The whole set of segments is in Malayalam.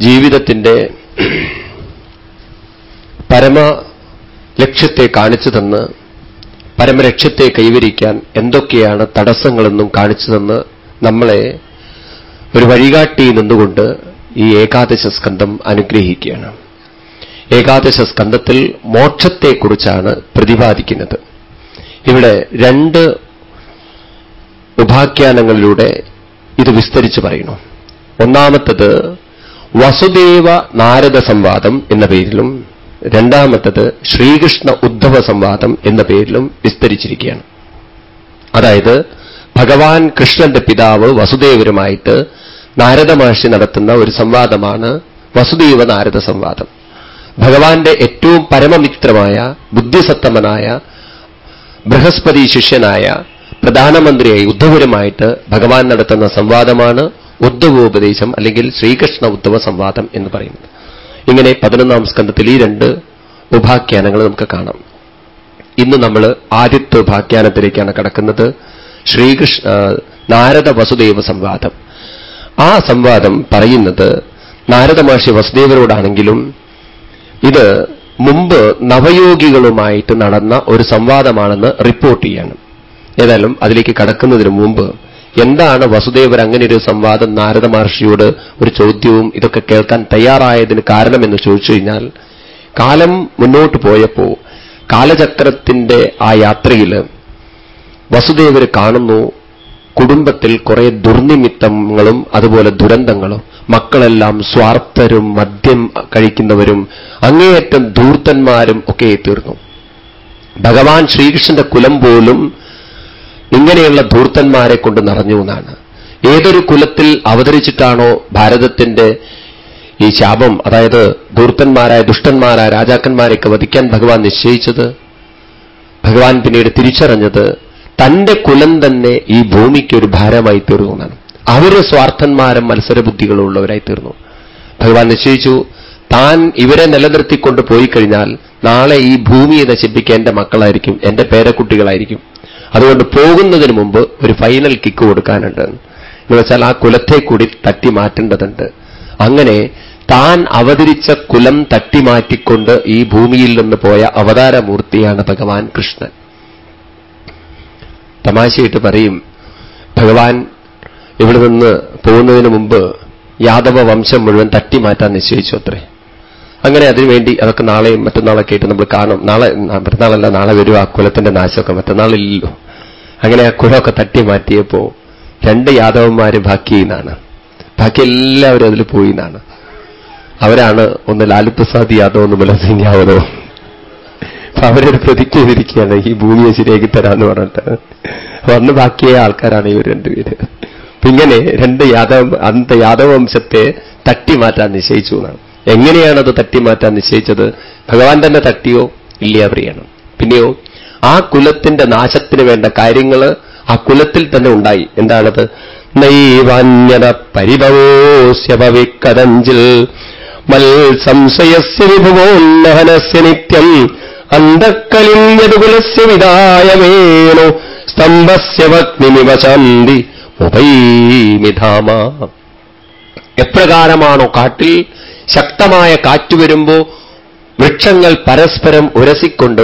ജീവിതത്തിന്റെ പരമ ലക്ഷ്യത്തെ കാണിച്ചു തന്ന് പരമലക്ഷ്യത്തെ കൈവരിക്കാൻ എന്തൊക്കെയാണ് തടസ്സങ്ങളെന്നും കാണിച്ചു തന്ന് നമ്മളെ ഒരു വഴികാട്ടി നിന്നുകൊണ്ട് ഈ ഏകാദശ സ്കന്ധം അനുഗ്രഹിക്കുകയാണ്. ഏകാദശ സ്കന്ധത്തിൽ മോക്ഷത്തെക്കുറിച്ചാണ് പ്രതിപാദിക്കുന്നത്. ഇവിടെ രണ്ട് ഉപാഖ്യാനങ്ങളിലൂടെ ഇത് വിസ്തരിച്ച് പറയുന്നു. ഒന്നാമത്തത് വസുദേവ നാരദ സംവാദം എന്ന പേരിലും രണ്ടാമത്തത് ശ്രീകൃഷ്ണ ഉദ്ധവ സംവാദം എന്ന പേരിലും വിസ്തരിച്ചിരിക്കുകയാണ്. അതായത് ഭഗവാൻ കൃഷ്ണന്റെ പിതാവ് വസുദേവരുമായിട്ട് നാരദ മഹർഷി നടത്തുന്ന ഒരു സംവാദമാണ് വസുദേവ നാരദ സംവാദം. ഭഗവാന്റെ ഏറ്റവും പരമമിത്രമായ ബുദ്ധിസത്തമനായ ബൃഹസ്പതി ശിഷ്യനായ പ്രധാനമന്ത്രിയായി ഉദ്ധവരുമായിട്ട് ഭഗവാൻ നടത്തുന്ന സംവാദമാണ് ഉദ്ധവോപദേശം അല്ലെങ്കിൽ ശ്രീകൃഷ്ണ ഉദ്ധവ സംവാദം എന്ന് പറയുന്നത്. ഇങ്ങനെ പതിനൊന്നാം സ്കന്ധത്തിൽ ഈ രണ്ട് ഉപാഖ്യാനങ്ങൾ നമുക്ക് കാണാം. ഇന്ന് നമ്മൾ ആദ്യത്തെ ഉപാഖ്യാനത്തിലേക്കാണ് കടക്കുന്നത് ശ്രീകൃഷ്ണ നാരദ വസുദേവ സംവാദം. ആ സംവാദം പറയുന്നത് നാരദ മഹർഷി വസുദേവരോടാണെങ്കിലും ഇത് മുമ്പ് നവയോഗികളുമായിട്ട് നടന്ന ഒരു സംവാദമാണെന്ന് റിപ്പോർട്ട് ചെയ്യണം. ഏതായാലും അതിലേക്ക് കടക്കുന്നതിന് മുമ്പ് എന്താണ് വസുദേവർ അങ്ങനെ ഒരു സംവാദം നാരദ മഹർഷിയോട് ഒരു ചോദ്യവും ഇതൊക്കെ കേൾക്കാൻ തയ്യാറായതിന് കാരണമെന്ന് ചോദിച്ചു കഴിഞ്ഞാൽ കാലം മുന്നോട്ട് പോയപ്പോ കാലചക്രത്തിന്റെ ആ യാത്രയിൽ വസുദേവർ കാണുന്നു കുടുംബത്തിൽ കുറെ ദുർനിമിത്തങ്ങളും അതുപോലെ ദുരന്തങ്ങളും. മക്കളെല്ലാം സ്വാർത്ഥരും മദ്യം കഴിക്കുന്നവരും അങ്ങേയറ്റം ധൂർത്തന്മാരും ഒക്കെ തീർന്നു ഭഗവാൻ ശ്രീകൃഷ്ണന്റെ കുലം പോലും ഇങ്ങനെയുള്ള ധൂർത്തന്മാരെ കൊണ്ട് നിറഞ്ഞു എന്നാണ്. ഏതൊരു കുലത്തിൽ അവതരിച്ചിട്ടാണോ ഭാരതത്തിന്റെ ഈ ശാപം അതായത് ധൂർത്തന്മാരായ ദുഷ്ടന്മാരായ രാജാക്കന്മാരെയൊക്കെ വധിക്കാൻ ഭഗവാൻ നിശ്ചയിച്ചത്? ഭഗവാൻ പിന്നീട് തിരിച്ചറിഞ്ഞത് തന്റെ കുലം തന്നെ ഈ ഭൂമിക്ക് ഒരു ഭാരമായി തീർന്നു എന്നാണ്. അവർ സ്വാർത്ഥന്മാരും മത്സരബുദ്ധികളും ഉള്ളവരായി തീർന്നു. ഭഗവാൻ നിശ്ചയിച്ചു താൻ ഇവരെ നിലനിർത്തിക്കൊണ്ട് പോയി കഴിഞ്ഞാൽ നാളെ ഈ ഭൂമിയെ നശിപ്പിക്കാൻ എന്റെ മക്കളായിരിക്കും എന്റെ പേരക്കുട്ടികളായിരിക്കും. അതുകൊണ്ട് പോകുന്നതിന് മുമ്പ് ഒരു ഫൈനൽ കിക്ക് കൊടുക്കാനുണ്ട്. എന്ന് വെച്ചാൽ ആ കുലത്തെ കൂടി തട്ടി മാറ്റേണ്ടതുണ്ട് അങ്ങനെ താൻ അവതരിച്ച കുലം തട്ടിമാറ്റിക്കൊണ്ട് ഈ ഭൂമിയിൽ നിന്ന് പോയ അവതാരമൂർത്തിയാണ് ഭഗവാൻ കൃഷ്ണൻ. തമാശയിട്ട് പറയും ഭഗവാൻ ഇവിടെ നിന്ന് പോകുന്നതിന് മുമ്പ് യാദവ വംശം മുഴുവൻ തട്ടിമാറ്റാൻ നിശ്ചയിച്ചു അത്രേ. അങ്ങനെ അതിനുവേണ്ടി അതൊക്കെ നാളെയും മറ്റന്നാളൊക്കെ ആയിട്ട് നമ്മൾ കാണും. നാളെ മറ്റന്നാളല്ല നാളെ വരും ആ കുലത്തിന്റെ നാശമൊക്കെ. മറ്റന്നാളില്ലല്ലോ. അങ്ങനെ ആ കുലമൊക്കെ തട്ടി മാറ്റിയപ്പോ രണ്ട് യാദവന്മാര് ബാക്കി എന്നാണ്. ബാക്കി എല്ലാവരും അതിൽ പോയി എന്നാണ്. അവരാണ് ഒന്ന് ലാലു പ്രസാദ് യാദവ് ഒന്ന് ബലസിംഗ് യാദവ്. അപ്പൊ ചെയ്തിരിക്കുകയാണ് ഈ ഭൂമിയെ ശരിയാക്കി തരാന്ന് പറഞ്ഞിട്ട്. വന്ന് ബാക്കിയായ ആൾക്കാരാണ് ഇവർ രണ്ടുപേര്. അപ്പൊ ഇങ്ങനെ രണ്ട് യാദവ അന്ത യാദവ വംശത്തെ തട്ടി മാറ്റാൻ നിശ്ചയിച്ചു എന്നാണ്. എങ്ങനെയാണത് തട്ടിമാറ്റാൻ നിശ്ചയിച്ചത്? ഭഗവാൻ തന്നെ തട്ടിയോ? ഇല്ല പറയണം പിന്നെയോ ആ കുലത്തിന്റെ നാശത്തിന് വേണ്ട കാര്യങ്ങൾ ആ കുലത്തിൽ തന്നെ ഉണ്ടായി. എന്താണത്? നൈവാന്യത പരിഭവോസ്യഭവിക്കതഞ്ചിൽ മൽ സംശയസ്യ വിഭവോന്നഹനസ്യ നിത്യം അന്തക്കലിന്യതുകുലസ്യ വിദായ വേണു സ്തംഭസ്യ ഭഗ്നിമിവ ഉപൈമിധാമ എപ്രകാരമാണോ കാട്ടിൽ ശക്തമായ കാറ്റ് വരുമ്പോ വൃക്ഷങ്ങൾ പരസ്പരം ഉരസിക്കൊണ്ട്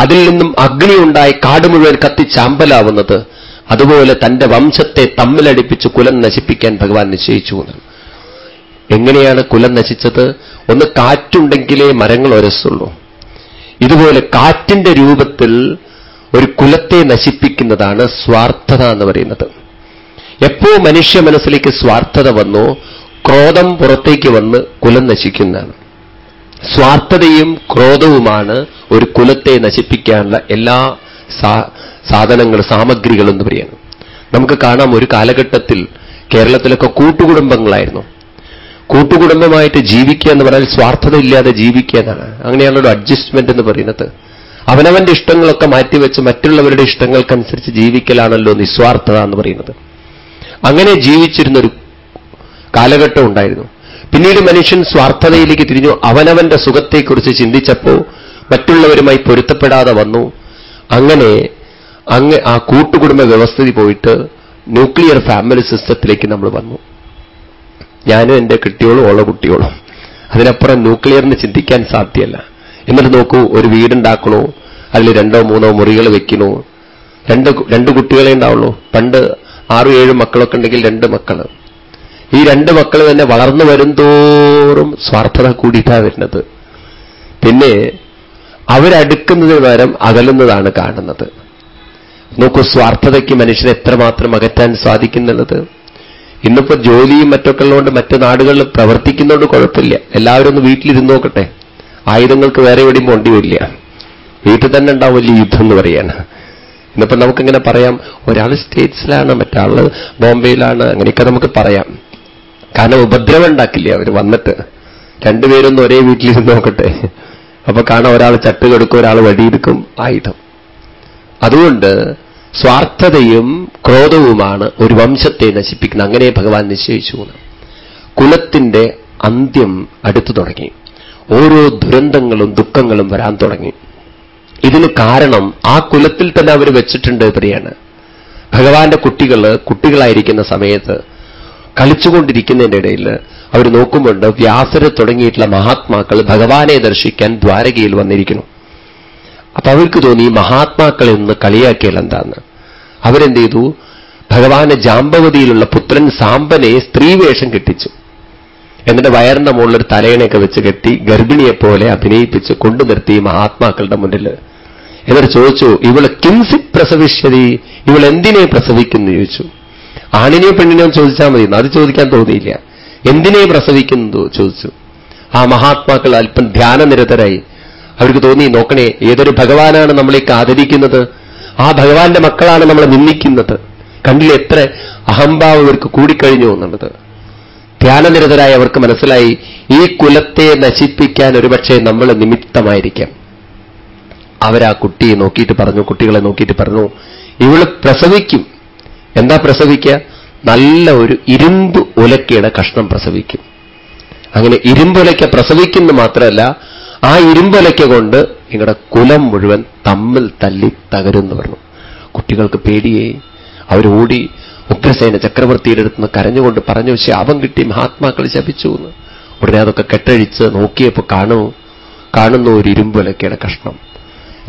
അതിൽ നിന്നും അഗ്നി ഉണ്ടായി കാട് മുഴുവൻ കത്തിച്ചാമ്പലാവുന്നത് അതുപോലെ തന്റെ വംശത്തെ തമ്മിലടിപ്പിച്ച് കുലം നശിപ്പിക്കാൻ ഭഗവാൻ നിശ്ചയിച്ചു എങ്ങനെയാണ് കുലം നശിച്ചത്? ഒന്ന് കാറ്റുണ്ടെങ്കിലേ മരങ്ങൾ ഒരസുള്ളൂ ഇതുപോലെ കാറ്റിന്റെ രൂപത്തിൽ ഒരു കുലത്തെ നശിപ്പിക്കുന്നതാണ് സ്വാർത്ഥത എന്ന് പറയുന്നത്. എപ്പോ മനുഷ്യ മനസ്സിലേക്ക് സ്വാർത്ഥത വന്നോ ക്രോധം പുറത്തേക്ക് വന്ന് കുലം നശിക്കുന്നതാണ്. സ്വാർത്ഥതയും ക്രോധവുമാണ് ഒരു കുലത്തെ നശിപ്പിക്കാനുള്ള എല്ലാ സാധനങ്ങൾ സാമഗ്രികൾ എന്ന് പറയുന്നത്. നമുക്ക് കാണാം ഒരു കാലഘട്ടത്തിൽ കേരളത്തിലൊക്കെ കൂട്ടുകുടുംബങ്ങളായിരുന്നു. കൂട്ടുകുടുംബമായിട്ട് ജീവിക്കുക എന്ന് പറഞ്ഞാൽ സ്വാർത്ഥത ഇല്ലാതെ ജീവിക്കുക എന്നാണ്. അങ്ങനെയാണല്ലോ അഡ്ജസ്റ്റ്മെന്റ് എന്ന് പറയുന്നത്. അവനവന്റെ ഇഷ്ടങ്ങളൊക്കെ മാറ്റിവെച്ച് മറ്റുള്ളവരുടെ ഇഷ്ടങ്ങൾക്കനുസരിച്ച് ജീവിക്കലാണല്ലോ നിസ്വാർത്ഥത എന്ന് പറയുന്നത്. അങ്ങനെ ജീവിച്ചിരുന്നൊരു കാലഘട്ടം ഉണ്ടായിരുന്നു. പിന്നീട് മനുഷ്യൻ സ്വാർത്ഥതയിലേക്ക് തിരിഞ്ഞു. അവനവന്റെ സുഖത്തെക്കുറിച്ച് ചിന്തിച്ചപ്പോ മറ്റുള്ളവരുമായി പൊരുത്തപ്പെടാതെ വന്നു. അങ്ങനെ അങ്ങ് ആ കൂട്ടുകുടുംബ വ്യവസ്ഥിതി പോയിട്ട് ന്യൂക്ലിയർ ഫാമിലി സിസ്റ്റത്തിലേക്ക് നമ്മൾ വന്നു. ഞാനും എന്റെ കുട്ടിയോളും ഉള്ള കുട്ടിയോളും അതിനപ്പുറം ന്യൂക്ലിയറിന് ചിന്തിക്കാൻ സാധ്യമല്ല എന്നിട്ട് നോക്കൂ ഒരു വീടുണ്ടാക്കണോ? അതിൽ രണ്ടോ മൂന്നോ മുറികൾ വെക്കണു? രണ്ട് രണ്ട് കുട്ടികളെ ഉണ്ടാവുള്ളൂ. പണ്ട് ആറും ഏഴ് മക്കളൊക്കെ ഉണ്ടെങ്കിൽ രണ്ട് മക്കൾ. ഈ രണ്ട് മക്കൾ തന്നെ വളർന്നു വരുംതോറും സ്വാർത്ഥത കൂടിയിട്ടാണ് വരുന്നത്. പിന്നെ അവരടുക്കുന്നതിന് പകരം അകലുന്നതാണ് കാണുന്നത്. നോക്കൂ സ്വാർത്ഥതയ്ക്ക് മനുഷ്യനെ എത്രമാത്രം അകറ്റാൻ സാധിക്കുന്നുള്ളത്. ഇന്നിപ്പോ ജോലിയും മറ്റൊക്കെ ഉള്ളതുകൊണ്ട് മറ്റു നാടുകളിൽ പ്രവർത്തിക്കുന്നതുകൊണ്ട് കുഴപ്പമില്ല. എല്ലാവരും ഒന്ന് വീട്ടിലിരുന്ന് നോക്കട്ടെ. ആയുധങ്ങൾക്ക് വേറെ എവിടെയും പോണ്ടി വരില്ല വീട്ടിൽ തന്നെ ഉണ്ടാവും വലിയ യുദ്ധം എന്ന് പറയാണ്. ഇന്നിപ്പോ നമുക്കിങ്ങനെ പറയാം ഒരാൾ സ്റ്റേറ്റ്സിലാണ് മറ്റാൾ ബോംബെയിലാണ് അങ്ങനെയൊക്കെ നമുക്ക് പറയാം. കാരണം ഉപദ്രവം ഉണ്ടാക്കില്ല അവർ വന്നിട്ട്? രണ്ടുപേരൊന്നും ഒരേ വീട്ടിലിരുന്ന് നോക്കട്ടെ. അപ്പൊ കാണാൻ ഒരാൾ ചട്ട് കെടുക്കും ഒരാൾ വടിയെടുക്കും. ആയുധം. അതുകൊണ്ട് സ്വാർത്ഥതയും ക്രോധവുമാണ് ഒരു വംശത്തെ നശിപ്പിക്കുന്നത്. അങ്ങനെ ഭഗവാൻ നിശ്ചയിച്ചു കുലത്തിന്റെ അന്ത്യം അടുത്തു തുടങ്ങി. ഓരോ ദുരന്തങ്ങളും ദുഃഖങ്ങളും വരാൻ തുടങ്ങി. ഇതിന് കാരണം ആ കുലത്തിൽ തന്നെ അവർ വെച്ചിട്ടുണ്ട് പറയാണ് ഭഗവാന്റെ കുട്ടികൾ കുട്ടികളായിരിക്കുന്ന സമയത്ത് കളിച്ചുകൊണ്ടിരിക്കുന്നതിന്റെ ഇടയിൽ അവർ നോക്കുമ്പോണ്ട് വ്യാസരെ തുടങ്ങിയിട്ടുള്ള മഹാത്മാക്കൾ ഭഗവാനെ ദർശിക്കാൻ ദ്വാരകയിൽ വന്നിരിക്കുന്നു. അപ്പൊ അവർക്ക് തോന്നി മഹാത്മാക്കളെ ഒന്ന് കളിയാക്കിയാൽ എന്താന്ന്? അവരെന്ത് ചെയ്തു? ഭഗവാന് ജാമ്പവതിയിലുള്ള പുത്രൻ സാമ്പനെ സ്ത്രീവേഷം കെട്ടിച്ചു. എന്നിട്ട് വയറിന്റെ മുകളിലൊരു തലയണയൊക്കെ വെച്ച് കെട്ടി ഗർഭിണിയെപ്പോലെ അഭിനയിപ്പിച്ച് കൊണ്ടു നിർത്തി മഹാത്മാക്കളുടെ മുന്നിൽ. എന്നിട്ട് ചോദിച്ചു ഇവൾ കിംസിത് പ്രസവിഷ്യതി ഇവൾ എന്തിനെ പ്രസവിക്കുന്നു ചോദിച്ചു. ആണിനെയോ പെണ്ണിനെയോ ചോദിച്ചാൽ മതി. അത് ചോദിക്കാൻ തോന്നിയില്ല. എന്തിനെ പ്രസവിക്കുന്നു ചോദിച്ചു. ആ മഹാത്മാക്കൾ അല്പം ധ്യാനനിരതരായി. അവർക്ക് തോന്നി നോക്കണേ ഏതൊരു ഭഗവാനാണ് നമ്മളേക്ക് ആദരിക്കുന്നത് ആ ഭഗവാന്റെ മക്കളാണ് നമ്മളെ നിന്ദിക്കുന്നത്. കണ്ടിൽ എത്ര അഹംഭാവം ഇവർക്ക് കൂടിക്കഴിഞ്ഞു എന്നുള്ളത്. ധ്യാനനിരതരായി അവർക്ക് മനസ്സിലായി ഈ കുലത്തെ നശിപ്പിക്കാൻ ഒരുപക്ഷെ നമ്മൾ നിമിത്തമായിരിക്കാം. അവരാ കുട്ടിയെ നോക്കിയിട്ട് പറഞ്ഞു കുട്ടികളെ നോക്കിയിട്ട് പറഞ്ഞു ഇവൾ പ്രസവിക്കും. എന്താ പ്രസവിക്കുക? നല്ല ഒരു ഇരുമ്പ് ഉലക്കയുടെ കഷ്ണം പ്രസവിക്കും. അങ്ങനെ ഇരുമ്പുലയ്ക്ക പ്രസവിക്കുന്നു മാത്രമല്ല ആ ഇരുമ്പുലയ്ക്ക കൊണ്ട് നിങ്ങളുടെ കുലം മുഴുവൻ തമ്മിൽ തല്ലി തകരുന്നു പറഞ്ഞു. കുട്ടികൾക്ക് പേടിയേ. അവരോടി ഉഗ്രസേന ചക്രവർത്തിയുടെ അടുത്ത് നിന്ന് കരഞ്ഞുകൊണ്ട് പറഞ്ഞു ശാപം കിട്ടി മഹാത്മാക്കൾ ശപിച്ചു എന്ന്. ഉടനെ അതൊക്കെ കെട്ടഴിച്ച് നോക്കിയപ്പോൾ കാണൂ കാണുന്ന ഒരു ഇരുമ്പുലക്കയുടെ കഷ്ണം.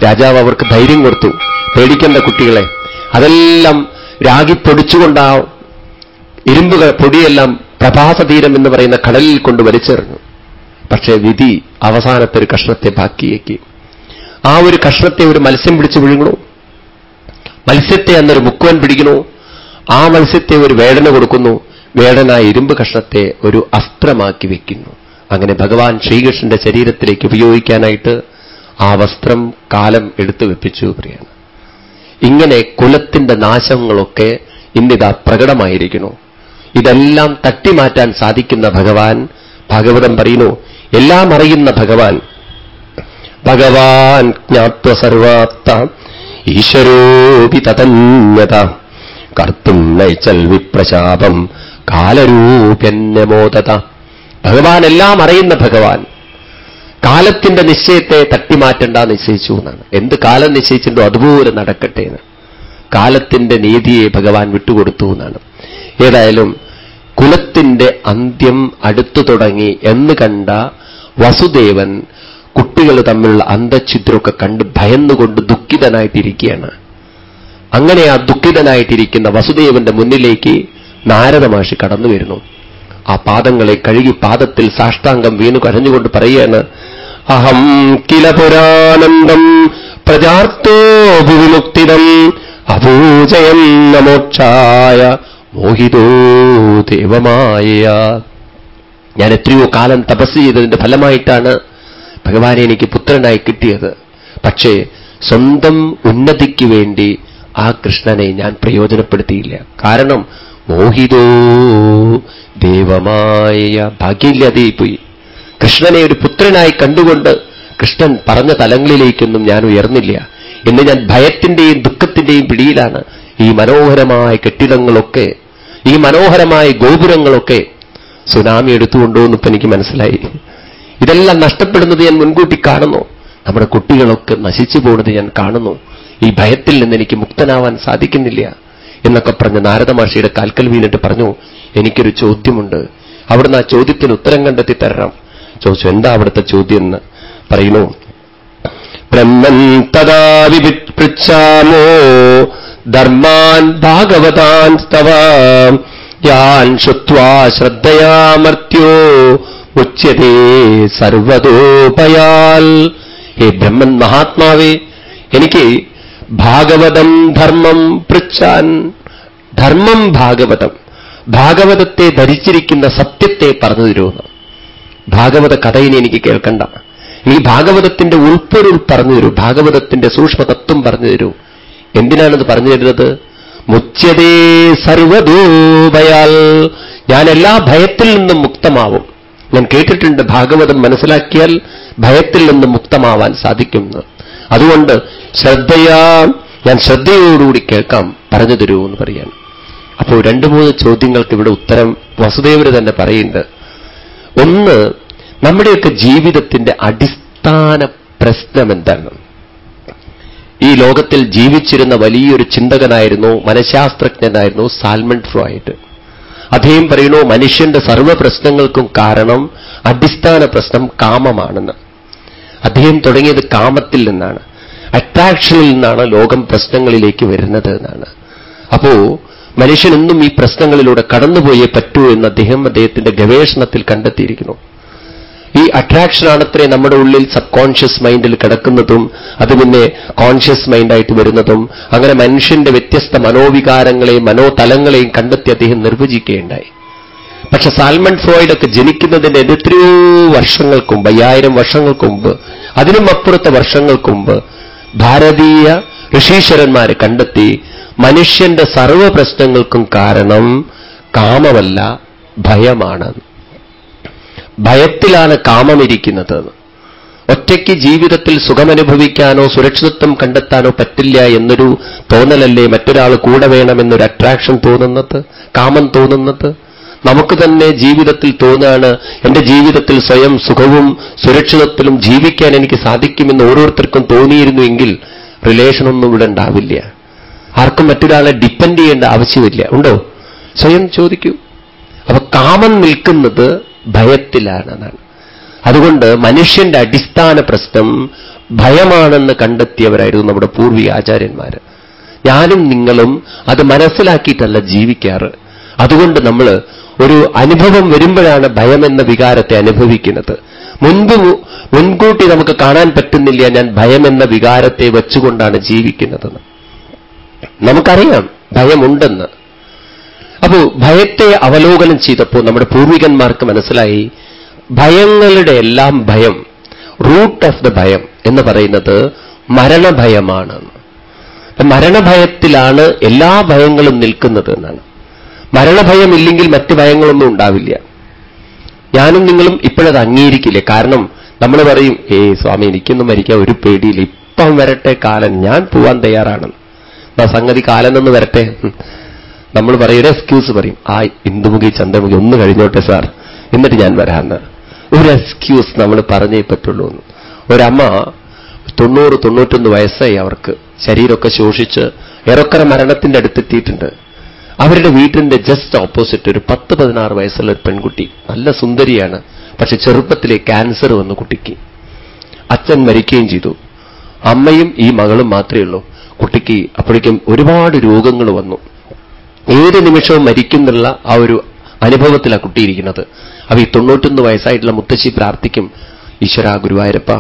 രാജാവ് അവർക്ക് ധൈര്യം കൊടുത്തു. പേടിക്കേണ്ട കുട്ടികളെ അതെല്ലാം രാഗി പൊടിച്ചുകൊണ്ടാ ഇരുമ്പ് പൊടിയെല്ലാം പ്രഭാസതീരം എന്ന് പറയുന്ന കടലിൽ കൊണ്ട് വലിച്ചെറിഞ്ഞു. പക്ഷേ വിധി അവസാനത്തെ ഒരു കഷ്ണത്തെ ബാക്കിയേക്കി. ആ ഒരു കഷ്ണത്തെ ഒരു മത്സ്യം പിടിച്ചു വിഴുങ്ങണു? മത്സ്യത്തെ അന്നൊരു മുക്കുവൻ പിടിക്കണു? ആ മത്സ്യത്തെ ഒരു വേടന കൊടുക്കുന്നു. വേടന ഇരുമ്പ് കഷ്ണത്തെ ഒരു അസ്ത്രമാക്കി വെക്കുന്നു. അങ്ങനെ ഭഗവാൻ ശ്രീകൃഷ്ണന്റെ ശരീരത്തിലേക്ക് ഉപയോഗിക്കാനായിട്ട് ആ വസ്ത്രം കാലം എടുത്തു വെപ്പിച്ചു പറയാണ് ഇങ്ങനെ കുലത്തിന്റെ നാശങ്ങളൊക്കെ ഇന്നിതാ പ്രകടമായിരിക്കുന്നു. ഇതെല്ലാം തട്ടിമാറ്റാൻ സാധിക്കുന്ന ഭഗവാൻ ഭാഗവതം പറയുന്നു എല്ലാം അറിയുന്ന ഭഗവാൻ. ഭഗവാൻ ജ്ഞാത്വ സർവാത്ത ഈശ്വരോപി തതന്യത കർത്തും നൈച്ചൽ വിപ്രശാപം കാലരൂപ്യന്യമോദത. ഭഗവാൻ എല്ലാം അറിയുന്ന ഭഗവാൻ. കാലത്തിന്റെ നിശ്ചയത്തെ തട്ടിമാറ്റണ്ട നിശ്ചയിച്ചു എന്നാണ്. എന്ത് കാലം നിശ്ചയിച്ചിട്ടുണ്ടോ അതുപോലെ നടക്കട്ടെ എന്ന്. കാലത്തിന്റെ നീതിയെ ഭഗവാൻ വിട്ടുകൊടുത്തു എന്നാണ്. ഏതായാലും കുലത്തിന്റെ അന്ത്യം അടുത്തു തുടങ്ങി എന്ന് കണ്ട വസുദേവൻ കുട്ടികൾ തമ്മിലുള്ള അന്തഛിദ്രമൊക്കെ കണ്ട് ഭയന്നുകൊണ്ട് ദുഃഖിതനായിട്ടിരിക്കുകയാണ്. അങ്ങനെ ആ ദുഃഖിതനായിട്ടിരിക്കുന്ന വസുദേവന്റെ മുന്നിലേക്ക് നാരദ മഹർഷി കടന്നു വരുന്നു. ആ പാദങ്ങളെ കഴുകി പാദത്തിൽ സാഷ്ടാംഗം വീണു കരഞ്ഞുകൊണ്ട് പറയുകയാണ് അഹം കില പുരാനന്ദം പ്രജാർത്തോ വിമുക്തിതം അപൂജയം നമോക്ഷായ മോഹിതോ ദേവമായ ഞാൻ എത്രയോ കാലം തപസ് ചെയ്തതിന്റെ ഫലമായിട്ടാണ് ഭഗവാനെ എനിക്ക് പുത്രനായി കിട്ടിയത്. പക്ഷേ സ്വന്തം ഉന്നതിക്ക് വേണ്ടി ആ കൃഷ്ണനെ ഞാൻ പ്രയോജനപ്പെടുത്തിയില്ല. കാരണം മോഹിതോ ദേവമായ ഭാഗ്യമില്ലാതെ പോയി. കൃഷ്ണനെ ഒരു പുത്രനായി കണ്ടുകൊണ്ട് കൃഷ്ണൻ പറഞ്ഞ തലങ്ങളിലേക്കൊന്നും ഞാൻ ഉയർന്നില്ല. എന്ന് ഞാൻ ഭയത്തിന്റെയും ദുഃഖത്തിന്റെയും പിടിയിലാണ്. ഈ മനോഹരമായ കെട്ടിടങ്ങളൊക്കെ ഈ മനോഹരമായ ഗോപുരങ്ങളൊക്കെ സുനാമി എടുത്തുകൊണ്ടോന്ന് ഇപ്പൊ എനിക്ക് മനസ്സിലായി. ഇതെല്ലാം നഷ്ടപ്പെടുന്നത് ഞാൻ മുൻകൂട്ടി കാണുന്നു. നമ്മുടെ കുട്ടികളൊക്കെ നശിച്ചു പോകുന്നത് ഞാൻ കാണുന്നു. ഈ ഭയത്തിൽ നിന്ന് എനിക്ക് മുക്തനാവാൻ സാധിക്കുന്നില്ല എന്നൊക്കെ പറഞ്ഞ് നാരദ മഹർഷിയുടെ കാൽക്കൽ വീണിട്ട് പറഞ്ഞു എനിക്കൊരു ചോദ്യമുണ്ട്. അവിടുന്ന് ആ ചോദ്യത്തിന് ഉത്തരം കണ്ടെത്തി തരണം. ചോദിച്ചു എന്താ അവിടുത്തെ ചോദ്യം എന്ന് പറയുന്നു. ബ്രഹ്മൻ തഥാ വിപൃച്ഛാമോ ധർമാൻ ഭാഗവതാൻ സ്തവാം യാൻ ശ്രദ്ധയാ ശ്രദ്ധയാമർത്യോ ഉച്ചതേ സർവതോപയാൽ. ഹേ ബ്രഹ്മൻ മഹാത്മാവേ എനിക്ക് ഭാഗവതം ധർമ്മം പൃച്ഛാൻ ധർമ്മം ഭാഗവതം ഭാഗവതത്തെ ധരിച്ചിരിക്കുന്ന സത്യത്തെ പറഞ്ഞു തരുമെന്ന് ഭാഗവത കഥയിനെ എനിക്ക് കേൾക്കണ്ട. ഈ ഭാഗവതത്തിന്റെ ഉൾപ്പൊരുൾ പറഞ്ഞു തരൂ ഭാഗവതത്തിന്റെ സൂക്ഷ്മതത്വം പറഞ്ഞു തരൂ എന്തിനാണത് പറഞ്ഞു തരുന്നത് മുച്ചതേ സർവദോഭയാൽ ഞാൻ എല്ലാ ഭയത്തിൽ നിന്നും മുക്തമാവും. ഞാൻ കേട്ടിട്ടുണ്ട് ഭാഗവതം മനസ്സിലാക്കിയാൽ ഭയത്തിൽ നിന്നും മുക്തമാവാൻ സാധിക്കുന്നു അതുകൊണ്ട് ശ്രദ്ധയാ ഞാൻ ശ്രദ്ധയോടുകൂടി കേൾക്കാം പറഞ്ഞു തരൂ എന്ന് പറയാണ്. അപ്പോൾ രണ്ടു മൂന്ന് ചോദ്യങ്ങൾക്ക് ഇവിടെ ഉത്തരം വസുദേവര് തന്നെ പറയുന്നുണ്ട്. ഒന്ന് നമ്മുടെയൊക്കെ ജീവിതത്തിന്റെ അടിസ്ഥാന പ്രശ്നം എന്താണ്? ഈ ലോകത്തിൽ ജീവിച്ചിരുന്ന വലിയൊരു ചിന്തകനായിരുന്നു മനഃശാസ്ത്രജ്ഞനായിരുന്നു സാൽമൺ ഫ്രോയിഡ്. അദ്ദേഹം പറയുന്നു മനുഷ്യന്റെ സർവ പ്രശ്നങ്ങൾക്കും കാരണം അടിസ്ഥാന പ്രശ്നം കാമമാണെന്ന്. അദ്ദേഹം തുടങ്ങിയത് കാമത്തിൽ നിന്നാണ്. അട്രാക്ഷനിൽ നിന്നാണ് ലോകം പ്രശ്നങ്ങളിലേക്ക് വരുന്നത് എന്നാണ്. അപ്പോ മനുഷ്യനെന്നും ഈ പ്രശ്നങ്ങളിലൂടെ കടന്നുപോയേ പറ്റൂ എന്ന് അദ്ദേഹം അദ്ദേഹത്തിന്റെ ഗവേഷണത്തിൽ കണ്ടെത്തിയിരിക്കുന്നു. ഈ അട്രാക്ഷനാണത്രേ നമ്മുടെ ഉള്ളിൽ സബ് കോൺഷ്യസ് മൈൻഡിൽ കിടക്കുന്നതും അത് പിന്നെ കോൺഷ്യസ് മൈൻഡായിട്ട് വരുന്നതും അങ്ങനെ മനുഷ്യന്റെ വ്യത്യസ്ത മനോവികാരങ്ങളെയും മനോതലങ്ങളെയും കണ്ടെത്തി അദ്ദേഹം നിർവചിക്കുകയുണ്ടായി. പക്ഷെ സാൽമൺ ഫ്രോയിഡൊക്കെ ജനിക്കുന്നതിന്റെ എത്രയോ വർഷങ്ങൾക്ക് അയ്യായിരം വർഷങ്ങൾക്ക് മുമ്പ് അതിനും അപ്പുറത്തെ വർഷങ്ങൾക്ക് മുമ്പ് ഭാരതീയ ഋഷീശ്വരന്മാരെ കണ്ടെത്തി മനുഷ്യന്റെ സർവ പ്രശ്നങ്ങൾക്കും കാരണം കാമമല്ല ഭയമാണ്. ഭയത്തിലാണ് കാമമിരിക്കുന്നത്. ഒറ്റയ്ക്ക് ജീവിതത്തിൽ സുഖമനുഭവിക്കാനോ സുരക്ഷിതത്വം കണ്ടെത്താനോ പറ്റില്ല എന്നൊരു തോന്നലല്ലേ മറ്റൊരാൾ കൂടെ വേണമെന്നൊരു അട്രാക്ഷൻ തോന്നുന്നത് കാമം തോന്നുന്നത്? നമുക്ക് തന്നെ ജീവിതത്തിൽ തോന്നാണ് എന്റെ ജീവിതത്തിൽ സ്വയം സുഖവും സുരക്ഷിതത്വവും ജീവിക്കാൻ എനിക്ക് സാധിക്കുമെന്ന് ഓരോരുത്തർക്കും തോന്നിയിരുന്നുവെങ്കിൽ റിലേഷനൊന്നും ഇവിടെ ഉണ്ടാവില്ല. ആർക്കും മറ്റൊരാളെ ഡിപ്പെൻഡ് ചെയ്യേണ്ട ആവശ്യമില്ല. ഉണ്ടോ? സ്വയം ചോദിക്കൂ. അപ്പൊ കാമം നിൽക്കുന്നത് ഭയത്തിലാണ് എന്നാണ് അതുകൊണ്ട് മനുഷ്യന്റെ അടിസ്ഥാന പ്രശ്നം ഭയമാണെന്ന് കണ്ടെത്തിയവരായിരുന്നു നമ്മുടെ പൂർവിക ആചാര്യന്മാർ ഞാനും നിങ്ങളും അത് മനസ്സിലാക്കിയിട്ടല്ല ജീവിക്കാറ്. അതുകൊണ്ട് നമ്മൾ ഒരു അനുഭവം വരുമ്പോഴാണ് ഭയമെന്ന വികാരത്തെ അനുഭവിക്കുന്നത്. മുൻപ് മുൻകൂട്ടി നമുക്ക് കാണാൻ പറ്റുന്നില്ല ഞാൻ ഭയമെന്ന വികാരത്തെ വെച്ചുകൊണ്ടാണ് ജീവിക്കുന്നതെന്ന് നമുക്കറിയാം ഭയമുണ്ടെന്ന്. അപ്പോ ഭയത്തെ അവലോകനം ചെയ്തപ്പോൾ നമ്മുടെ പൂർവികന്മാർക്ക് മനസ്സിലായി ഭയങ്ങളുടെ എല്ലാം ഭയം റൂട്ട് ഓഫ് ദ ഭയം എന്ന് പറയുന്നത് മരണഭയമാണ്. മരണഭയത്തിലാണ് എല്ലാ ഭയങ്ങളും നിൽക്കുന്നത് എന്നാണ്. മരണഭയമില്ലെങ്കിൽ മറ്റ് ഭയങ്ങളൊന്നും ഉണ്ടാവില്ല. ഞാനും നിങ്ങളും ഇപ്പോഴത് അംഗീകരിക്കില്ല. കാരണം നമ്മൾ പറയും ഏ സ്വാമി എനിക്കൊന്നും മരിക്കാൻ ഒരു പേടിയില്ല. ഇപ്പം വരട്ടെ കാലം. ഞാൻ പോവാൻ തയ്യാറാണെന്ന് സംഗതി കാലം നിന്ന് വരട്ടെ. നമ്മൾ പറയുന്ന എക്സ്ക്യൂസ് പറയും. ആ ഇന്ദുമുഖി ചന്ദ്രമുഖി ഒന്ന് കഴിഞ്ഞോട്ടെ സാർ. എന്നിട്ട് ഞാൻ വരാമെന്ന് ഒരു എക്സ്ക്യൂസ് നമ്മൾ പറഞ്ഞേ പറ്റുള്ളൂ എന്ന്. ഒരമ്മ തൊണ്ണൂറ് തൊണ്ണൂറ്റൊന്ന് വയസ്സായി അവർക്ക്. ശരീരമൊക്കെ ശോഷിച്ച് ഏറെക്കുറെ മരണത്തിന്റെ അടുത്തെത്തിയിട്ടുണ്ട്. അവരുടെ വീട്ടിന്റെ ജസ്റ്റ് ഓപ്പോസിറ്റ് ഒരു പത്ത് പതിനാറ് വയസ്സുള്ള ഒരു പെൺകുട്ടി. നല്ല സുന്ദരിയാണ്. പക്ഷെ ചെറുപ്പത്തിലെ ക്യാൻസർ വന്നു കുട്ടിക്ക്. അച്ഛൻ മരിക്കുകയും ചെയ്തു. അമ്മയും ഈ മകളും മാത്രമേ ഉള്ളൂ. കുട്ടിക്ക് അപ്പോഴേക്കും ഒരുപാട് രോഗങ്ങൾ വന്നു. ഏത് നിമിഷവും മരിക്കുന്നുള്ള ആ ഒരു അനുഭവത്തിലാണ് കുട്ടിയിരിക്കുന്നത് അപ്പൊ ഈ തൊണ്ണൂറ്റൊന്ന് വയസ്സായിട്ടുള്ള മുത്തശ്ശി പ്രാർത്ഥിക്കും ഈശ്വര ഗുരുവായൂരപ്പ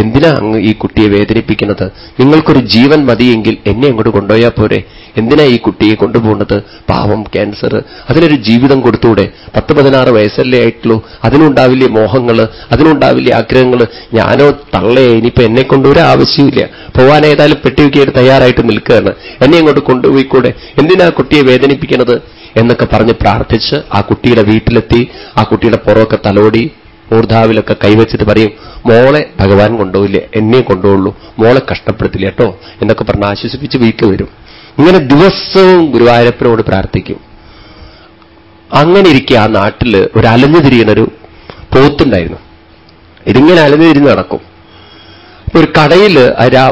എന്തിനാ അങ്ങ് ഈ കുട്ടിയെ വേദനിപ്പിക്കുന്നത്? നിങ്ങൾക്കൊരു ജീവൻ മതിയെങ്കിൽ എന്നെ അങ്ങോട്ട് കൊണ്ടുപോയാൽ പോരെ. എന്തിനാ ഈ കുട്ടിയെ കൊണ്ടുപോകുന്നത്? പാവം ക്യാൻസർ അതിനൊരു ജീവിതം കൊടുത്തൂടെ. പത്ത് പതിനാറ് വയസ്സല്ലേ ആയിട്ടുള്ളൂ. അതിനുണ്ടാവില്ലേ മോഹങ്ങൾ അതിനുണ്ടാവില്ലേ ആഗ്രഹങ്ങൾ ഞാനോ തള്ളേ ഇനിയിപ്പോ എന്നെ കൊണ്ടുവരാൻ ആവശ്യമില്ല. പോകാൻ ഏതായാലും പെട്ടിവെക്കിയിട്ട് തയ്യാറായിട്ട് നിൽക്കുകയാണ്. എന്നെ അങ്ങോട്ട് കൊണ്ടുപോയിക്കൂടെ? എന്തിനാ കുട്ടിയെ വേദനിപ്പിക്കുന്നത് എന്നൊക്കെ പറഞ്ഞ് പ്രാർത്ഥിച്ച് ആ കുട്ടിയുടെ വീട്ടിലെത്തി. ആ കുട്ടിയുടെ പുറമൊക്കെ തലോടി. മൂർധാവിലൊക്കെ കൈവച്ചിട്ട് പറയും മോളെ ഭഗവാൻ കൊണ്ടുപോയില്ലേ? എന്നെ കൊണ്ടുപോകുള്ളൂ. മോളെ കഷ്ടപ്പെടുത്തില്ല കേട്ടോ? എന്നൊക്കെ പറഞ്ഞ് ആശ്വസിപ്പിച്ച് വീക്ക് വരും. ഇങ്ങനെ ദിവസവും ഗുരുവായൂരപ്പനോട് പ്രാർത്ഥിക്കും. അങ്ങനെ ഇരിക്കെ ആ നാട്ടിൽ ഒരു അലഞ്ഞു തിരിയണൊരു പോത്തുണ്ടായിരുന്നു. ഇതിങ്ങനെ അലഞ്ഞു തിരിഞ്ഞ് നടക്കും. അപ്പൊ ഒരു കടയിൽ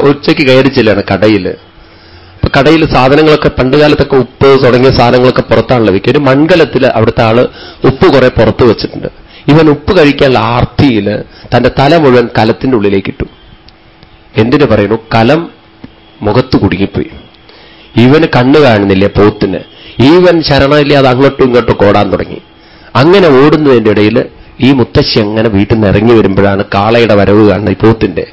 ഉച്ചയ്ക്ക് കയറി ചെല്ലാണ് കടയിൽ അപ്പൊ കടയിൽ സാധനങ്ങളൊക്കെ പണ്ടുകാലത്തൊക്കെ ഉപ്പ് തുടങ്ങിയ സാധനങ്ങളൊക്കെ പുറത്താണല്ലോ വിൽക്കുക. ഒരു മൺകലത്തിൽ അവിടുത്തെ ആൾ ഉപ്പ് കുറെ പുറത്ത് വെച്ചിട്ടുണ്ട്. ഇവൻ ഉപ്പ് കഴിക്കാനുള്ള ആർത്തിയിൽ തന്റെ തല മുഴുവൻ കലത്തിന്റെ ഉള്ളിലേക്ക് ഇട്ടു. എന്തിനു പറയുന്നു? കലം മുഖത്ത് കുടുങ്ങിപ്പോയി. ഇവന് കണ്ണു കാണുന്നില്ല പോത്തിന്? ഈവൻ ശരണമില്ല അത് അങ്ങോട്ടും ഇങ്ങോട്ടും ഓടാൻ തുടങ്ങി. അങ്ങനെ ഓടുന്നതിന്റെ ഇടയിൽ ഈ മുത്തശ്ശി അങ്ങനെ വീട്ടിൽ നിന്ന് ഇറങ്ങി വരുമ്പോഴാണ് കാളയുടെ വരവ് കാണുന്നത് ഈ പോത്തിന്റെ.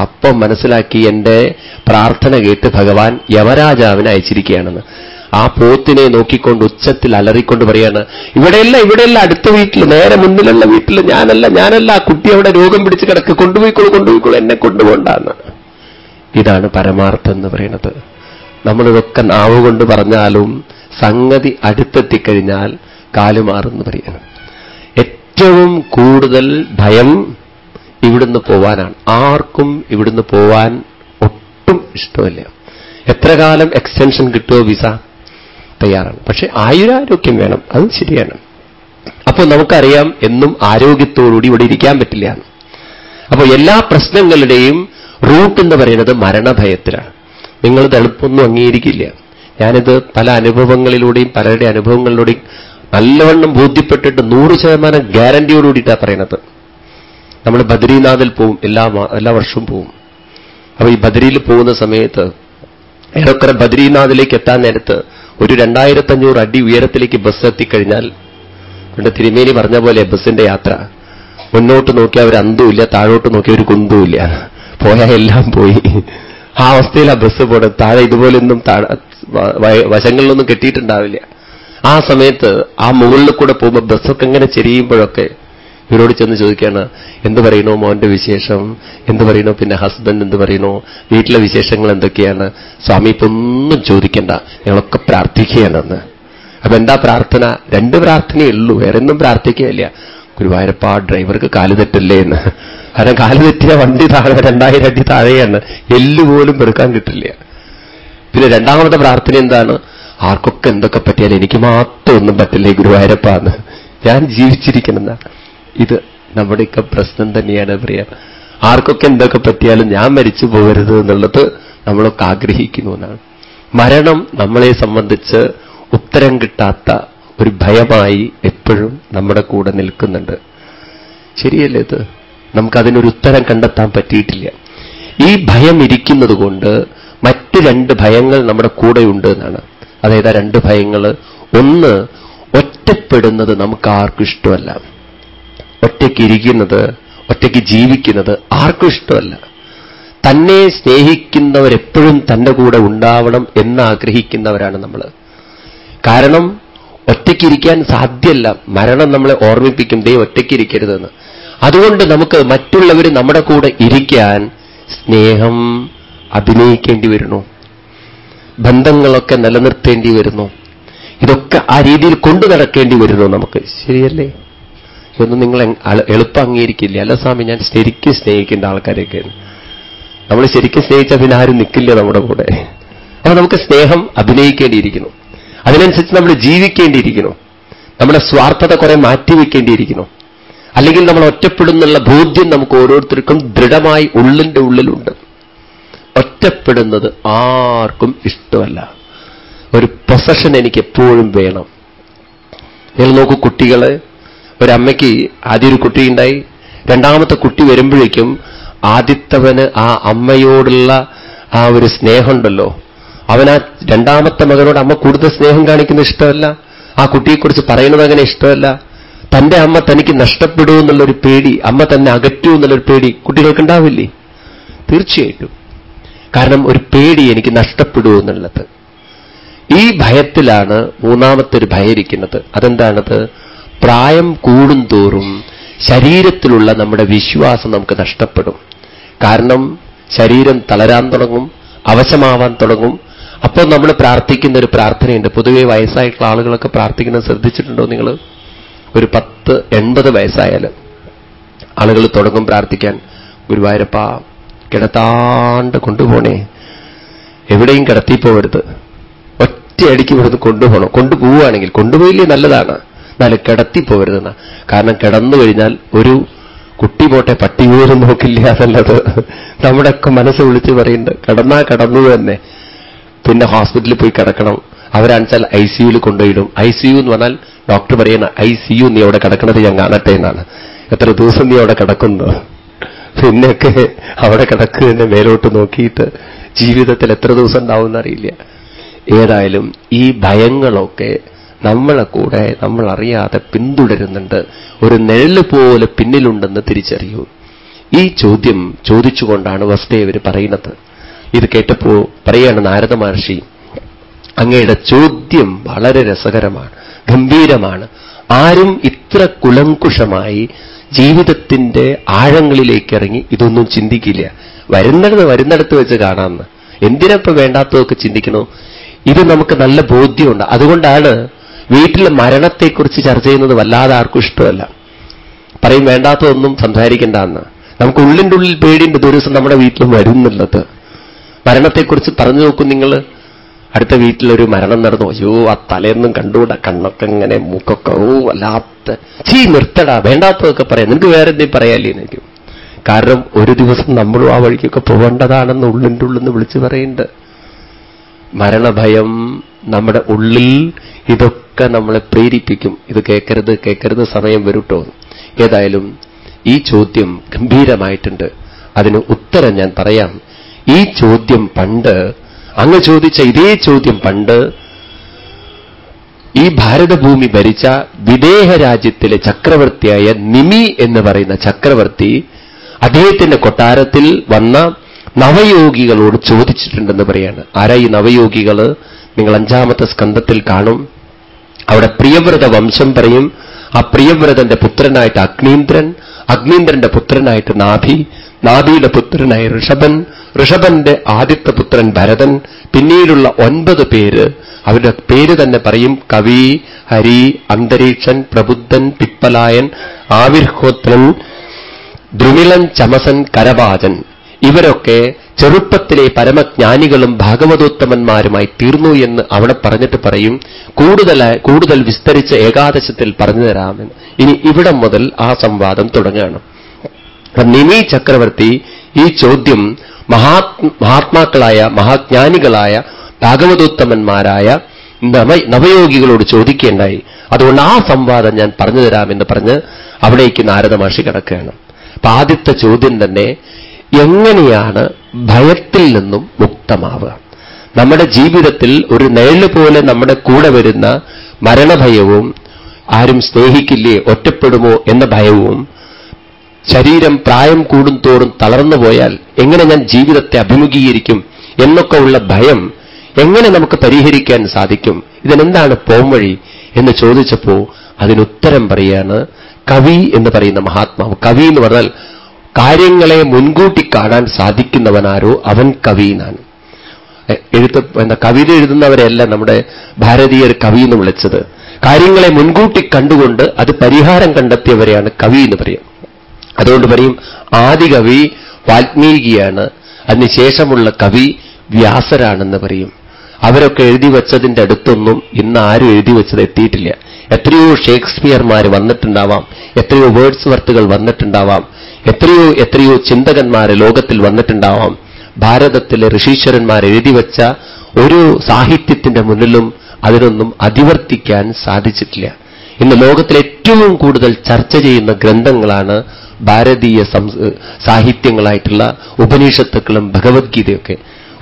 അപ്പം മനസ്സിലാക്കി എന്റെ പ്രാർത്ഥന കേട്ട് ഭഗവാൻ യവരാജാവിനെ അയച്ചിരിക്കുകയാണെന്ന്. ആ പോത്തിനെ നോക്കിക്കൊണ്ട് ഉച്ചത്തിൽ അലറിക്കൊണ്ട് പറയാണ് ഇവിടെയല്ല ഇവിടെയല്ല അടുത്ത വീട്ടിൽ നേരെ മുന്നിലുള്ള വീട്ടിൽ ഞാനല്ല ഞാനല്ല ആ കുട്ടി അവിടെ രോഗം പിടിച്ച് കിടക്ക് കൊണ്ടുപോയിക്കോളൂ കൊണ്ടുപോയിക്കോളൂ എന്നെ കൊണ്ടുപോകണ്ടെന്ന്. ഇതാണ് പരമാർത്ഥം എന്ന് പറയുന്നത്. നമ്മളിതൊക്കെ നാവ് കൊണ്ട് പറഞ്ഞാലും സംഗതി അടുത്തെത്തിക്കഴിഞ്ഞാൽ കാലുമാറെന്ന് പറയണം. ഏറ്റവും കൂടുതൽ ഭയം ഇവിടുന്ന് പോവാനാണ്. ആർക്കും ഇവിടുന്ന് പോവാൻ ഒട്ടും ഇഷ്ടമില്ല. എത്ര കാലം എക്സ്റ്റൻഷൻ കിട്ടുമോ വിസ തയ്യാറാണ്. പക്ഷെ ആയുരാരോഗ്യം വേണം. അത് ശരിയാണ്. അപ്പോൾ നമുക്കറിയാം എന്നും ആരോഗ്യത്തോടുകൂടി ഇവിടെ ഇരിക്കാൻ പറ്റില്ല അപ്പോൾ എല്ലാ പ്രശ്നങ്ങളുടെയും റൂട്ട് എന്ന് പറയുന്നത് മരണഭയത്തിലാണ്. നിങ്ങളിത് എളുപ്പമൊന്നും അംഗീകരിക്കില്ല. ഞാനിത് പല അനുഭവങ്ങളിലൂടെയും പലരുടെ അനുഭവങ്ങളിലൂടെയും നല്ലവണ്ണം ബോധ്യപ്പെട്ടിട്ട് നൂറ് ശതമാനം ഗ്യാരണ്ടിയോടുകൂടിയിട്ടാണ് പറയുന്നത് നമ്മൾ ബദ്രീനാഥിൽ പോവും. എല്ലാ എല്ലാ വർഷവും പോവും. അപ്പൊ ഈ ബദ്രിയിൽ പോകുന്ന സമയത്ത് ഏറെക്കുറെ ബദ്രീനാഥിലേക്ക് എത്താൻ നേരത്ത് ഒരു രണ്ടായിരത്തഞ്ഞൂറ് അടി ഉയരത്തിലേക്ക് ബസ് എത്തിക്കഴിഞ്ഞാൽ പണ്ട് തിരുമേനി പറഞ്ഞ പോലെ ബസ്സിന്റെ യാത്ര. മുന്നോട്ട് നോക്കിയാൽ ഒരു അന്തുമില്ല താഴോട്ട് നോക്കിയ ഒരു കുന്തുമില്ല. പോയാൽ എല്ലാം പോയി. ആ അവസ്ഥയിൽ ആ ബസ് പോണത്. താഴെ ഇതുപോലൊന്നും വശങ്ങളിലൊന്നും കെട്ടിയിട്ടുണ്ടാവില്ല. ആ സമയത്ത് ആ മുകളിൽ കൂടെ പോകുമ്പോൾ ബസ്സൊക്കെ ഇങ്ങനെ ചെരിയുമ്പോഴൊക്കെ ഇവരോട് ചെന്ന് ചോദിക്കുകയാണ് എന്ത് പറയണോ മോന്റെ വിശേഷം? എന്ത് പറയണോ പിന്നെ ഹസ്ബൻഡ് എന്ത് പറയണോ വീട്ടിലെ വിശേഷങ്ങൾ എന്തൊക്കെയാണ്? സ്വാമി ഇപ്പൊന്നും ചോദിക്കണ്ട. ഞങ്ങളൊക്കെ പ്രാർത്ഥിക്കുകയാണെന്ന് അപ്പൊ എന്താ പ്രാർത്ഥന? രണ്ട് പ്രാർത്ഥനയേ ഉള്ളൂ. വേറെ ഒന്നും പ്രാർത്ഥിക്കുകയില്ല. ഗുരുവായൂരപ്പ ഡ്രൈവർക്ക് കാൽ തെറ്റല്ലേ എന്ന്. കാരണം കാൽ തെറ്റിയ വണ്ടി താഴെ രണ്ടായിരം അടി താഴെയാണ്. എല്ലുപോലും പെറുക്കാൻ കിട്ടില്ല. പിന്നെ രണ്ടാമത്തെ പ്രാർത്ഥന എന്താണ്? ആർക്കൊക്കെ എന്തൊക്കെ പറ്റിയാലും എനിക്ക് മാത്രം ഒന്നും പറ്റില്ലേ ഗുരുവായൂരപ്പ എന്ന് ഞാൻ ജീവിച്ചിരിക്കണമെന്ന ഇത് നമ്മുടെയൊക്കെ പ്രശ്നം തന്നെയാണ് പറയാം ആർക്കൊക്കെ എന്തൊക്കെ പറ്റിയാലും ഞാൻ മരിച്ചു പോകരുത് എന്നുള്ളത് നമ്മളൊക്കെ ആഗ്രഹിക്കുന്നു എന്നാണ്. മരണം നമ്മളെ സംബന്ധിച്ച് ഉത്തരം കിട്ടാത്ത ഒരു ഭയമായി എപ്പോഴും നമ്മുടെ കൂടെ നിൽക്കുന്നുണ്ട്. ശരിയല്ലേ ഇത്? നമുക്കതിനൊരു ഉത്തരം കണ്ടെത്താൻ പറ്റിയിട്ടില്ല. ഈ ഭയം ഇരിക്കുന്നത് കൊണ്ട് മറ്റ് രണ്ട് ഭയങ്ങൾ നമ്മുടെ കൂടെയുണ്ട് എന്നാണ്. അതായത് ആ രണ്ട് ഭയങ്ങൾ ഒന്ന് ഒറ്റപ്പെടുന്നത് നമുക്ക് ആർക്കും ഇഷ്ടമല്ല. ഒറ്റയ്ക്ക് ഇരിക്കുന്നത് ഒറ്റയ്ക്ക് ജീവിക്കുന്നത് ആർക്കും ഇഷ്ടമല്ല. തന്നെ സ്നേഹിക്കുന്നവരെപ്പോഴും തന്റെ കൂടെ ഉണ്ടാവണം എന്നാഗ്രഹിക്കുന്നവരാണ് നമ്മൾ. കാരണം ഒറ്റയ്ക്കിരിക്കാൻ സാധ്യല്ല മരണം നമ്മളെ ഓർമ്മിപ്പിക്കും ദേ ഒറ്റയ്ക്കിരിക്കരുതെന്ന് അതുകൊണ്ട് നമുക്ക് മറ്റുള്ളവർ നമ്മുടെ കൂടെ ഇരിക്കാൻ സ്നേഹം അഭിനയിക്കേണ്ടി വരുന്നു. ബന്ധങ്ങളൊക്കെ നിലനിർത്തേണ്ടി വരുന്നു. ഇതൊക്കെ ആ രീതിയിൽ കൊണ്ടു നടക്കേണ്ടി വരുന്നു നമുക്ക്. ശരിയല്ലേ? ഇതൊന്നും നിങ്ങൾ എളുപ്പം അംഗീകരിക്കില്ല. അല്ല സ്വാമി ഞാൻ ശരിക്കും സ്നേഹിക്കേണ്ട ആൾക്കാരൊക്കെ നമ്മൾ ശരിക്കും സ്നേഹിച്ചാൽ പിന്നെ നിൽക്കില്ല നമ്മുടെ കൂടെ. അപ്പൊ നമുക്ക് സ്നേഹം അഭിനയിക്കേണ്ടിയിരിക്കുന്നു. അതിനനുസരിച്ച് നമ്മൾ ജീവിക്കേണ്ടിയിരിക്കുന്നു. നമ്മുടെ സ്വാർത്ഥത കുറെ മാറ്റിവെക്കേണ്ടിയിരിക്കുന്നു. അല്ലെങ്കിൽ നമ്മൾ ഒറ്റപ്പെടുന്നുള്ള ബോധ്യം നമുക്ക് ഓരോരുത്തർക്കും ദൃഢമായി ഉള്ളിന്റെ ഉള്ളിലുണ്ട്. ഒറ്റപ്പെടുന്നത് ആർക്കും ഇഷ്ടമല്ല. ഒരു പൊസഷൻ എനിക്ക് എപ്പോഴും വേണം. നിങ്ങൾ നോക്കൂ കുട്ടികൾ ഒരമ്മയ്ക്ക് ആദ്യം ഒരു കുട്ടിയുണ്ടായി രണ്ടാമത്തെ കുട്ടി വരുമ്പോഴേക്കും ആദ്യത്തവന് ആ അമ്മയോടുള്ള ആ ഒരു സ്നേഹമുണ്ടല്ലോ. അവൻ ആ രണ്ടാമത്തെ മകനോട് അമ്മ കൂടുതൽ സ്നേഹം കാണിക്കുന്ന ഇഷ്ടമല്ല. ആ കുട്ടിയെക്കുറിച്ച് പറയുന്നത് അങ്ങനെ ഇഷ്ടമല്ല. തന്റെ അമ്മ തനിക്ക് നഷ്ടപ്പെടൂ എന്നുള്ളൊരു പേടി അമ്മ തന്നെ അകറ്റൂ എന്നുള്ളൊരു പേടി കുട്ടികൾക്കുണ്ടാവില്ലേ തീർച്ചയായിട്ടും. കാരണം ഒരു പേടി എനിക്ക് നഷ്ടപ്പെടൂ എന്നുള്ളത്. ഈ ഭയത്തിലാണ് മൂന്നാമത്തെ ഒരു ഭയരിക്കുന്നത് അതെന്താണത്? പ്രായം കൂടുന്തോറും ശരീരത്തിലുള്ള നമ്മുടെ വിശ്വാസം നമുക്ക് നഷ്ടപ്പെടും. കാരണം ശരീരം തളരാൻ തുടങ്ങും അവശമാവാൻ തുടങ്ങും. അപ്പോൾ നമ്മൾ പ്രാർത്ഥിക്കുന്ന ഒരു പ്രാർത്ഥനയുണ്ട്. പൊതുവെ വയസ്സായിട്ടുള്ള ആളുകളൊക്കെ പ്രാർത്ഥിക്കുന്നത് ശ്രദ്ധിച്ചിട്ടുണ്ടോ നിങ്ങൾ? ഒരു പത്ത് എൺപത് വയസ്സായാൽ ആളുകൾ തുടങ്ങും പ്രാർത്ഥിക്കാൻ. ഗുരുവായൂരപ്പ കിടത്താണ്ട് കൊണ്ടുപോണേ. എവിടെയും കിടത്തിപ്പോവരുത്. ഒറ്റയടിക്ക് ഇവിടുന്ന് കൊണ്ടുപോകണം കൊണ്ടുപോവുകയാണെങ്കിൽ കൊണ്ടുപോയില്ലേ നല്ലതാണ്. എന്നാലും കിടത്തിപ്പോവരുതെന്ന കാരണം കിടന്നു കഴിഞ്ഞാൽ ഒരു കുട്ടി പോട്ടെ പട്ടി പോലും നോക്കില്ല എന്നുള്ളത് നമ്മുടെയൊക്കെ മനസ്സ് വിളിച്ച് പറയുന്നുണ്ട് കിടന്നാ കിടന്നു തന്നെ. പിന്നെ ഹോസ്പിറ്റലിൽ പോയി കിടക്കണം. അവരാണിച്ചാൽ ഐ സിയുയിൽ കൊണ്ടുപോയിടും. ഐ സി യു എന്ന് പറഞ്ഞാൽ ഡോക്ടർ പറയുന്ന ഐ സി യു നീ അവിടെ കിടക്കുന്നത് ഞാൻ കാണട്ടെ എന്നാണ്. എത്ര ദിവസം നീ അവിടെ കിടക്കുന്നു? പിന്നെയൊക്കെ അവിടെ കിടക്കുന്നതിന് മേലോട്ട് നോക്കിയിട്ട് ജീവിതത്തിൽ എത്ര ദിവസം ഉണ്ടാവും എന്നറിയില്ല ഏതായാലും ഈ ഭയങ്ങളൊക്കെ നമ്മളെ കൂടെ നമ്മൾ അറിയാതെ പിന്തുടരുന്നുണ്ട്. ഒരു നിഴൽ പോലെ പിന്നിലുണ്ടെന്ന് തിരിച്ചറിയൂ. ഈ ചോദ്യം ചോദിച്ചുകൊണ്ടാണ് വസുദേവർ പറയുന്നത്. ഇത് കേട്ടപ്പോ പറയാണ് നാരദ മഹർഷി അങ്ങയുടെ ചോദ്യം വളരെ രസകരമാണ് ഗംഭീരമാണ്. ആരും ഇത്ര കുലങ്കുഷമായി ജീവിതത്തിന്റെ ആഴങ്ങളിലേക്ക് ഇറങ്ങി ഇതൊന്നും ചിന്തിക്കില്ല. വരുന്നിടത്ത് വരുന്നിടത്ത് വെച്ച് കാണാമെന്ന് എന്തിനപ്പോ വേണ്ടാത്തതൊക്കെ ചിന്തിക്കണോ? ഇത് നമുക്ക് നല്ല ബോധ്യമുണ്ട്. അതുകൊണ്ടാണ് വീട്ടിലെ മരണത്തെക്കുറിച്ച് ചർച്ച ചെയ്യുന്നത് വല്ലാതെ ആർക്കും ഇഷ്ടമല്ല. പറയും വേണ്ടാത്തതൊന്നും സംസാരിക്കേണ്ട എന്ന് നമുക്ക് ഉള്ളിന്റെ ഉള്ളിൽ പേടിയുണ്ട് ദിവസം നമ്മുടെ വീട്ടിൽ വരുന്നുള്ളത്. മരണത്തെക്കുറിച്ച് പറഞ്ഞു നോക്കും നിങ്ങൾ. അടുത്ത വീട്ടിലൊരു മരണം നടന്നു. അയ്യോ ആ തലയൊന്നും കണ്ടുകൂടാ. കണ്ണൊക്കെ ഇങ്ങനെ മൂക്കൊക്കെ ഓ വല്ലാത്ത. ചീ നിർത്തടാ. വേണ്ടാത്തതൊക്കെ പറയാം. നിനക്ക് വേറെ എന്തെങ്കിലും പറയാല്ലേ എനിക്ക് കാരണം ഒരു ദിവസം നമ്മളും ആ വഴിക്കൊക്കെ പോകേണ്ടതാണെന്ന് ഉള്ളിന്റെ ഉള്ളിൽ നിന്ന് വിളിച്ചു പറയുന്നുണ്ട്. മരണഭയം നമ്മുടെ ഉള്ളിൽ ഇതൊക്കെ നമ്മളെ പ്രേരിപ്പിക്കും. ഇത് കേൾക്കരുത് കേൾക്കരുത് സമയം വരുട്ടോ. ഏതായാലും ഈ ചോദ്യം ഗംഭീരമായിട്ടുണ്ട്. അതിന് ഉത്തരം ഞാൻ പറയാം. ഈ ചോദ്യം പണ്ട് അങ്ങ് ചോദിച്ച ഇതേ ചോദ്യം പണ്ട് ഈ ഭാരതഭൂമി ഭരിച്ച വിദേഹ രാജ്യത്തിലെ ചക്രവർത്തിയായ നിമി എന്ന് പറയുന്ന ചക്രവർത്തി അദ്ദേഹത്തിന്റെ കൊട്ടാരത്തിൽ വന്ന നവയോഗികളോട് ചോദിച്ചിട്ടുണ്ടെന്ന് പറയാണ്. ആരാ ഈ നവയോഗികൾ നിങ്ങൾ അഞ്ചാമത്തെ സ്കന്ധത്തിൽ കാണും. അവിടെ പ്രിയവ്രത വംശം പറയും. ആ പ്രിയവ്രതന്റെ പുത്രനായിട്ട് അഗ്നീന്ദ്രൻ അഗ്നീന്ദ്രന്റെ പുത്രനായിട്ട് നാഭി നാഭിയുടെ പുത്രനായി ഋഷഭൻ ഋഷഭന്റെ ആദ്യത്തെ പുത്രൻ ഭരതൻ പിന്നീടുള്ള ഒൻപത് പേര് അവരുടെ പേര് തന്നെ പറയും. കവി ഹരി അന്തരീക്ഷൻ പ്രബുദ്ധൻ പിപ്പലായൻ ആവിർഹോത്രൻ ദ്രുമിളൻ ചമസൻ കരവാചൻ. ഇവരൊക്കെ ചെറുപ്പത്തിലെ പരമജ്ഞാനികളും ഭാഗവതോത്തമന്മാരുമായി തീർന്നു എന്ന് അവിടെ പറഞ്ഞിട്ട് പറയും. കൂടുതൽ കൂടുതൽ വിസ്തരിച്ച ഏകാദശത്തിൽ പറഞ്ഞു തരാമെന്ന് ഇനി ഇവിടെ മുതൽ ആ സംവാദം തുടങ്ങുകയാണ്. നിമി ചക്രവർത്തി ഈ ചോദ്യം മഹാത്മാക്കളായ മഹാജ്ഞാനികളായ ഭാഗവതോത്തമന്മാരായ നവ നവയോഗികളോട് ചോദിക്കേണ്ടായി. അതുകൊണ്ട് ആ സംവാദം ഞാൻ പറഞ്ഞു തരാമെന്ന് പറഞ്ഞ് അവിടേക്ക് നാരദ മഹർഷി കിടക്കുകയാണ്. അപ്പൊ ആദ്യത്തെ ചോദ്യം തന്നെ എങ്ങനെയാണ് ഭയത്തിൽ നിന്നും മുക്തമാവുക? നമ്മുടെ ജീവിതത്തിൽ ഒരു നേൾ പോലെ നമ്മുടെ കൂടെ വരുന്ന മരണഭയവും ആരും സ്നേഹിക്കില്ലേ ഒറ്റപ്പെടുമോ എന്ന ഭയവും ശരീരം പ്രായം കൂടും തോറും തളർന്നു പോയാൽ എങ്ങനെ ഞാൻ ജീവിതത്തെ അഭിമുഖീകരിക്കും എന്നൊക്കെ ഉള്ള ഭയം എങ്ങനെ നമുക്ക് പരിഹരിക്കാൻ സാധിക്കും? ഇതിനെന്താണ് പോംവഴി എന്ന് ചോദിച്ചപ്പോ അതിനുത്തരം പറയാണ് കവി എന്ന് പറയുന്ന മഹാത്മാവ്. കവി എന്ന് പറഞ്ഞാൽ കാര്യങ്ങളെ മുൻകൂട്ടി കാണാൻ സാധിക്കുന്നവനാരോ അവൻ കവി എന്നാണ് എഴുത്ത എന്താ കവിത എഴുതുന്നവരെയല്ല നമ്മുടെ ഭാരതീയർ കവി എന്ന് വിളിച്ചത്. കാര്യങ്ങളെ മുൻകൂട്ടി കണ്ടുകൊണ്ട് അത് പരിഹാരം കണ്ടെത്തിയവരെയാണ് കവി എന്ന് പറയും. അതുകൊണ്ട് പറയും ആദി കവി വാൽമീകിയാണ് അതിനുശേഷമുള്ള കവി വ്യാസരാണെന്ന് പറയും. അവരൊക്കെ എഴുതി വച്ചതിന്റെ അടുത്തൊന്നും ഇന്ന് ആരും എഴുതി വെച്ചത് എത്തിയിട്ടില്ല. എത്രയോ ഷേക്സ്പിയർമാർ വന്നിട്ടുണ്ടാവാം എത്രയോ വേർഡ്സ് വർത്തുകൾ വന്നിട്ടുണ്ടാവാം. എത്രയോ എത്രയോ ചിന്തകന്മാർ ലോകത്തിൽ വന്നിട്ടുണ്ടാവാം. ഭാരതത്തിലെ ഋഷീശ്വരന്മാർ എഴുതിവെച്ച ഒരു സാഹിത്യത്തിന്റെ മുന്നിലും അതിനൊന്നും അതിവർത്തിക്കാൻ സാധിച്ചിട്ടില്ല. ഇന്ന് ലോകത്തിൽ ഏറ്റവും കൂടുതൽ ചർച്ച ചെയ്യുന്ന ഗ്രന്ഥങ്ങളാണ് ഭാരതീയ സാഹിത്യങ്ങളായിട്ടുള്ള ഉപനിഷത്തുക്കളും ഭഗവത്ഗീതയൊക്കെ.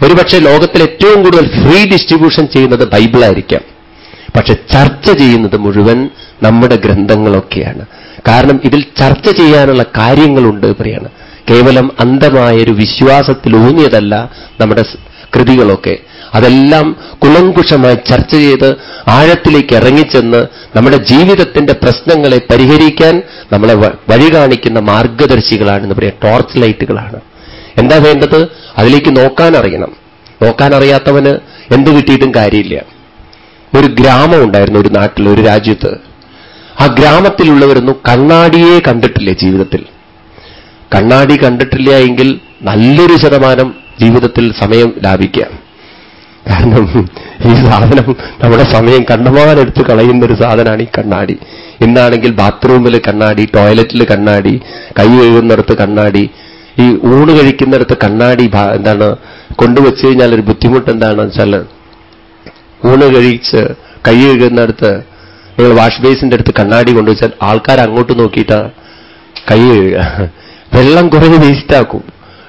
ഒരുപക്ഷെ ലോകത്തിൽ ഏറ്റവും കൂടുതൽ ഫ്രീ ഡിസ്ട്രിബ്യൂഷൻ ചെയ്യുന്നത് ബൈബിളായിരിക്കാം. പക്ഷെ ചർച്ച ചെയ്യുന്നത് മുഴുവൻ നമ്മുടെ ഗ്രന്ഥങ്ങളൊക്കെയാണ്. കാരണം ഇതിൽ ചർച്ച ചെയ്യാനുള്ള കാര്യങ്ങളുണ്ട് പറയാണ് കേവലം അന്ധമായൊരു വിശ്വാസത്തിൽ ഊന്നിയതല്ല നമ്മുടെ കൃതികളൊക്കെ. അതെല്ലാം കുളങ്കുഷമായി ചർച്ച ചെയ്ത് ആഴത്തിലേക്ക് ഇറങ്ങിച്ചെന്ന് നമ്മുടെ ജീവിതത്തിന്റെ പ്രശ്നങ്ങളെ പരിഹരിക്കാൻ നമ്മളെ വഴി കാണിക്കുന്ന മാർഗദർശികളാണെന്ന് പറയാം ടോർച്ച് ലൈറ്റുകളാണ്. എന്താ വേണ്ടത്? അതിലേക്ക് നോക്കാൻ അറിയണം നോക്കാൻ എന്ത് കിട്ടിയിട്ടും കാര്യമില്ല. ഒരു ഗ്രാമം ഉണ്ടായിരുന്നു ഒരു നാട്ടിൽ ഒരു രാജ്യത്ത്. ആ ഗ്രാമത്തിലുള്ളവരൊന്നും കണ്ണാടിയെ കണ്ടിട്ടില്ല ജീവിതത്തിൽ. കണ്ണാടി കണ്ടിട്ടില്ല എങ്കിൽ നല്ലൊരു ശതമാനം ജീവിതത്തിൽ സമയം ലാഭിക്കാം. കാരണം ഈ സാധനം നമ്മുടെ സമയം കണ്ടമാനെടുത്ത് കളയുന്ന ഒരു സാധനമാണ് ഈ കണ്ണാടി. ഇന്നാണെങ്കിൽ ബാത്റൂമിൽ കണ്ണാടി ടോയ്ലറ്റിൽ കണ്ണാടി കൈ കഴുകുന്നിടത്ത് കണ്ണാടി ഈ ഊണ് കഴിക്കുന്നിടത്ത് കണ്ണാടി എന്താണ് കൊണ്ടുവച്ചു കഴിഞ്ഞാൽ ഒരു ബുദ്ധിമുട്ട് എന്താണെന്ന് വെച്ചാൽ ഊണ് കഴിച്ച് കൈ കഴുകുന്നിടത്ത് നിങ്ങൾ വാഷ് ബേസിന്റെ അടുത്ത് കണ്ണാടി കൊണ്ടുവച്ചാൽ ആൾക്കാർ അങ്ങോട്ട് നോക്കിയിട്ട് കൈ കഴുകുക. വെള്ളം കുറേ വേസ്റ്റാക്കും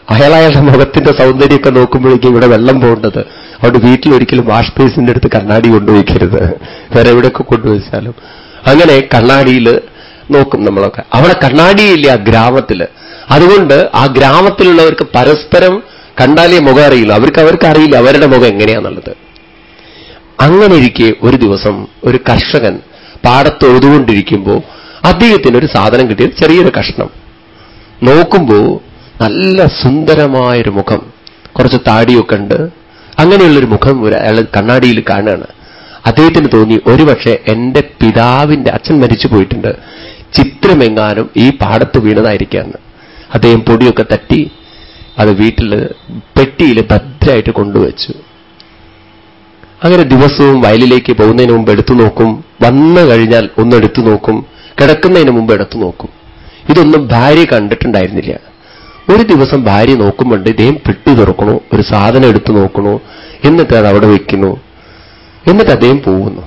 അയാൾ അയാളുടെ മുഖത്തിന്റെ സൗന്ദര്യമൊക്കെ നോക്കുമ്പോഴേക്കും ഇവിടെ വെള്ളം പോകേണ്ടത്. അതുകൊണ്ട് വീട്ടിൽ ഒരിക്കലും വാഷ് ബേസിന്റെ അടുത്ത് കണ്ണാടി കൊണ്ടുവയ്ക്കരുത്. വേറെ എവിടെയൊക്കെ കൊണ്ടുവച്ചാലും. അങ്ങനെ കണ്ണാടിയിൽ നോക്കും നമ്മളൊക്കെ. അവിടെ കണ്ണാടിയില്ല ആ ഗ്രാമത്തിൽ. അതുകൊണ്ട് ആ ഗ്രാമത്തിലുള്ളവർക്ക് പരസ്പരം കണ്ടാലേ മുഖം അറിയില്ല. അവർക്ക് അവർക്ക് അറിയില്ല അവരുടെ മുഖം എങ്ങനെയാന്നുള്ളത്. അങ്ങനെ ഇരിക്കെ ഒരു ദിവസം ഒരു കർഷകൻ പാടത്ത് ഒഴുതുകൊണ്ടിരിക്കുമ്പോൾ അദ്ദേഹത്തിന് ഒരു സാധനം കിട്ടിയത് ചെറിയൊരു കഷ്ണം. നോക്കുമ്പോൾ നല്ല സുന്ദരമായൊരു മുഖം. കുറച്ച് താടിയൊക്കെ ഉണ്ട്. അങ്ങനെയുള്ളൊരു മുഖം അയാൾ കണ്ണാടിയിൽ കാണുകയാണ്. അദ്ദേഹത്തിന് തോന്നി ഒരുപക്ഷെ എന്റെ പിതാവിന്റെ അച്ഛൻ മരിച്ചു പോയിട്ടുണ്ട്. ചിത്രമെങ്ങാനും ഈ പാടത്ത് വീണതായിരിക്കാന്ന്. അദ്ദേഹം പൊടിയൊക്കെ തട്ടി അത് വീട്ടിൽ പെട്ടിയിൽ ഭദ്രമായിട്ട് കൊണ്ടുവച്ചു. അങ്ങനെ ദിവസവും വയലിലേക്ക് പോകുന്നതിന് മുമ്പ് എടുത്തു നോക്കും. വന്നു കഴിഞ്ഞാൽ ഒന്ന് എടുത്തു നോക്കും. കിടക്കുന്നതിന് മുമ്പ് എടുത്തു നോക്കും. ഇതൊന്നും ഭാര്യ കണ്ടിട്ടുണ്ടായിരുന്നില്ല. ഒരു ദിവസം ഭാര്യ നോക്കുമ്പോണ്ട് ഇദ്ദേഹം പെട്ടി തുറക്കണു. ഒരു സാധനം എടുത്തു നോക്കണു. എന്നിട്ട് അത് അവിടെ വെക്കുന്നു. എന്നിട്ട് അദ്ദേഹം പോകുന്നു.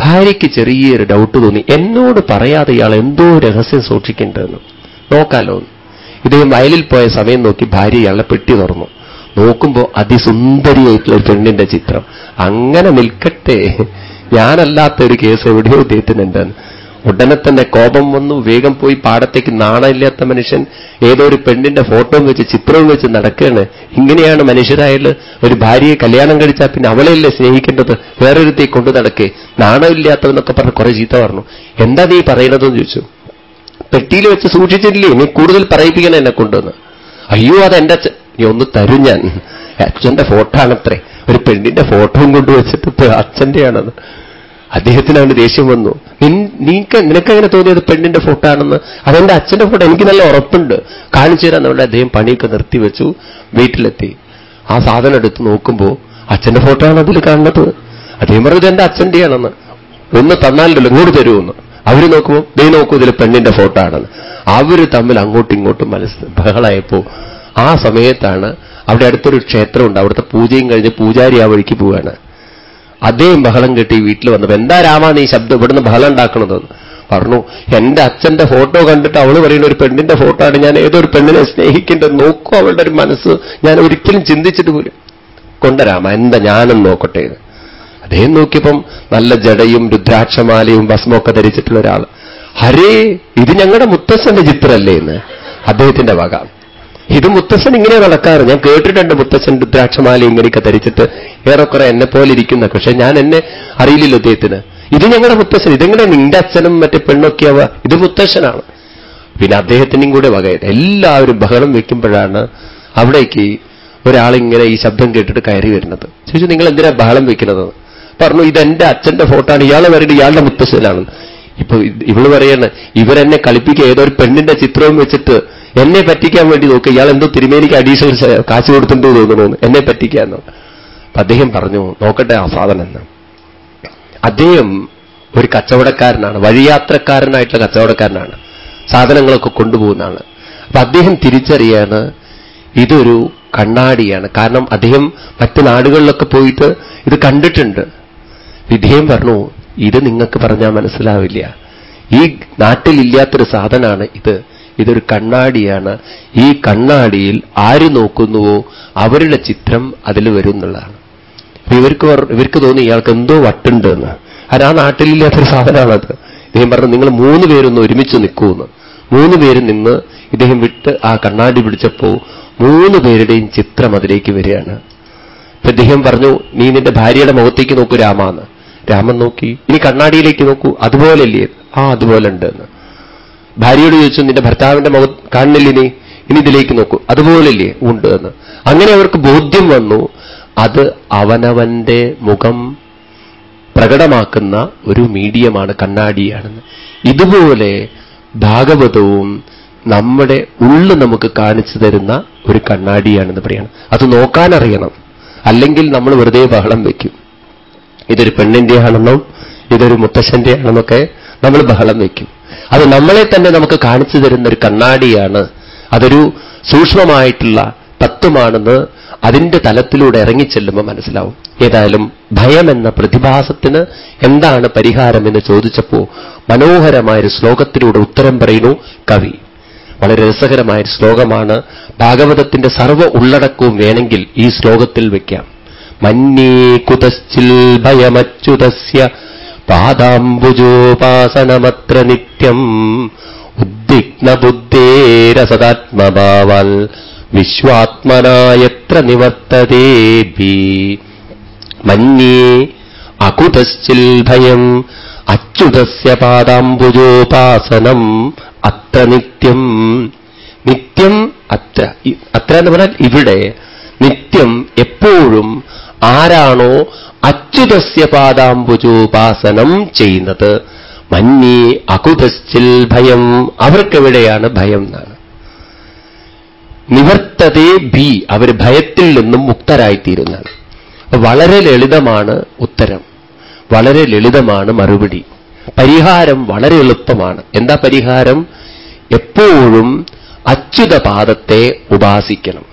ഭാര്യയ്ക്ക് ചെറിയൊരു ഡൗട്ട് തോന്നി. എന്നോട് പറയാതെ ഇയാൾ എന്തോ രഹസ്യം സൂക്ഷിക്കേണ്ടതെന്ന്. നോക്കാലോ ഇദ്ദേഹം വയലിൽ പോയ സമയം നോക്കി ഭാര്യ ഇയാളെ പെട്ടി തുറന്നു. നോക്കുമ്പോൾ അതിസുന്ദരിയായിട്ടുള്ള ഒരു പെണ്ണിന്റെ ചിത്രം. അങ്ങനെ നിൽക്കട്ടെ. ഞാനല്ലാത്ത ഒരു കേസ് എവിടെയോ ഇദ്ദേഹത്തിനുണ്ടെന്ന് ഉടനെ തന്നെ കോപം വന്നു. വേഗം പോയി പാടത്തേക്ക് നാണമില്ലാത്ത മനുഷ്യൻ ഏതോ ഒരു പെണ്ണിന്റെ ഫോട്ടോയും വെച്ച് ചിത്രവും വെച്ച് നടക്കുകയാണ്. ഇങ്ങനെയാണ് മനുഷ്യരായാലും ഒരു ഭാര്യയെ കല്യാണം കഴിച്ചാൽ പിന്നെ അവളെയല്ലേ സ്നേഹിക്കേണ്ടത്? വേറൊരുത്തേക്ക് കൊണ്ടു നടക്കേ. നാണമില്ലാത്തവെന്നൊക്കെ പറഞ്ഞ് കുറെ ചീത്ത പറഞ്ഞു. എന്താ നീ പറയണതെന്ന് ചോദിച്ചു. പെട്ടിയിൽ വെച്ച് സൂക്ഷിച്ചിട്ടില്ലേ? നീ കൂടുതൽ പറയിപ്പിക്കണം എന്നെ കൊണ്ടുവന്ന്. അയ്യോ അത് എന്റെ നീ ഒന്ന് തരും ഞാൻ. അച്ഛന്റെ ഫോട്ടോ ആണത്രേ ഒരു പെണ്ണിന്റെ ഫോട്ടോയും കൊണ്ടുവച്ചിട്ട് അദ്ദേഹത്തിന് അവന് ദേഷ്യം വന്നു. നിനക്ക് നിനക്കങ്ങനെ തോന്നിയത് പെണ്ണിന്റെ ഫോട്ടോ ആണെന്ന് അതെന്റെ അച്ഛന്റെ ഫോട്ടോ എനിക്ക് നല്ല ഉറപ്പുണ്ട്. കാണിച്ചു തരാൻ നമ്മുടെ അദ്ദേഹം പണിയൊക്കെ നിർത്തിവെച്ചു വീട്ടിലെത്തി. ആ സാധനം എടുത്ത് നോക്കുമ്പോൾ അച്ഛന്റെ ഫോട്ടോ ആണ് അതിൽ കാണുന്നത്. അദ്ദേഹം പറഞ്ഞത് എന്റെ അച്ഛന്റെയാണെന്ന് ഒന്ന് തന്നാലല്ലോ ഇങ്ങോട്ട് തരുമെന്ന് അവർ നോക്കുമ്പോൾ ദേ നോക്കൂ ഇതിൽ പെണ്ണിന്റെ ഫോട്ടോ ആണെന്ന്. അവർ തമ്മിൽ അങ്ങോട്ടും ഇങ്ങോട്ടും മനസ്സ് ബഹളായപ്പോ ആ സമയത്താണ് അവിടെ അടുത്തൊരു ക്ഷേത്രമുണ്ട്. അവിടുത്തെ പൂജയും കഴിഞ്ഞ് പൂജാരി ആ വഴിക്ക് പോവുകയാണ് അദ്ദേഹം ബഹളം കെട്ടി വീട്ടിൽ വന്നപ്പോ എന്താ രാമാ ഈ ശബ്ദം? ഇവിടുന്ന് ബഹളം ഉണ്ടാക്കണത്? പറഞ്ഞു എന്റെ അച്ഛന്റെ ഫോട്ടോ കണ്ടിട്ട് അവൾ പറയുന്ന ഒരു പെണ്ണിന്റെ ഫോട്ടോ ആണ് ഞാൻ ഏതൊരു പെണ്ണിനെ സ്നേഹിക്കേണ്ടത്? നോക്കൂ അവളുടെ ഒരു മനസ്സ്. ഞാൻ ഒരിക്കലും ചിന്തിച്ചിട്ട് പോലും കൊണ്ടരാമ എന്താ ഞാനും നോക്കട്ടെ അദ്ദേഹം നോക്കിയപ്പം നല്ല ജടയും രുദ്രാക്ഷമാലയും ഭസ്മൊക്കെ ധരിച്ചിട്ടുള്ള ഒരാൾ ഹരേ ഇത് ഞങ്ങളുടെ മുത്തശ്ശന്റെ ചിത്രമല്ലേ എന്ന്? അദ്ദേഹത്തിന്റെ വക. ഇത് മുത്തച്ഛൻ ഇങ്ങനെ നടക്കാറ്. ഞാൻ കേട്ടിട്ടുണ്ട് മുത്തച്ഛൻ രുദ്രാക്ഷമാല ഇങ്ങനെയൊക്കെ ധരിച്ചിട്ട് ഏറെക്കുറെ എന്നെ പോലെ ഇരിക്കുന്ന. പക്ഷെ ഞാൻ എന്നെ അറിയില്ലല്ലോ അദ്ദേഹത്തിന് ഇത് ഞങ്ങളുടെ മുത്തശ്ശൻ. ഇതെങ്ങനെ നിന്റെ അച്ഛനും മറ്റേ പെണ്ണൊക്കെയാവ ഇത് മുത്തശ്ശനാണ്. പിന്നെ അദ്ദേഹത്തിനും കൂടെ വകയത് എല്ലാവരും ബഹളം വെക്കുമ്പോഴാണ് അവിടേക്ക് ഒരാളിങ്ങനെ ഈ ശബ്ദം കേട്ടിട്ട് കയറി വരുന്നത്. ചോദിച്ചു നിങ്ങൾ എന്തിനാ ബഹളം വെക്കുന്നത്? പറഞ്ഞു ഇതെന്റെ അച്ഛന്റെ ഫോട്ടോ ആണ്. ഇയാളെ പറയുന്നത് ഇയാളുടെ മുത്തശ്ശനാണ്. ഇപ്പൊ ഇവൾ പറയാണ് ഇവരെന്നെ കളിപ്പിക്കുക. ഏതോ ഒരു പെണ്ണിന്റെ ചിത്രവും വെച്ചിട്ട് എന്നെ പറ്റിക്കാൻ വേണ്ടി നോക്കുക ഇയാൾ എന്തോ തിരുമേനിക്ക് അഡീഷണൽ കാശ് കൊടുത്തിട്ട് തോന്നുന്നു എന്നെ പറ്റിക്കാന്ന് അദ്ദേഹം പറഞ്ഞു നോക്കട്ടെ ആ സാധനം എന്ന്. അദ്ദേഹം ഒരു കച്ചവടക്കാരനാണ് വഴിയാത്രക്കാരനായിട്ടുള്ള കച്ചവടക്കാരനാണ്. സാധനങ്ങളൊക്കെ കൊണ്ടുപോകുന്നതാണ് അപ്പൊ അദ്ദേഹം തിരിച്ചറിയാണ് ഇതൊരു കണ്ണാടിയാണ്. കാരണം അദ്ദേഹം മറ്റു നാടുകളിലൊക്കെ പോയിട്ട് ഇത് കണ്ടിട്ടുണ്ട്. വിധേയം പറഞ്ഞു ഇത് നിങ്ങൾക്ക് പറഞ്ഞാൽ മനസ്സിലാവില്ല. ഈ നാട്ടിലില്ലാത്തൊരു സാധനമാണ് ഇത്. ഇതൊരു കണ്ണാടിയാണ്. ഈ കണ്ണാടിയിൽ ആര് നോക്കുന്നുവോ അവരുടെ ചിത്രം അതിൽ വരും എന്നുള്ളതാണ്. ഇവർക്ക് ഇവർക്ക് തോന്നി ഇയാൾക്ക് എന്തോ വട്ടുണ്ട് എന്ന്. അത് ആ നാട്ടിലില്ലാത്തൊരു സാധനമാണത്. ഇദ്ദേഹം പറഞ്ഞു നിങ്ങൾ മൂന്ന് പേരൊന്ന് ഒരുമിച്ച് നിൽക്കുമെന്ന് മൂന്ന് പേര് നിന്ന് ഇദ്ദേഹം വിട്ട് ആ കണ്ണാടി പിടിച്ചപ്പോ മൂന്ന് പേരുടെയും ചിത്രം അതിലേക്ക് വരികയാണ്. ഇപ്പൊ ഇദ്ദേഹം പറഞ്ഞു നീ നിന്റെ ഭാര്യയുടെ മുഖത്തേക്ക് നോക്കൂ രാമാന്ന് രാമൻ നോക്കി ഇനി കണ്ണാടിയിലേക്ക് നോക്കൂ. അതുപോലല്ലേ ആ അതുപോലെ ഉണ്ട് എന്ന്. ഭാര്യയോട് ചോദിച്ചു നിന്റെ ഭർത്താവിന്റെ മുഖം കാണുന്നില്ലേ നീ? ഇനി ഇതിലേക്ക് നോക്കൂ. അതുപോലല്ലേ ഉണ്ട് എന്ന്. അങ്ങനെ അവർക്ക് ബോധ്യം വന്നു. അത് അവനവന്റെ മുഖം പ്രകടമാക്കുന്ന ഒരു മീഡിയമാണ് കണ്ണാടിയാണെന്ന്. ഇതുപോലെ ഭാഗവതവും നമ്മുടെ ഉള്ളു നമുക്ക് കാണിച്ചു തരുന്ന ഒരു കണ്ണാടിയാണെന്ന് പറയണം. അത് നോക്കാനറിയണം. അല്ലെങ്കിൽ നമ്മൾ വെറുതെ ബഹളം വയ്ക്കും ഇതൊരു പെണ്ണിന്റെ ആണെന്നും ഇതൊരു മുത്തശ്ശന്റെ ആണെന്നൊക്കെ നമ്മൾ ബഹളം വയ്ക്കും അത് നമ്മളെ തന്നെ നമുക്ക് കാണിച്ചു തരുന്ന ഒരു കണ്ണാടിയാണ്. അതൊരു സൂക്ഷ്മമായിട്ടുള്ള തത്വമാണെന്ന് അതിന്റെ തലത്തിലൂടെ ഇറങ്ങിച്ചെല്ലുമ്പോൾ മനസ്സിലാവും. ഏതായാലും ഭയമെന്ന പ്രതിഭാസത്തിന് എന്താണ് പരിഹാരം പരിഹാരമെന്ന് ചോദിച്ചപ്പോ മനോഹരമായൊരു ശ്ലോകത്തിലൂടെ ഉത്തരം പറയുന്നു കവി. വളരെ രസകരമായൊരു ശ്ലോകമാണ്. ഭാഗവതത്തിന്റെ സർവ ഉള്ളടക്കവും വേണമെങ്കിൽ ഈ ശ്ലോകത്തിൽ വയ്ക്കാം മന്യേ കുതശ്ചിൽ ഭയമച്യുതസ്യ പാദാംബുജോപാസനമത്ര നിത്യം ഉദ്വിഗ്നബുദ്ധേരസദാത്മഭാവാൽ വിശ്വാത്മനായത്ര നിവർത്തതേഭി മന്യേ അകുതശ്ചിൽ ഭയം അച്യുതസ്യ പാദാംബുജോപാസനം അത്ര നിത്യം. നിത്യം അത്ര അത്ര എന്ന് പറഞ്ഞാൽ ഇവിടെ നിത്യം എപ്പോഴും ആരാണോ അച്യുതസ്യ പാദാംബുജോപാസനം ചെയ്യുന്നത്. മഞ്ഞി അകുതശ്ചിൽ ഭയം അവർക്കെവിടെയാണ് ഭയം എന്നാണ്. നിവർത്തതേ ബി അവർ ഭയത്തിൽ നിന്നും മുക്തരായിത്തീരുന്നതാണ്. വളരെ ലളിതമാണ് ഉത്തരം. വളരെ ലളിതമാണ് മറുപടി. പരിഹാരം വളരെ എളുപ്പമാണ്. എന്താ പരിഹാരം? എപ്പോഴും അച്യുതപാദത്തെ ഉപാസിക്കണം.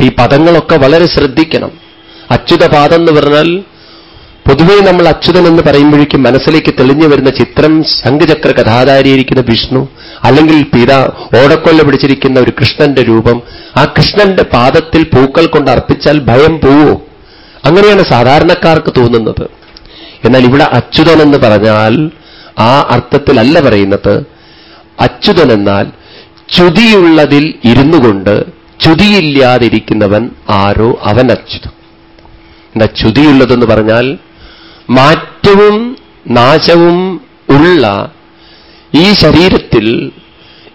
ഈ പദങ്ങളൊക്കെ വളരെ ശ്രദ്ധിക്കണം. അച്യുതപാദം എന്ന് പറഞ്ഞാൽ പൊതുവേ നമ്മൾ അച്യുതൻ എന്ന് പറയുമ്പോഴേക്കും മനസ്സിലേക്ക് തെളിഞ്ഞു വരുന്ന ചിത്രം ശംഖചക്ര കഥാധാരിയിരിക്കുന്ന വിഷ്ണു അല്ലെങ്കിൽ പിതാ ഓടക്കൊല്ല പിടിച്ചിരിക്കുന്ന ഒരു കൃഷ്ണന്റെ രൂപം. ആ കൃഷ്ണന്റെ പാദത്തിൽ പൂക്കൾ കൊണ്ട് അർപ്പിച്ചാൽ ഭയം പോവോ? അങ്ങനെയാണ് സാധാരണക്കാർക്ക് തോന്നുന്നത്. എന്നാൽ ഇവിടെ അച്യുതൻ എന്ന് പറഞ്ഞാൽ ആ അർത്ഥത്തിലല്ല പറയുന്നത്. അച്യുതൻ എന്നാൽ ചുതിയുള്ളതിൽ ഇരുന്നു കൊണ്ട് ചുതിയില്ലാതിരിക്കുന്നവൻ ആരോ? അവൻ അച്യുതൻ. ചുതിയുള്ളതെന്ന് പറഞ്ഞാൽ മാറ്റവും നാശവും ഉള്ള ഈ ശരീരത്തിൽ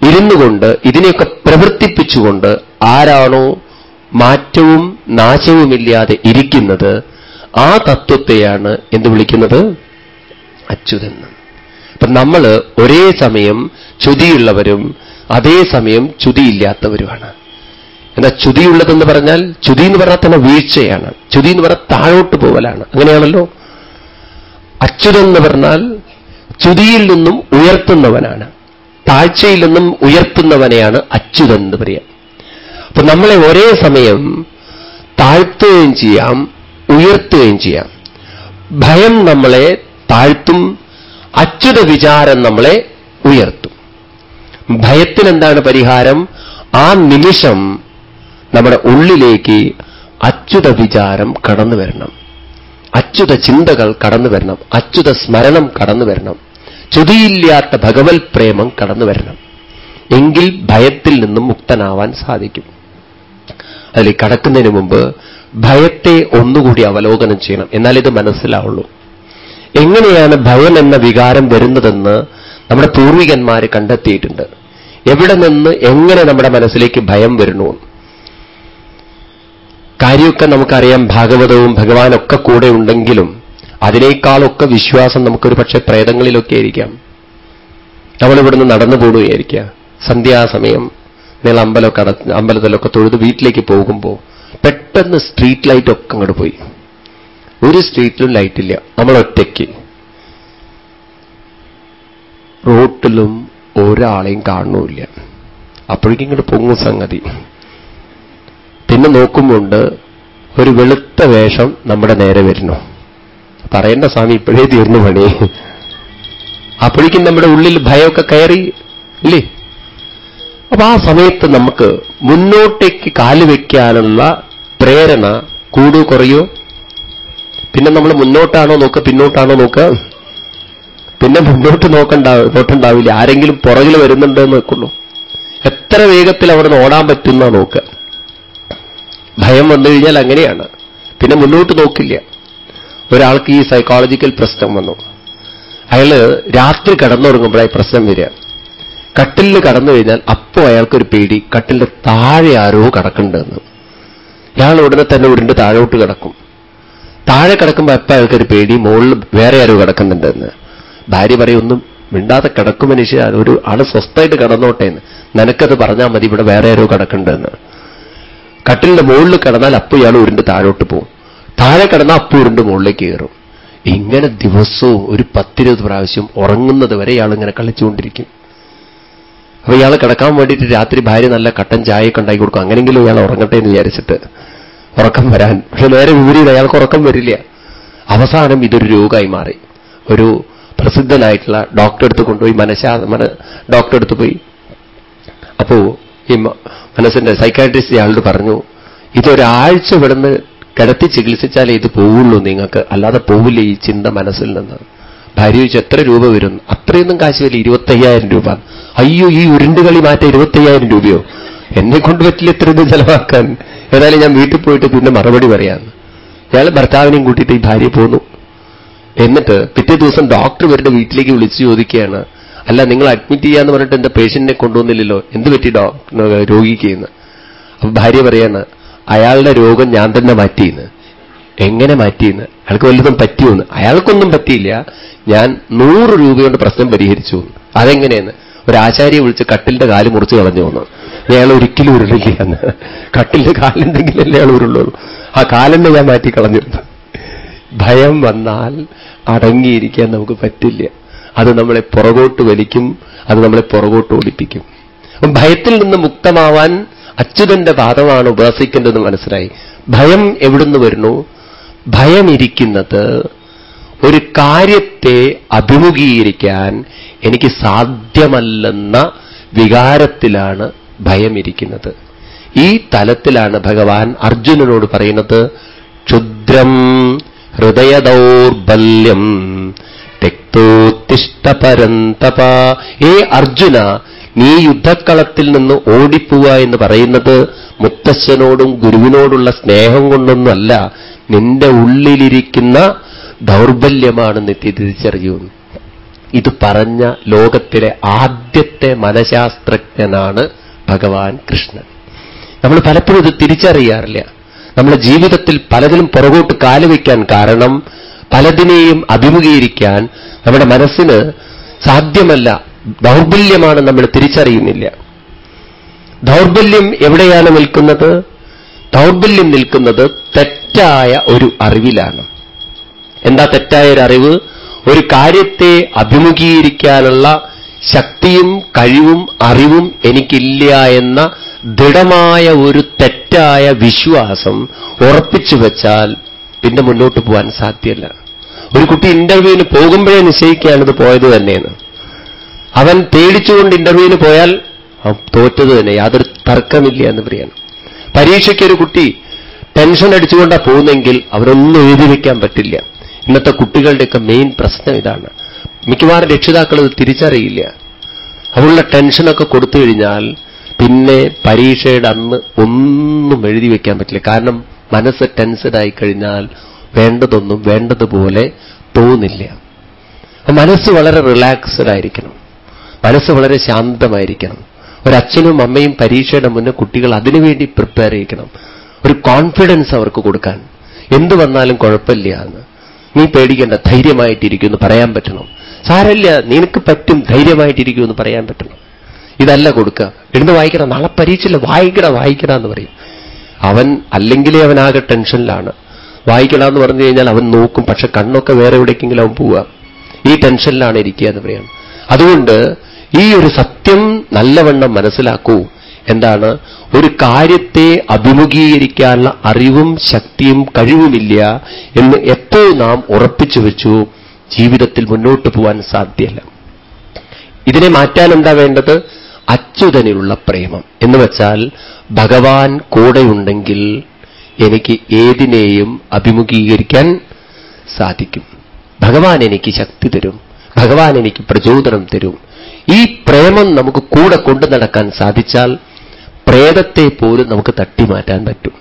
ഇരുന്നു കൊണ്ട് ഇതിനെയൊക്കെ പ്രവർത്തിപ്പിച്ചുകൊണ്ട് ആരാണോ മാറ്റവും നാശവുമില്ലാതെ ഇരിക്കുന്നത് ആ തത്വത്തെയാണ് എന്ത് വിളിക്കുന്നത് അച്യുതെന്ന് അപ്പൊ നമ്മൾ ഒരേ സമയം ചുതിയുള്ളവരും അതേസമയം ചുതിയില്ലാത്തവരുമാണ്. എന്താ ചുതിയുള്ളതെന്ന് പറഞ്ഞാൽ ചുതി എന്ന് പറഞ്ഞാൽ തന്നെ വീഴ്ചയാണ്. ചുതി എന്ന് പറഞ്ഞാൽ താഴോട്ട് പോവലാണ്. അങ്ങനെയാണല്ലോ? അച്യുതെന്ന് പറഞ്ഞാൽ ചുതിയിൽ നിന്നും ഉയർത്തുന്നവനാണ്. താഴ്ചയിൽ നിന്നും ഉയർത്തുന്നവനെയാണ് അച്യുതൻ എന്ന് പറയാം. അപ്പൊ നമ്മളെ ഒരേ സമയം താഴ്ത്തുകയും ചെയ്യാം ഉയർത്തുകയും ചെയ്യാം. ഭയം നമ്മളെ താഴ്ത്തും അച്യുത വിചാരം നമ്മളെ ഉയർത്തും. ഭയത്തിനെന്താണ് പരിഹാരം? ആ നിമിഷം നമ്മുടെ ഉള്ളിലേക്ക് അച്യുത വിചാരം കടന്നു വരണം. അച്യുത ചിന്തകൾ കടന്നു വരണം. അച്യുത സ്മരണം കടന്നു വരണം. ചുതിയില്ലാത്ത ഭഗവത് പ്രേമം കടന്നു വരണം. എങ്കിൽ ഭയത്തിൽ നിന്നും മുക്തനാവാൻ സാധിക്കും. അതിൽ കടക്കുന്നതിന് മുമ്പ് ഭയത്തെ ഒന്നുകൂടി അവലോകനം ചെയ്യണം. എന്നാൽ ഇത് മനസ്സിലാവുള്ളൂ. എങ്ങനെയാണ് ഭയം എന്ന വികാരം വരുന്നതെന്ന് നമ്മുടെ പൂർവികന്മാർ കണ്ടെത്തിയിട്ടുണ്ട്. എവിടെ നിന്ന് എങ്ങനെ നമ്മുടെ മനസ്സിലേക്ക് ഭയം വരുന്നു കാര്യമൊക്കെ നമുക്കറിയാം. ഭാഗവതവും ഭഗവാനൊക്കെ കൂടെ ഉണ്ടെങ്കിലും അതിനേക്കാളൊക്കെ വിശ്വാസം നമുക്കൊരു പക്ഷേ പ്രേതങ്ങളിലൊക്കെ ആയിരിക്കാം. നമ്മളിവിടുന്ന് നടന്നു പോടുകയായിരിക്കുക സന്ധ്യാസമയം നിങ്ങൾ അമ്പലമൊക്കെ അട അമ്പലത്തിലൊക്കെ തൊഴുത് വീട്ടിലേക്ക് പോകുമ്പോൾ പെട്ടെന്ന് സ്ട്രീറ്റ് ലൈറ്റ് ഒക്കെ അങ്ങോട്ട് പോയി. ഒരു സ്ട്രീറ്റിലും ലൈറ്റില്ല. നമ്മൾ ഒറ്റയ്ക്ക് റോട്ടിലും ഒരാളെയും കാണുന്നില്ല അപ്പോഴേക്കും ഇങ്ങോട്ട് പൊങ്ങും സംഗതി. പിന്നെ നോക്കുമ്പോണ്ട് ഒരു വെളുത്ത വേഷം നമ്മുടെ നേരെ വരുന്നു. പറയേണ്ട സ്വാമി ഇപ്പോഴേ തീർന്നു പണി. അപ്പോഴേക്കും നമ്മുടെ ഉള്ളിൽ ഭയമൊക്കെ കയറി ഇല്ലേ? അപ്പൊ ആ സമയത്ത് നമുക്ക് മുന്നോട്ടേക്ക് കാൽ വയ്ക്കാനുള്ള പ്രേരണ കൂടു കുറയോ? പിന്നെ നമ്മൾ മുന്നോട്ടാണോ നോക്കുക പിന്നോട്ടാണോ നോക്കുക? പിന്നെ മുന്നോട്ട് നോക്കണ്ട നോട്ടുണ്ടാവില്ല ആരെങ്കിലും പുറകിൽ വരുന്നുണ്ടെന്ന് നോക്കുള്ളൂ എത്ര വേഗത്തിൽ അവിടെ നിന്ന് ഓടാൻ പറ്റുന്ന നോക്കുക. ഭയം വന്നു കഴിഞ്ഞാൽ അങ്ങനെയാണ്. പിന്നെ മുന്നോട്ട് നോക്കില്ല. ഒരാൾക്ക് ഈ സൈക്കോളജിക്കൽ പ്രശ്നം വന്നു. അയാൾ രാത്രി കടന്നുറങ്ങുമ്പോഴായി പ്രശ്നം വരിക. കട്ടിലിൽ കടന്നു കഴിഞ്ഞാൽ അപ്പോൾ അയാൾക്കൊരു പേടി. കട്ടിലിന്റെ താഴെ ആരോ കടക്കണ്ടെന്ന് അയാൾ ഉടനെ തന്നെ ഉരുണ്ട് താഴോട്ട് കിടക്കും. താഴെ കിടക്കുമ്പോൾ അപ്പം അയാൾക്കൊരു പേടി. മുകളിൽ വേറെ ആരോ കിടക്കുന്നുണ്ടെന്ന്. ഭാര്യ പറയൊന്നും മിണ്ടാതെ കിടക്കും മനുഷ്യ. ഒരു ആൾ സ്വസ്ഥമായിട്ട് കിടന്നോട്ടെ എന്ന്. നിനക്കത് പറഞ്ഞാൽ മതി. ഇവിടെ വേറെ ആരോ കിടക്കുന്നുണ്ടെന്ന്. കട്ടിലിന്റെ മുകളിൽ കിടന്നാൽ അപ്പോൾ ഇയാൾ ഉരുണ്ട് താഴോട്ട് പോകും. താഴെ കിടന്നാൽ അപ്പോൾ ഉരുണ്ട് മുകളിലേക്ക് കയറും. ഇങ്ങനെ ദിവസവും ഒരു പത്തിരുപത് പ്രാവശ്യം ഉറങ്ങുന്നത് വരെ ഇയാൾ ഇങ്ങനെ കളിച്ചുകൊണ്ടിരിക്കും. അപ്പൊ ഇയാൾ കിടക്കാൻ വേണ്ടിയിട്ട് രാത്രി ഭാര്യ നല്ല കട്ടൻ ചായയൊക്കെ ഉണ്ടാക്കി കൊടുക്കും. അങ്ങനെങ്കിലും ഇയാൾ ഉറങ്ങട്ടെ എന്ന് വിചാരിച്ചിട്ട് ഉറക്കം വരാൻ. പക്ഷെ നേരെ വിപരീതം അയാൾക്ക് ഉറക്കം വരില്ല. അവസാനം ഇതൊരു രോഗമായി മാറി. ഒരു പ്രസിദ്ധനായിട്ടുള്ള ഡോക്ടറെ അടുത്ത് കൊണ്ടുപോയി മനശാ മന ഡോക്ടറെ അടുത്ത് പോയി. അപ്പോ ഈ മനസ്സിന്റെ സൈക്കാട്രിസ്റ്റ് ഇയാളോട് പറഞ്ഞു ഇതൊരാഴ്ച ഇവിടുന്ന് കിടത്തി ചികിത്സിച്ചാലേ ഇത് പോവുള്ളൂ നിങ്ങൾക്ക്. അല്ലാതെ പോവില്ല ഈ ചിന്ത മനസ്സിൽ നിന്ന്. ഭാര്യ എത്ര രൂപ വരും? അത്രയൊന്നും കാശ് വരില്ല ഇരുപത്തയ്യായിരം രൂപ. അയ്യോ ഈ ഉരുണ്ടുകളി മാറ്റാൻ ഇരുപത്തയ്യായിരം രൂപയോ? എന്നെ കൊണ്ട് പറ്റില്ല ഇത്ര ഇത് ചെലവാക്കാൻ. ഏതായാലും ഞാൻ വീട്ടിൽ പോയിട്ട് പിന്നെ മറുപടി പറയാം. ഇയാൾ ഭർത്താവിനെയും കൂട്ടിയിട്ട് ഈ ഭാര്യ പോന്നു. എന്നിട്ട് പിറ്റേ ദിവസം ഡോക്ടർ ഇവരുടെ വീട്ടിലേക്ക് വിളിച്ചു ചോദിക്കുകയാണ് അല്ല നിങ്ങൾ അഡ്മിറ്റ് ചെയ്യാന്ന് പറഞ്ഞിട്ട് എന്റെ പേഷ്യന്റിനെ കൊണ്ടുവന്നില്ലല്ലോ. എന്ത് പറ്റി ഡോക്ടർ എന്ന് അപ്പൊ ഭാര്യ പറയാണ് അയാളുടെ രോഗം ഞാൻ തന്നെ മാറ്റിയെന്ന്. എങ്ങനെ മാറ്റിയെന്ന്? അയാൾക്ക് വല്ലതും പറ്റിയോന്ന്. അയാൾക്കൊന്നും പറ്റിയില്ല. ഞാൻ നൂറ് രൂപ പ്രശ്നം പരിഹരിച്ചു. അതെങ്ങനെയെന്ന്? ഒരു ആചാര്യെ വിളിച്ച് കട്ടിലിന്റെ കാൽ മുറിച്ച് കളഞ്ഞു വന്നു. അയാൾ ഒരിക്കലും ഉരുളില്ല എന്ന്. കട്ടിലിന്റെ കാലെന്തെങ്കിലല്ലേ അയാൾ ഉരുള്ളൂ ആ കാലെന്നെ ഞാൻ മാറ്റി കളഞ്ഞിരുന്നു. ഭയം വന്നാൽ അടങ്ങിയിരിക്കാൻ നമുക്ക് പറ്റില്ല. അത് നമ്മളെ പുറകോട്ട് വലിക്കും അത് നമ്മളെ പുറകോട്ട് ഓടിപ്പിക്കും. അപ്പം ഭയത്തിൽ നിന്ന് മുക്തമാവാൻ അച്യുതന്റെ പാദമാണ് ഉപാസിക്കേണ്ടതെന്ന് മനസ്സിലായി. ഭയം എവിടുന്ന് വരുന്നു? ഭയമിരിക്കുന്നത് ഒരു കാര്യത്തെ അഭിമുഖീകരിക്കാൻ എനിക്ക് സാധ്യമല്ലെന്ന വികാരത്തിലാണ് ഭയമിരിക്കുന്നത്. ഈ തലത്തിലാണ് ഭഗവാൻ അർജുനനോട് പറയുന്നത് ക്ഷുദ്രം ഹൃദയദൗർബല്യം. തെക്തോത്തിഷ്ടപരന്തപ ഏ അർജുന നീ യുദ്ധക്കളത്തിൽ നിന്ന് ഓടിപ്പോവുക എന്ന് പറയുന്നത് മുത്തശ്ശനോടും ഗുരുവിനോടുള്ള സ്നേഹം കൊണ്ടൊന്നുമല്ല. നിന്റെ ഉള്ളിലിരിക്കുന്ന ദൗർബല്യമാണെന്ന് തിരിച്ചറിയൂ ഇത് പറഞ്ഞ ലോകത്തിലെ ആദ്യത്തെ മനഃശാസ്ത്രജ്ഞനാണ് ഭഗവാൻ കൃഷ്ണൻ. നമ്മൾ പലപ്പോഴും ഇത് തിരിച്ചറിയാറില്ല. നമ്മുടെ ജീവിതത്തിൽ പലതിലും പുറകോട്ട് കാലുവയ്ക്കാൻ കാരണം പലതിനെയും അഭിമുഖീകരിക്കാൻ നമ്മുടെ മനസ്സിന് സാധ്യമല്ല. ദൗർബല്യമാണ് നമ്മൾ തിരിച്ചറിയുന്നില്ല. ദൗർബല്യം എവിടെയാണ് നിൽക്കുന്നത്? ദൗർബല്യം നിൽക്കുന്നത് തെറ്റായ ഒരു അറിവിലാണ്. എന്താ തെറ്റായ ഒരു അറിവ്? ഒരു കാര്യത്തെ അഭിമുഖീകരിക്കാനുള്ള ശക്തിയും കഴിവും അറിവും എനിക്കില്ല എന്ന ദൃഢമായ ഒരു തെറ്റായ വിശ്വാസം ഉറപ്പിച്ചു വെച്ചാൽ പിന്നെ മുന്നോട്ട് പോകാൻ സാധ്യമല്ല. ഒരു കുട്ടി ഇന്റർവ്യൂവിന് പോകുമ്പോഴേ നിശ്ചയിക്കുകയാണിത് പോയത് തന്നെയെന്ന്. അവൻ പേടിച്ചുകൊണ്ട് ഇന്റർവ്യൂവിന് പോയാൽ തോറ്റത് തന്നെ യാതൊരു തർക്കമില്ല എന്ന് പറയാണ്. പരീക്ഷയ്ക്കൊരു കുട്ടി ടെൻഷൻ അടിച്ചുകൊണ്ടാണ് പോകുന്നെങ്കിൽ അവരൊന്നും എഴുതി വയ്ക്കാൻ പറ്റില്ല. ഇന്നത്തെ കുട്ടികളുടെയൊക്കെ മെയിൻ പ്രശ്നം ഇതാണ്. മിക്കവാറും രക്ഷിതാക്കൾ ഇത് തിരിച്ചറിയില്ല. അവളുടെ ടെൻഷനൊക്കെ കൊടുത്തു കഴിഞ്ഞാൽ പിന്നെ പരീക്ഷയുടെ അന്ന് ഒന്നും എഴുതി വയ്ക്കാൻ പറ്റില്ല. കാരണം മനസ്സ് ടെൻസഡായി കഴിഞ്ഞാൽ വേണ്ടതൊന്നും വേണ്ടതുപോലെ തോന്നില്ല. മനസ്സ് വളരെ റിലാക്സ്ഡ് ആയിരിക്കണം. മനസ്സ് വളരെ ശാന്തമായിരിക്കണം. ഒരച്ഛനും അമ്മയും പരീക്ഷയുടെ മുന്നേ കുട്ടികൾ അതിനുവേണ്ടി പ്രിപ്പയർ ചെയ്യിക്കണം. ഒരു കോൺഫിഡൻസ് അവർക്ക് കൊടുക്കാൻ. എന്തു വന്നാലും കുഴപ്പമില്ല എന്ന്. നീ പേടിക്കേണ്ട ധൈര്യമായിട്ടിരിക്കുമെന്ന് പറയാൻ പറ്റണം. സാരല്ല നിനക്ക് പറ്റും ധൈര്യമായിട്ടിരിക്കുമെന്ന് പറയാൻ പറ്റണം. ഇതല്ല കൊടുക്കുക. എഴുന്ന് വായിക്കണം. നാളെ പരീക്ഷയില്ല വായിക്കട വായിക്കട എന്ന് പറയും. അവൻ അല്ലെങ്കിലേ അവനാകെ ടെൻഷനിലാണ് വായിക്കണമെന്ന് പറഞ്ഞു കഴിഞ്ഞാൽ അവൻ നോക്കും പക്ഷെ കണ്ണൊക്കെ വേറെ എവിടേക്കെങ്കിലും അവൻ പോവുക. ഈ ടെൻഷനിലാണ് ഇരിക്കുക എന്ന് പറയാം. അതുകൊണ്ട് ഈ ഒരു സത്യം നല്ലവണ്ണം മനസ്സിലാക്കൂ. എന്താണ്? ഒരു കാര്യത്തെ അഭിമുഖീകരിക്കാനുള്ള അറിവും ശക്തിയും കഴിവുമില്ല എന്ന് എപ്പോൾ നാം ഉറപ്പിച്ചു വെച്ചു ജീവിതത്തിൽ മുന്നോട്ട് പോവാൻ സാധ്യമല്ല ഇതിനെ മാറ്റാൻ എന്താ വേണ്ടത്? അച്യുതനിലുള്ള പ്രേമം. എന്ന് വെച്ചാൽ ഭഗവാൻ കൂടെയുണ്ടെങ്കിൽ എനിക്ക് ഏതിനെയും അഭിമുഖീകരിക്കാൻ സാധിക്കും. ഭഗവാൻ എനിക്ക് ശക്തി തരും. ഭഗവാൻ എനിക്ക് പ്രചോദനം തരും. ഈ പ്രേമം നമുക്ക് കൂടെ കൊണ്ടു നടക്കാൻ സാധിച്ചാൽ പ്രേതത്തെ പോലും നമുക്ക് തട്ടി മാറ്റാൻ പറ്റും.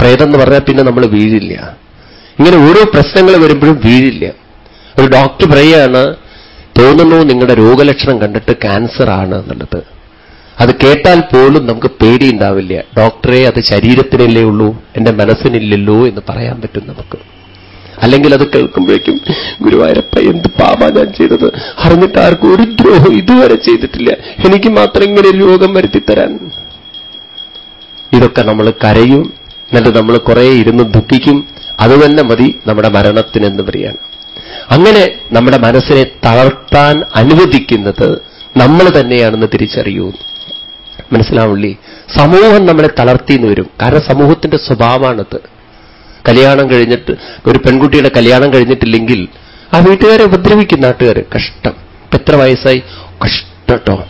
പ്രേതം എന്ന് പറഞ്ഞാൽ പിന്നെ നമ്മൾ വീഴില്ല. ഇങ്ങനെ ഓരോ പ്രശ്നങ്ങൾ വരുമ്പോഴും വീഴില്ല. ഒരു ഡോക്ടർ പറയുകയാണ് തോന്നുന്നു നിങ്ങളുടെ രോഗലക്ഷണം കണ്ടിട്ട് ക്യാൻസർ ആണ് എന്നുള്ളത്. അത് കേട്ടാൽ പോലും നമുക്ക് പേടിയുണ്ടാവില്ല. ഡോക്ടറെ അത് ശരീരത്തിനല്ലേ ഉള്ളൂ എന്റെ മനസ്സിനില്ലല്ലോ എന്ന് പറയാൻ പറ്റും നമുക്ക്. അല്ലെങ്കിൽ അത് കേൾക്കുമ്പോഴേക്കും ഗുരുവായൂരപ്പ എന്ത് പാപ ഞാൻ ചെയ്തത്? അറിഞ്ഞിട്ട് ആർക്കും ഒരു ദ്രോഹം ഇതുവരെ ചെയ്തിട്ടില്ല. എനിക്ക് മാത്രം ഇങ്ങനെ രോഗം വരുത്തിത്തരാൻ ഇതൊക്കെ നമ്മൾ കരയും എന്നിട്ട് നമ്മൾ കുറെ ഇരുന്ന് ദുഃഖിക്കും. അതുതന്നെ മതി നമ്മുടെ മരണത്തിനെന്ന് പറയാൻ. അങ്ങനെ നമ്മുടെ മനസ്സിനെ തളർത്താൻ അനുവദിക്കുന്നത് നമ്മൾ തന്നെയാണെന്ന് തിരിച്ചറിയൂ. മനസ്സിലാവില്ലേ സമൂഹം നമ്മളെ തളർത്തിന്ന് വരും. കാരണം സമൂഹത്തിന്റെ സ്വഭാവമാണത്. കല്യാണം കഴിഞ്ഞിട്ട് ഒരു പെൺകുട്ടിയുടെ കല്യാണം കഴിഞ്ഞിട്ടില്ലെങ്കിൽ ആ വീട്ടുകാരെ ഉപദ്രവിക്കും നാട്ടുകാർ കഷ്ടം. എത്ര വയസ്സായി? കഷ്ടട്ടോ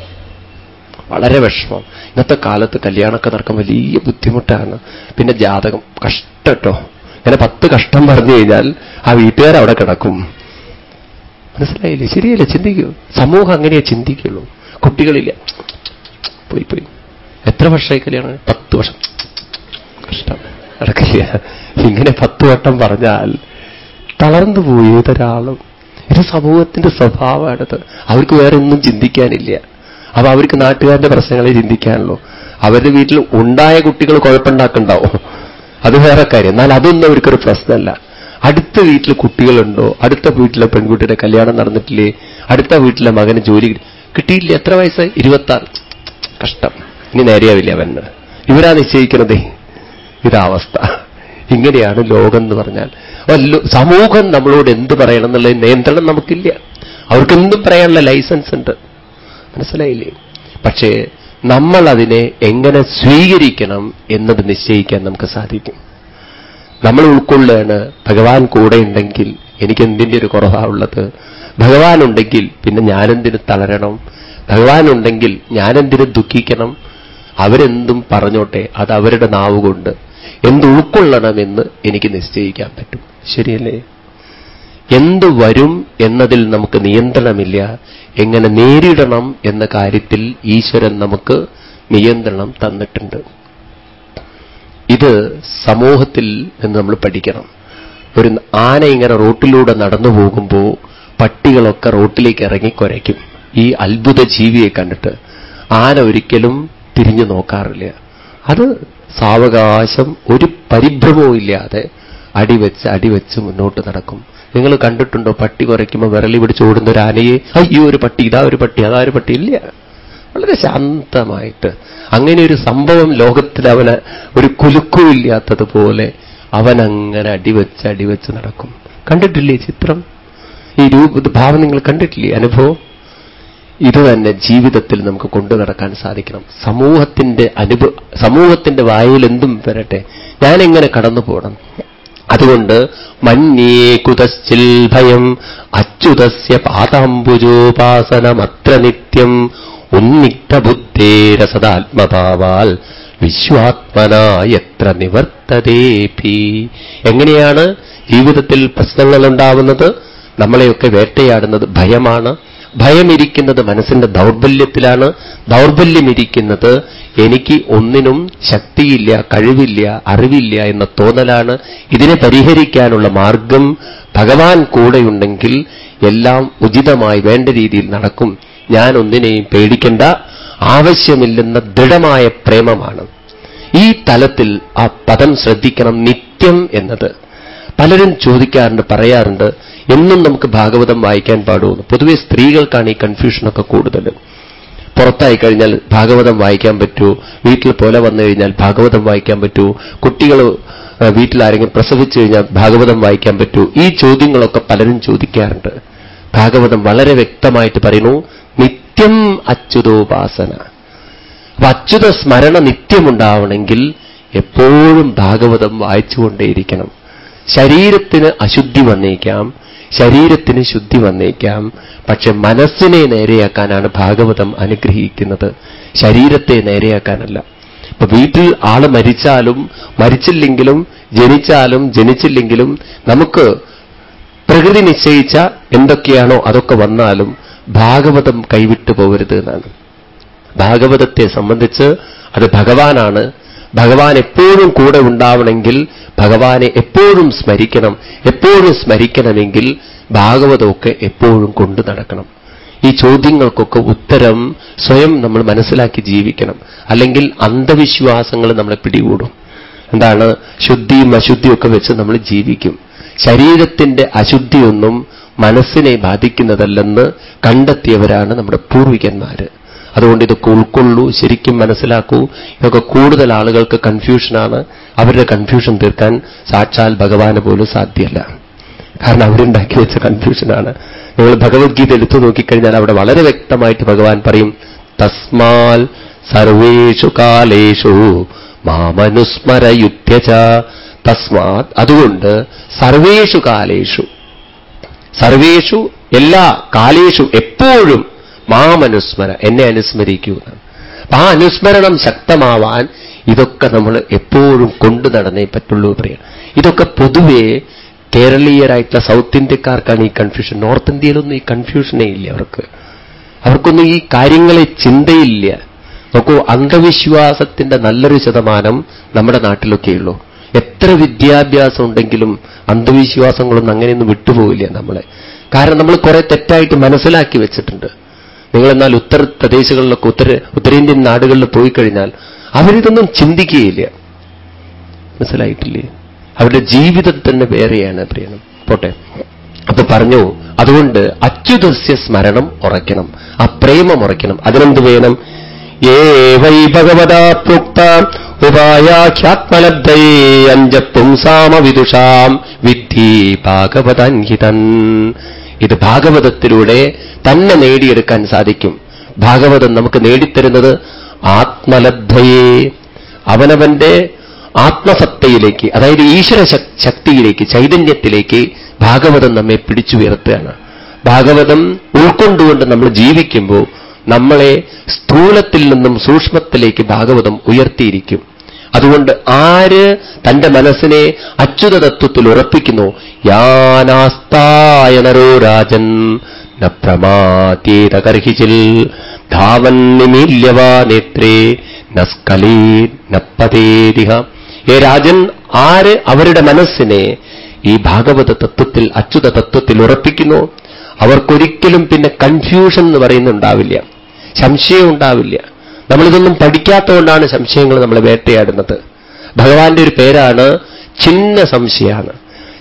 വളരെ വിഷമം. ഇന്നത്തെ കാലത്ത് കല്യാണമൊക്കെ നടക്കാൻ വലിയ ബുദ്ധിമുട്ടാണ്. പിന്നെ ജാതകം. കഷ്ടട്ടോ ഇങ്ങനെ പത്ത് കഷ്ടം പറഞ്ഞു കഴിഞ്ഞാൽ ആ വീട്ടുകാർ അവിടെ കിടക്കും. മനസ്സിലായില്ലേ? ശരിയല്ലേ? ചിന്തിക്കൂ. സമൂഹം അങ്ങനെയേ ചിന്തിക്കുള്ളൂ. കുട്ടികളില്ല. പോയി പോയി. എത്ര വർഷമായി കല്യാണം? പത്ത് വർഷം. കഷ്ടം. നടക്കില്ല ഇങ്ങനെ പത്ത് വട്ടം പറഞ്ഞാൽ തളർന്നു പോയി ഏതൊരാളും. ഇത് സമൂഹത്തിന്റെ സ്വഭാവമാണത് അവർക്ക് വേറെ ഒന്നും ചിന്തിക്കാനില്ല. അപ്പൊ അവർക്ക് നാട്ടുകാരുടെ പ്രശ്നങ്ങളെ ചിന്തിക്കാനുള്ളൂ. അവരുടെ വീട്ടിൽ ഉണ്ടായ കുട്ടികൾ കുഴപ്പമുണ്ടാക്കുണ്ടാവും? അത് വേറെ കാര്യം. എന്നാൽ അതൊന്നും അവർക്കൊരു പ്രശ്നമല്ല. അടുത്ത വീട്ടിൽ കുട്ടികളുണ്ടോ? അടുത്ത വീട്ടിലെ പെൺകുട്ടിയുടെ കല്യാണം നടന്നിട്ടില്ലേ? അടുത്ത വീട്ടിലെ മകന് ജോലി കിട്ടിയില്ല എത്ര വയസ്സായി? ഇരുപത്താറ്. കഷ്ടം. ഇനി നേരെയാവില്ല അവന്. ഇവരാ നിശ്ചയിക്കണതേ ഇതാവസ്ഥ. ഇങ്ങനെയാണ് ലോകം എന്ന് പറഞ്ഞാൽ സമൂഹം നമ്മളോട് എന്ത് പറയണം എന്നുള്ള നിയന്ത്രണം നമുക്കില്ല. അവർക്കെന്തും പറയാനുള്ള ലൈസൻസ് ഉണ്ട്. മനസ്സിലായില്ലേ? പക്ഷേ നമ്മൾ അതിനെ എങ്ങനെ സ്വീകരിക്കണം എന്നത് നിശ്ചയിക്കാൻ നമുക്ക് സാധിക്കും. നമ്മൾ ഉൾക്കൊള്ളുകയാണ് ഭഗവാൻ കൂടെ ഉണ്ടെങ്കിൽ എനിക്ക് ഒരു കുറവാണുള്ളത് ഭഗവാൻ ഉണ്ടെങ്കിൽ പിന്നെ ഞാനെന്തിന് തളരണം? ഭഗവാൻ ഉണ്ടെങ്കിൽ ഞാനെന്തിന് ദുഃഖിക്കണം? അവരെന്തും പറഞ്ഞോട്ടെ അത് അവരുടെ നാവുകൊണ്ട്. എന്തുൾക്കൊള്ളണമെന്ന് എനിക്ക് നിശ്ചയിക്കാൻ പറ്റും. ശരിയല്ലേ? എന്ത് വരും എന്നതിൽ നമുക്ക് നിയന്ത്രണമില്ല. എങ്ങനെ നേരിടണം എന്ന കാര്യത്തിൽ ഈശ്വരൻ നമുക്ക് നിയന്ത്രണം തന്നിട്ടുണ്ട്. ഇത് സമൂഹത്തിൽ നിന്ന് നമ്മൾ പഠിക്കണം. ഒരു ആന ഇങ്ങനെ റോട്ടിലൂടെ നടന്നു പോകുമ്പോൾ പട്ടികളൊക്കെ റോട്ടിലേക്ക് ഇറങ്ങി കുരയ്ക്കും. ഈ അത്ഭുത ജീവിയെ കണ്ടിട്ട് ആന ഒരിക്കലും തിരിഞ്ഞു നോക്കാറില്ല. അത് സാവകാശം ഒരു പരിഭ്രമവും ഇല്ലാതെ അടിവെച്ച് അടിവെച്ച് മുന്നോട്ട് നടക്കും. നിങ്ങൾ കണ്ടിട്ടുണ്ടോ പട്ടി കുറയ്ക്കുമ്പോൾ വിരളി പിടിച്ച് ഓടുന്ന ഒരു ആനയെ? അയ്യോ ഒരു പട്ടി ഇതാ ഒരു പട്ടി അതാ ഒരു പട്ടി ഇല്ല. വളരെ ശാന്തമായിട്ട്. അങ്ങനെ ഒരു സംഭവം ലോകത്തിൽ അവന് ഒരു കുലുക്കുമില്ലാത്തതുപോലെ അവനങ്ങനെ അടിവെച്ച് അടിവെച്ച് നടക്കും. കണ്ടിട്ടില്ലേ ചിത്രം? ഈ രൂപ ഭാവം നിങ്ങൾ കണ്ടിട്ടില്ലേ? അനുഭവം? ഇത് തന്നെ ജീവിതത്തിൽ നമുക്ക് കൊണ്ടു നടക്കാൻ സാധിക്കണം. സമൂഹത്തിന്റെ അനുഭവ സമൂഹത്തിന്റെ വായിൽ എന്തും വരട്ടെ. ഞാനെങ്ങനെ കടന്നു പോകണം അതുകൊണ്ട് മന്യേ കുതശ്ചിൽ ഭയം അച്യുതസ്യ പാതാംബുജോപാസനമത്ര നിത്യം ഉന്നിഗ്ധബുദ്ധേരസദാത്മഭാവാൽ വിശ്വാത്മന എത്ര നിവർത്തതേപി എങ്ങനെയാണ് ജീവിതത്തിൽ പ്രശ്നങ്ങൾ ഉണ്ടാവുന്നത് നമ്മളെയൊക്കെ വേട്ടയാടുന്നത് ഭയമാണ്. ഭയമിരിക്കുന്നത് മനസ്സിന്റെ ദൗർബല്യത്തിലാണ്. ദൗർബല്യമിരിക്കുന്നത് എനിക്ക് ഒന്നിനും ശക്തിയില്ല കഴിവില്ല അറിവില്ല എന്ന തോന്നലാണ്. ഇതിനെ പരിഹരിക്കാനുള്ള മാർഗം ഭഗവാൻ കൂടെയുണ്ടെങ്കിൽ എല്ലാം ഉചിതമായി വേണ്ട രീതിയിൽ നടക്കും. ഞാൻ ഒന്നിനെയും പേടിക്കേണ്ട. ആവശ്യമില്ലെന്ന ദൃഢമായ പ്രേമമാണ്. ഈ തലത്തിൽ ആ പദം ശ്രദ്ധിക്കണം നിത്യം എന്നത്. പലരും ചോദിക്കാറുണ്ട് പറയാറുണ്ട് എന്നും നമുക്ക് ഭാഗവതം വായിക്കാൻ പാടുമെന്ന് പൊതുവെ സ്ത്രീകൾക്കാണ് ഈ കൺഫ്യൂഷനൊക്കെ കൂടുതൽ പുറത്തായി കഴിഞ്ഞാൽ ഭാഗവതം വായിക്കാൻ പറ്റൂ വീട്ടിൽ പോലെ വന്നു കഴിഞ്ഞാൽ ഭാഗവതം വായിക്കാൻ പറ്റൂ കുട്ടികൾ വീട്ടിൽ ആരെങ്കിലും പ്രസവിച്ചു കഴിഞ്ഞാൽ ഭാഗവതം വായിക്കാൻ പറ്റൂ ഈ ചോദ്യങ്ങളൊക്കെ പലരും ചോദിക്കാറുണ്ട്. ഭാഗവതം വളരെ വ്യക്തമായിട്ട് പറയുന്നു നിത്യം അച്യുതോപാസന അപ്പൊ അച്യുത സ്മരണ നിത്യമുണ്ടാവണമെങ്കിൽ എപ്പോഴും ഭാഗവതം വായിച്ചുകൊണ്ടേയിരിക്കണം. ശരീരത്തിന് അശുദ്ധി വന്നേക്കാം ശരീരത്തിന് ശുദ്ധി വന്നേക്കാം. പക്ഷെ മനസ്സിനെ നേരെയാക്കാനാണ് ഭാഗവതം അനുഗ്രഹിക്കുന്നത്. ശരീരത്തെ നേരെയാക്കാനല്ല. ഇപ്പൊ വീട്ടിൽ ആൾ മരിച്ചാലും മരിച്ചില്ലെങ്കിലും ജനിച്ചാലും ജനിച്ചില്ലെങ്കിലും നമുക്ക് പ്രകൃതി നിശ്ചയിച്ച എന്തൊക്കെയാണോ അതൊക്കെ വന്നാലും ഭാഗവതം കൈവിട്ടു പോകരുത് എന്നാണ്. ഭാഗവതത്തെ സംബന്ധിച്ച് അത് ഭഗവാനാണ് ഭഗവാൻ എപ്പോഴും കൂടെ ഉണ്ടാവണമെങ്കിൽ ഭഗവാനെ എപ്പോഴും സ്മരിക്കണം എപ്പോഴും സ്മരിക്കണമെങ്കിൽ ഭാഗവതമൊക്കെ എപ്പോഴും കൊണ്ടു നടക്കണം. ഈ ചോദ്യങ്ങൾക്കൊക്കെ ഉത്തരം സ്വയം നമ്മൾ മനസ്സിലാക്കി ജീവിക്കണം. അല്ലെങ്കിൽ അന്ധവിശ്വാസങ്ങൾ നമ്മളെ പിടികൂടും. എന്താണ്? ശുദ്ധിയും അശുദ്ധിയൊക്കെ വെച്ച് നമ്മൾ ജീവിക്കും. ശരീരത്തിന്റെ അശുദ്ധിയൊന്നും മനസ്സിനെ ബാധിക്കുന്നതല്ലെന്ന് കണ്ടെത്തിയവരാണ് നമ്മുടെ പൂർവികന്മാര്. അതുകൊണ്ട് ഇതൊക്കെ ഉൾക്കൊള്ളൂ ശരിക്കും മനസ്സിലാക്കൂ. ഇതൊക്കെ കൂടുതൽ ആളുകൾക്ക് കൺഫ്യൂഷനാണ് അവരുടെ കൺഫ്യൂഷൻ തീർക്കാൻ സാക്ഷാൽ ഭഗവാന് പോലും സാധ്യമല്ല കാരണം അവരുണ്ടാക്കി വെച്ച കൺഫ്യൂഷനാണ് നിങ്ങൾ ഭഗവത്ഗീത എടുത്തു നോക്കിക്കഴിഞ്ഞാൽ അവിടെ വളരെ വ്യക്തമായിട്ട് ഭഗവാൻ പറയും തസ്മാൽ സർവേഷു കാലേഷു മാമനുസ്മരയുദ്ധ്യച തസ്മാത് അതുകൊണ്ട് സർവേഷു കാലേഷു. സർവേഷു എല്ലാ കാലേഷു എപ്പോഴും മാമനുസ്മര എന്നെ അനുസ്മരിക്കൂ അപ്പൊ ആ അനുസ്മരണം ശക്തമാവാൻ ഇതൊക്കെ നമ്മൾ എപ്പോഴും കൊണ്ടു നടന്നേ പറ്റുള്ളൂ പറയാം ഇതൊക്കെ പൊതുവേ കേരളീയരായിട്ടുള്ള സൗത്ത് ഇന്ത്യക്കാർക്കാണ് ഈ കൺഫ്യൂഷൻ നോർത്ത് ഇന്ത്യയിലൊന്നും ഈ കൺഫ്യൂഷനേ ഇല്ല അവർക്ക്. അവർക്കൊന്നും ഈ കാര്യങ്ങളെ ചിന്തയില്ല. നോക്കൂ അന്ധവിശ്വാസത്തിന്റെ നല്ലൊരു ശതമാനം നമ്മുടെ നാട്ടിലൊക്കെയുള്ളൂ എത്ര വിദ്യാഭ്യാസം ഉണ്ടെങ്കിലും അന്ധവിശ്വാസങ്ങളൊന്നും അങ്ങനെയൊന്നും വിട്ടുപോകില്ല നമ്മളെ. കാരണം നമ്മൾ കുറെ തെറ്റായിട്ട് മനസ്സിലാക്കി വെച്ചിട്ടുണ്ട്. നിങ്ങളെന്നാൽ ഉത്തർപ്രദേശുകളിലൊക്കെ ഉത്തര ഉത്തരേന്ത്യൻ നാടുകളിൽ പോയി കഴിഞ്ഞാൽ അവരിതൊന്നും ചിന്തിക്കുകയില്ല. മനസ്സിലായിട്ടില്ലേ? അവരുടെ ജീവിതം തന്നെ വേറെയാണ് പ്രിയണം പോട്ടെ. അപ്പൊ പറഞ്ഞു അതുകൊണ്ട് അച്യുതസ്യ സ്മരണം ഉറയ്ക്കണം ആ പ്രേമം ഉറയ്ക്കണം. അതിനെന്ത് വേണം? ഏവൈ ഭഗവതാ പ്രോക്ത ഉപായാഖ്യാത്മലബ്ധയേ അഞ്ചത്തും സാമവിദുഷാം വിദ്ധി ഭാഗവതൻഹിതൻ ഇത് ഭാഗവതത്തിലൂടെ തന്നെ നേടിയെടുക്കാൻ സാധിക്കും. ഭാഗവതം നമുക്ക് നേടിത്തരുന്നത് ആത്മലബ്ധയെ അവനവന്റെ ആത്മസത്തയിലേക്ക് അതായത് ഈശ്വര ശക്തിയിലേക്ക് ചൈതന്യത്തിലേക്ക് ഭാഗവതം നമ്മെ പിടിച്ചുയർത്തുകയാണ് ഭാഗവതം ഉൾക്കൊണ്ടുകൊണ്ട് നമ്മൾ ജീവിക്കുമ്പോൾ നമ്മളെ സ്ഥൂലത്തിൽ നിന്നും സൂക്ഷ്മത്തിലേക്ക് ഭാഗവതം ഉയർത്തിയിരിക്കും. അതുകൊണ്ട് ആര് തന്റെ മനസ്സിനെ അച്യുത തത്വത്തിൽ ഉറപ്പിക്കുന്നു? യാനാസ്തായനരോ രാജൻ. ന ധാവൻ നിമീല്യവാ നേത്രേ. നസ്കലീ നപ്പതേതിഹ ഏ രാജൻ ആര് അവരുടെ മനസ്സിനെ ഈ ഭാഗവത തത്വത്തിൽ അച്യുത തത്വത്തിൽ ഉറപ്പിക്കുന്നു? അവർക്കൊരിക്കലും പിന്നെ കൺഫ്യൂഷൻ എന്ന് പറയുന്നുണ്ടാവില്ല. സംശയം ഉണ്ടാവില്ല നമ്മളിതൊന്നും പഠിക്കാത്തതുകൊണ്ടാണ് സംശയങ്ങൾ നമ്മൾ വേട്ടയാടുന്നത്. ഭഗവാന്റെ ഒരു പേരാണ് ചിന്ന സംശയമാണ്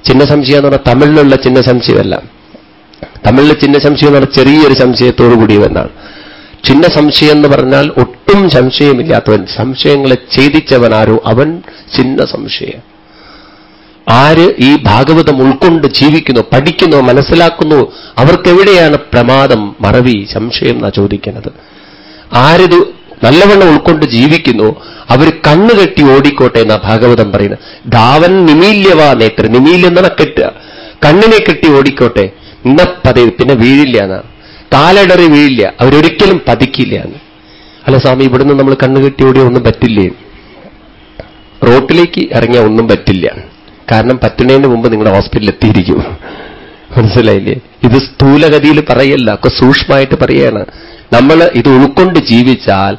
ചിന്ന സംശയം എന്ന് പറഞ്ഞാൽ തമിഴിലുള്ള ചിന്ന സംശയമല്ല. തമിഴിലെ ചിന്ന സംശയം എന്ന് പറഞ്ഞാൽ ചെറിയൊരു സംശയത്തോടു കൂടിയവെന്നാണ് ചിന്ന സംശയം എന്ന് പറഞ്ഞാൽ ഒട്ടും സംശയമില്ലാത്തവൻ. സംശയങ്ങളെ ഛേദിച്ചവൻ ആരോ അവൻ ചിന്ന സംശയം. ആര് ഈ ഭാഗവതം ഉൾക്കൊണ്ട് ജീവിക്കുന്നു പഠിക്കുന്നു മനസ്സിലാക്കുന്നു അവർക്കെവിടെയാണ് പ്രമാദം മറവി സംശയം എന്നാ ചോദിക്കുന്നത്. ആരിത് നല്ലവണ്ണം ഉൾക്കൊണ്ട് ജീവിക്കുന്നു അവർ കണ്ണുകെട്ടി ഓടിക്കോട്ടെ എന്നാ ഭാഗവതം പറയുന്നത്. ധാവൻ നിമീല്യവാ നേത്ര നിമീല്യം എന്നാ കെട്ടുക. കണ്ണിനെ കെട്ടി ഓടിക്കോട്ടെ ഇന്ന പതിവ് പിന്നെ വീഴില്ല എന്നാണ് കാലടറി വീഴില്ല അവരൊരിക്കലും പതിക്കില്ല എന്ന്. അല്ല സ്വാമി ഇവിടുന്ന് നമ്മൾ കണ്ണുകെട്ടി ഓടിയ ഒന്നും പറ്റില്ലേ? റോട്ടിലേക്ക് ഇറങ്ങിയ ഒന്നും പറ്റില്ല. കാരണം പറ്റുന്നതിന് മുമ്പ് നിങ്ങളുടെ ഹോസ്പിറ്റലിൽ എത്തിയിരിക്കും. മനസ്സിലായില്ലേ? ഇത് സ്ഥൂലഗതിയിൽ പറയല്ല ഒക്കെ സൂക്ഷ്മമായിട്ട് പറയാണ്. നമ്മൾ ഇത് ഉൾക്കൊണ്ട് ജീവിച്ചാൽ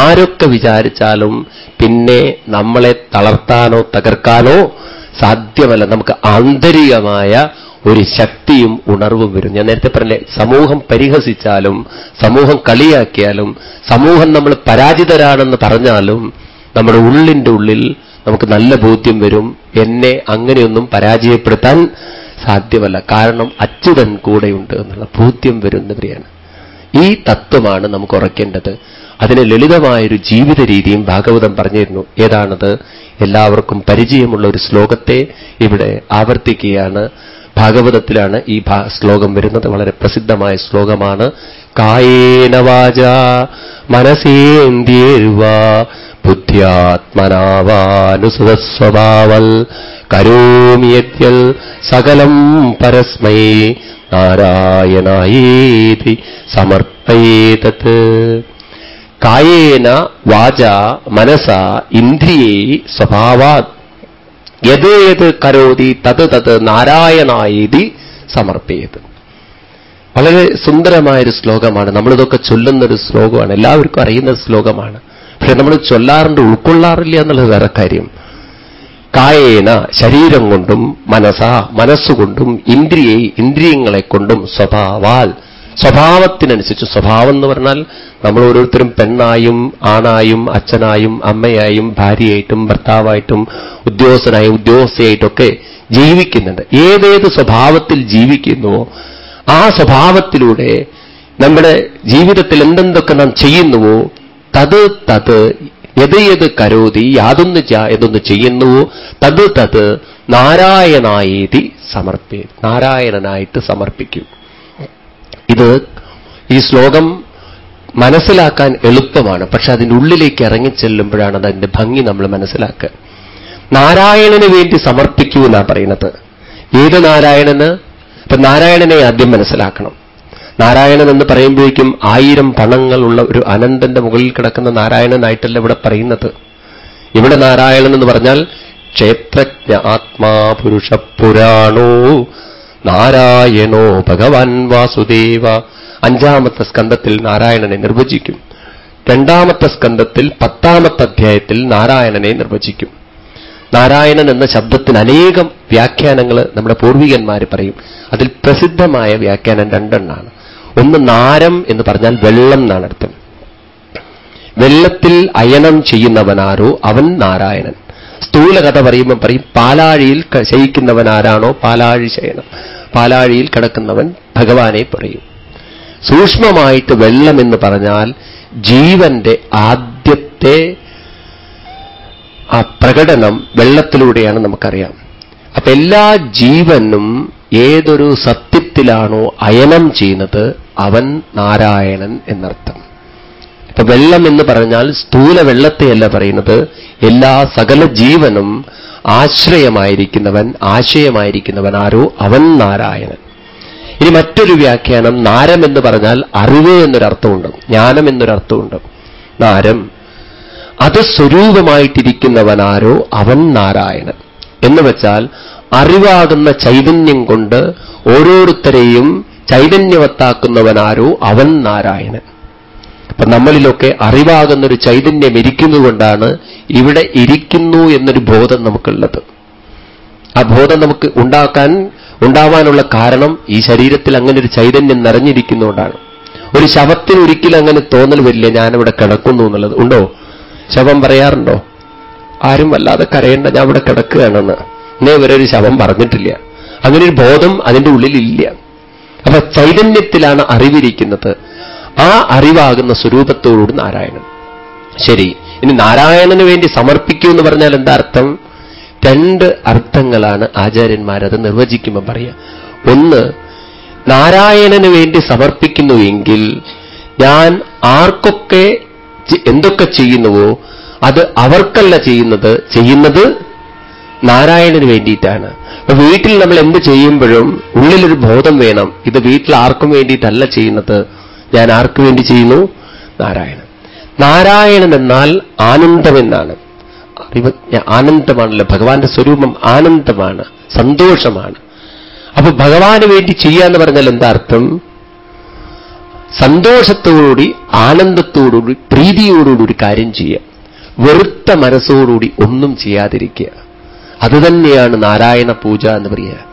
ആരൊക്കെ വിചാരിച്ചാലും പിന്നെ നമ്മളെ തളർത്താനോ തകർക്കാനോ സാധ്യമല്ല. നമുക്ക് ആന്തരികമായ ഒരു ശക്തിയും ഉണർവും വരും. ഞാൻ നേരത്തെ പറഞ്ഞില്ലേ സമൂഹം പരിഹസിച്ചാലും സമൂഹം കളിയാക്കിയാലും സമൂഹം നമ്മൾ പരാജിതരാണെന്ന് പറഞ്ഞാലും നമ്മുടെ ഉള്ളിന്റെ ഉള്ളിൽ നമുക്ക് നല്ല ബോധ്യം വരും. എന്നെ അങ്ങനെയൊന്നും പരാജയപ്പെടുത്താൻ സാധ്യമല്ല. കാരണം അച്യുതൻ കൂടെയുണ്ട് എന്നുള്ള ബോധ്യം വരുന്നവരെയാണ് ഈ തത്വമാണ് നമുക്ക് ഉറയ്ക്കേണ്ടത് അതിന് ലളിതമായൊരു ജീവിത രീതിയും ഭാഗവതം പറഞ്ഞിരുന്നു. ഏതാണത്? എല്ലാവർക്കും പരിചയമുള്ള ഒരു ശ്ലോകത്തെ ഇവിടെ ആവർത്തിക്കുകയാണ്. ഭാഗവതത്തിലാണ് ഈ ശ്ലോകം വരുന്നത്. വളരെ പ്രസിദ്ധമായ ശ്ലോകമാണ്. കായേന വാച മനസേന്ദ്യേർവാ ബുദ്ധ്യാത്മനാവാനുസൃതസ്വഭാവൽ കരോമിയത്യൽ സകലം പരസ്മൈ നാരായണായേതി സമർപ്പയേതത്. കായേന വാച മനസ ഇന്ദ്രിയേ സ്വഭാവാത്. യത് യത് കരോതി തത് തത് നാരായണായേതി സമർപ്പയത്. വളരെ സുന്ദരമായൊരു ശ്ലോകമാണ്. നമ്മളിതൊക്കെ ചൊല്ലുന്നൊരു ശ്ലോകമാണ്. എല്ലാവർക്കും അറിയുന്ന ശ്ലോകമാണ്. പക്ഷെ നമ്മൾ ചൊല്ലാറുണ്ട് ഉൾക്കൊള്ളാറില്ല എന്നുള്ളത് വേറെ കാര്യം. കായേന ശരീരം കൊണ്ടും മനസ മനസ്സുകൊണ്ടും ഇന്ദ്രിയെ ഇന്ദ്രിയങ്ങളെ കൊണ്ടും സ്വഭാവാൽ. സ്വഭാവത്തിനനുസരിച്ച് സ്വഭാവം എന്ന് പറഞ്ഞാൽ നമ്മൾ ഓരോരുത്തരും പെണ്ണായും ആണായും അച്ഛനായും അമ്മയായും ഭാര്യയായിട്ടും ഭർത്താവായിട്ടും ഉദ്യോഗസ്ഥനായും ഉദ്യോഗസ്ഥയായിട്ടൊക്കെ ജീവിക്കുന്നുണ്ട്. ഏതേത് സ്വഭാവത്തിൽ ജീവിക്കുന്നുവോ ആ സ്വഭാവത്തിലൂടെ നമ്മുടെ ജീവിതത്തിൽ എന്തെന്തൊക്കെ നാം ചെയ്യുന്നുവോ തത് തത് എത് എത് കരോതി യാതൊന്ന് എന്തൊന്ന് ചെയ്യുന്നുവോ തത് തത് നാരായണായേതി സമർപ്പി നാരായണനായിട്ട് സമർപ്പിക്കും. ഇത് ഈ ശ്ലോകം മനസ്സിലാക്കാൻ എളുപ്പമാണ്. പക്ഷെ അതിന്റെ ഉള്ളിലേക്ക് ഇറങ്ങിച്ചെല്ലുമ്പോഴാണ് അതിന്റെ ഭംഗി നമ്മൾ മനസ്സിലാക്കുക. നാരായണന് വേണ്ടി സമർപ്പിക്കൂ എന്നാണ് പറയുന്നത്. ഏത് നാരായണന്? ഇപ്പൊ നാരായണനെ ആദ്യം മനസ്സിലാക്കണം. നാരായണൻ എന്ന് പറയുമ്പോഴേക്കും ആയിരം പണങ്ങളുള്ള ഒരു അനന്തന്റെ മുകളിൽ കിടക്കുന്ന നാരായണനായിട്ടല്ല ഇവിടെ പറയുന്നത്. ഇവിടെ നാരായണൻ എന്ന് പറഞ്ഞാൽ ക്ഷേത്രജ്ഞ ആത്മാ പുരുഷ പുരാണോ? നാരായണോ ഭഗവാൻ വാസുദേവ? അഞ്ചാമത്തെ സ്കന്ധത്തിൽ നാരായണനെ നിർവചിക്കും. രണ്ടാമത്തെ സ്കന്ധത്തിൽ പത്താമത്തെ അധ്യായത്തിൽ നാരായണനെ നിർവചിക്കും. നാരായണൻ എന്ന ശബ്ദത്തിന് അനേകം വ്യാഖ്യാനങ്ങൾ നമ്മുടെ പൂർവികന്മാർ പറയും. അതിൽ പ്രസിദ്ധമായ വ്യാഖ്യാനം രണ്ടെണ്ണാണ്. ഒന്ന് നാരം എന്ന് പറഞ്ഞാൽ വെള്ളം എന്നാണ് അർത്ഥം. വെള്ളത്തിൽ അയനം ചെയ്യുന്നവനാരോ അവൻ നാരായണൻ. സ്ഥൂല കഥ പറയുമ്പോൾ പറയും പാലാഴിയിൽ ശയിക്കുന്നവനാരാണോ പാലാഴി ശയനം. പാലാഴിയിൽ കിടക്കുന്നവൻ ഭഗവാനെ പറയും. സൂക്ഷ്മമായിട്ട് വെള്ളം എന്ന് പറഞ്ഞാൽ ജീവന്റെ ആദ്യത്തെ ആ പ്രകടനം വെള്ളത്തിലൂടെയാണ് നമുക്കറിയാം. അപ്പൊ എല്ലാ ജീവനും ഏതൊരു സത്യത്തിലാണോ അയനം ചെയ്യുന്നത്? അവൻ നാരായണൻ എന്നർത്ഥം. ഇപ്പൊ വെള്ളം എന്ന് പറഞ്ഞാൽ സ്ഥൂല വെള്ളത്തെയല്ല പറയുന്നത്. എല്ലാ സകല ജീവനും ആശ്രയമായിരിക്കുന്നവൻ ആശയമായിരിക്കുന്നവൻ ആരോ? അവൻ നാരായണൻ. ഇനി മറ്റൊരു വ്യാഖ്യാനം നാരം എന്ന് പറഞ്ഞാൽ അറിവ് എന്നൊരർത്ഥമുണ്ട്. ജ്ഞാനം എന്നൊരർത്ഥമുണ്ട്. നാരം. അത് സ്വരൂപമായിട്ടിരിക്കുന്നവനാരോ അവൻ നാരായണൻ. എന്ന് വെച്ചാൽ അറിവാകുന്ന ചൈതന്യം കൊണ്ട് ഓരോരുത്തരെയും ചൈതന്യവത്താക്കുന്നവനാരോ അവൻ നാരായണൻ. അപ്പൊ നമ്മളിലൊക്കെ അറിവാകുന്നൊരു ചൈതന്യം ഇരിക്കുന്നതുകൊണ്ടാണ് ഇവിടെ ഇരിക്കുന്നു എന്നൊരു ബോധം നമുക്കുള്ളത്. ആ ബോധം നമുക്ക് ഉണ്ടാക്കാൻ ഉണ്ടാവാനുള്ള കാരണം ഈ ശരീരത്തിൽ അങ്ങനെ ഒരു ചൈതന്യം നിറഞ്ഞിരിക്കുന്നതുകൊണ്ടാണ്. ഒരു ശവത്തിന് ഒരിക്കലും അങ്ങനെ തോന്നൽ വരില്ല ഞാനിവിടെ കിടക്കുന്നു എന്നുള്ളത്. ഉണ്ടോ? ശവം പറയാറുണ്ടോ? ആരും വല്ലാതെ കരയേണ്ട ഞാൻ ഇവിടെ കിടക്കുകയാണെന്ന്. ഇന്നേ വരെ ഒരു ശവം പറഞ്ഞിട്ടില്ല. അങ്ങനെ ഒരു ബോധം അതിന്റെ ഉള്ളിലില്ല. അപ്പൊ ചൈതന്യത്തിലാണ് അറിവിരിക്കുന്നത്. ആ അറിവാകുന്ന സ്വരൂപത്തോടുകൂടി നാരായണൻ. ശരി ഇനി നാരായണന് വേണ്ടി സമർപ്പിക്കൂ എന്ന് പറഞ്ഞാൽ എന്താ അർത്ഥം? രണ്ട് അർത്ഥങ്ങളാണ് ആചാര്യന്മാരത് നിർവചിക്കുമ്പോൾ പറയുക. ഒന്ന് നാരായണന് വേണ്ടി സമർപ്പിക്കുന്നുവെങ്കിൽ ഞാൻ ആർക്കൊക്കെ എന്തൊക്കെ ചെയ്യുന്നുവോ അത് അവർക്കല്ല ചെയ്യുന്നത്. ചെയ്യുന്നത് നാരായണന് വേണ്ടിയിട്ടാണ്. അപ്പൊ വീട്ടിൽ നമ്മൾ എന്ത് ചെയ്യുമ്പോഴും ഉള്ളിലൊരു ബോധം വേണം. ഇത് വീട്ടിൽ ആർക്കും വേണ്ടിയിട്ടല്ല ചെയ്യുന്നത്. ഞാൻ ആർക്കു വേണ്ടി ചെയ്യുന്നു? നാരായണൻ. നാരായണൻ എന്നാൽ ആനന്ദമെന്നാണ്. അറിവ് ആനന്ദമാണല്ലോ. ഭഗവാന്റെ സ്വരൂപം ആനന്ദമാണ് സന്തോഷമാണ്. അപ്പൊ ഭഗവാന് വേണ്ടി ചെയ്യാന്ന് പറഞ്ഞാൽ എന്താ അർത്ഥം? സന്തോഷത്തോടുകൂടി ആനന്ദത്തോടുകൂടി പ്രീതിയോടുകൂടി ഒരു കാര്യം ചെയ്യുക. വെറുത്ത മനസ്സോടുകൂടി ഒന്നും ചെയ്യാതിരിക്കുക. അതുതന്നെയാണ് നാരായണ പൂജ എന്ന് പറയുക.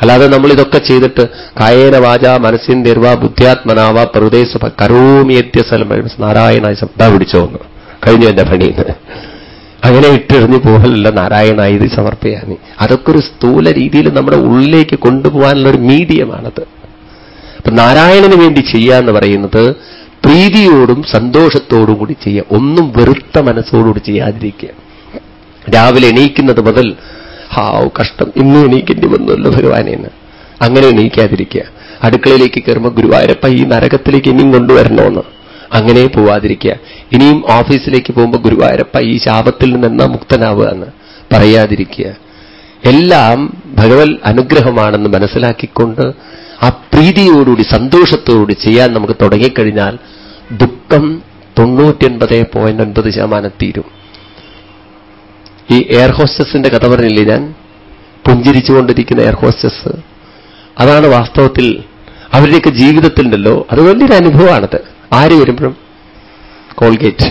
അല്ലാതെ നമ്മൾ ഇതൊക്കെ ചെയ്തിട്ട് കായേന വാച മനസ്സിൻ നിർവ ബുദ്ധ്യാത്മനാവ പ്രദേശ കരോമിയത്യ സ്ഥലം നാരായണ ശബ്ദ പിടിച്ചോ എന്ന്. കഴിഞ്ഞു എന്റെ പണിയിൽ അങ്ങനെ ഇട്ടെറിഞ്ഞു പോകലല്ല നാരായണ ഇത് സമർപ്പയാനി. അതൊക്കെ ഒരു സ്ഥൂല രീതിയിൽ നമ്മുടെ ഉള്ളിലേക്ക് കൊണ്ടുപോകാനുള്ള ഒരു മീഡിയമാണത്. അപ്പൊ നാരായണന് വേണ്ടി ചെയ്യുക ചെയ്യാന്ന് പറയുന്നത് പ്രീതിയോടും സന്തോഷത്തോടും കൂടി ചെയ്യുക ഒന്നും വെറുത്ത മനസ്സോടുകൂടി ചെയ്യാതിരിക്കുക. രാവിലെ എണീക്കുന്നത് മുതൽ ഹാവ് കഷ്ടം ഇന്നും എണീക്കേണ്ടി വന്നല്ലോ ഭഗവാനേന്ന് അങ്ങനെ എണീക്കാതിരിക്കുക. അടുക്കളയിലേക്ക് കയറുമ്പോൾ ഗുരുവായൂരപ്പ ഈ നരകത്തിലേക്ക് ഇനിയും കൊണ്ടുവരണമെന്ന്. അങ്ങനെ പോവാതിരിക്കുക. ഇനിയും ഓഫീസിലേക്ക് പോകുമ്പോൾ ഗുരുവായൂരപ്പ ഈ ശാപത്തിൽ നിന്ന് മുക്തനാവുക എന്ന് പറയാതിരിക്കുക. എല്ലാം ഭഗവത് അനുഗ്രഹമാണെന്ന് മനസ്സിലാക്കിക്കൊണ്ട് ആ പ്രീതിയോടുകൂടി സന്തോഷത്തോടുകൂടി ചെയ്യാൻ നമുക്ക് തുടങ്ങിക്കഴിഞ്ഞാൽ ദുഃഖം തൊണ്ണൂറ്റിയൊൻപത് പോയിന്റ് ഒൻപത് ശതമാനം തീരും. ഈ എയർ ഹോസ്റ്റസിന്റെ കഥ പറഞ്ഞില്ലേ ഞാൻ? പുഞ്ചിരിച്ചുകൊണ്ടിരിക്കുന്ന എയർ ഹോസ്റ്റസ്. അതാണ് വാസ്തവത്തിൽ അവരുടെയൊക്കെ ജീവിതത്തിലുണ്ടല്ലോ. അത് വലിയൊരു അനുഭവമാണത്. ആര് വരുമ്പോഴും? കോൾഗേറ്റ്.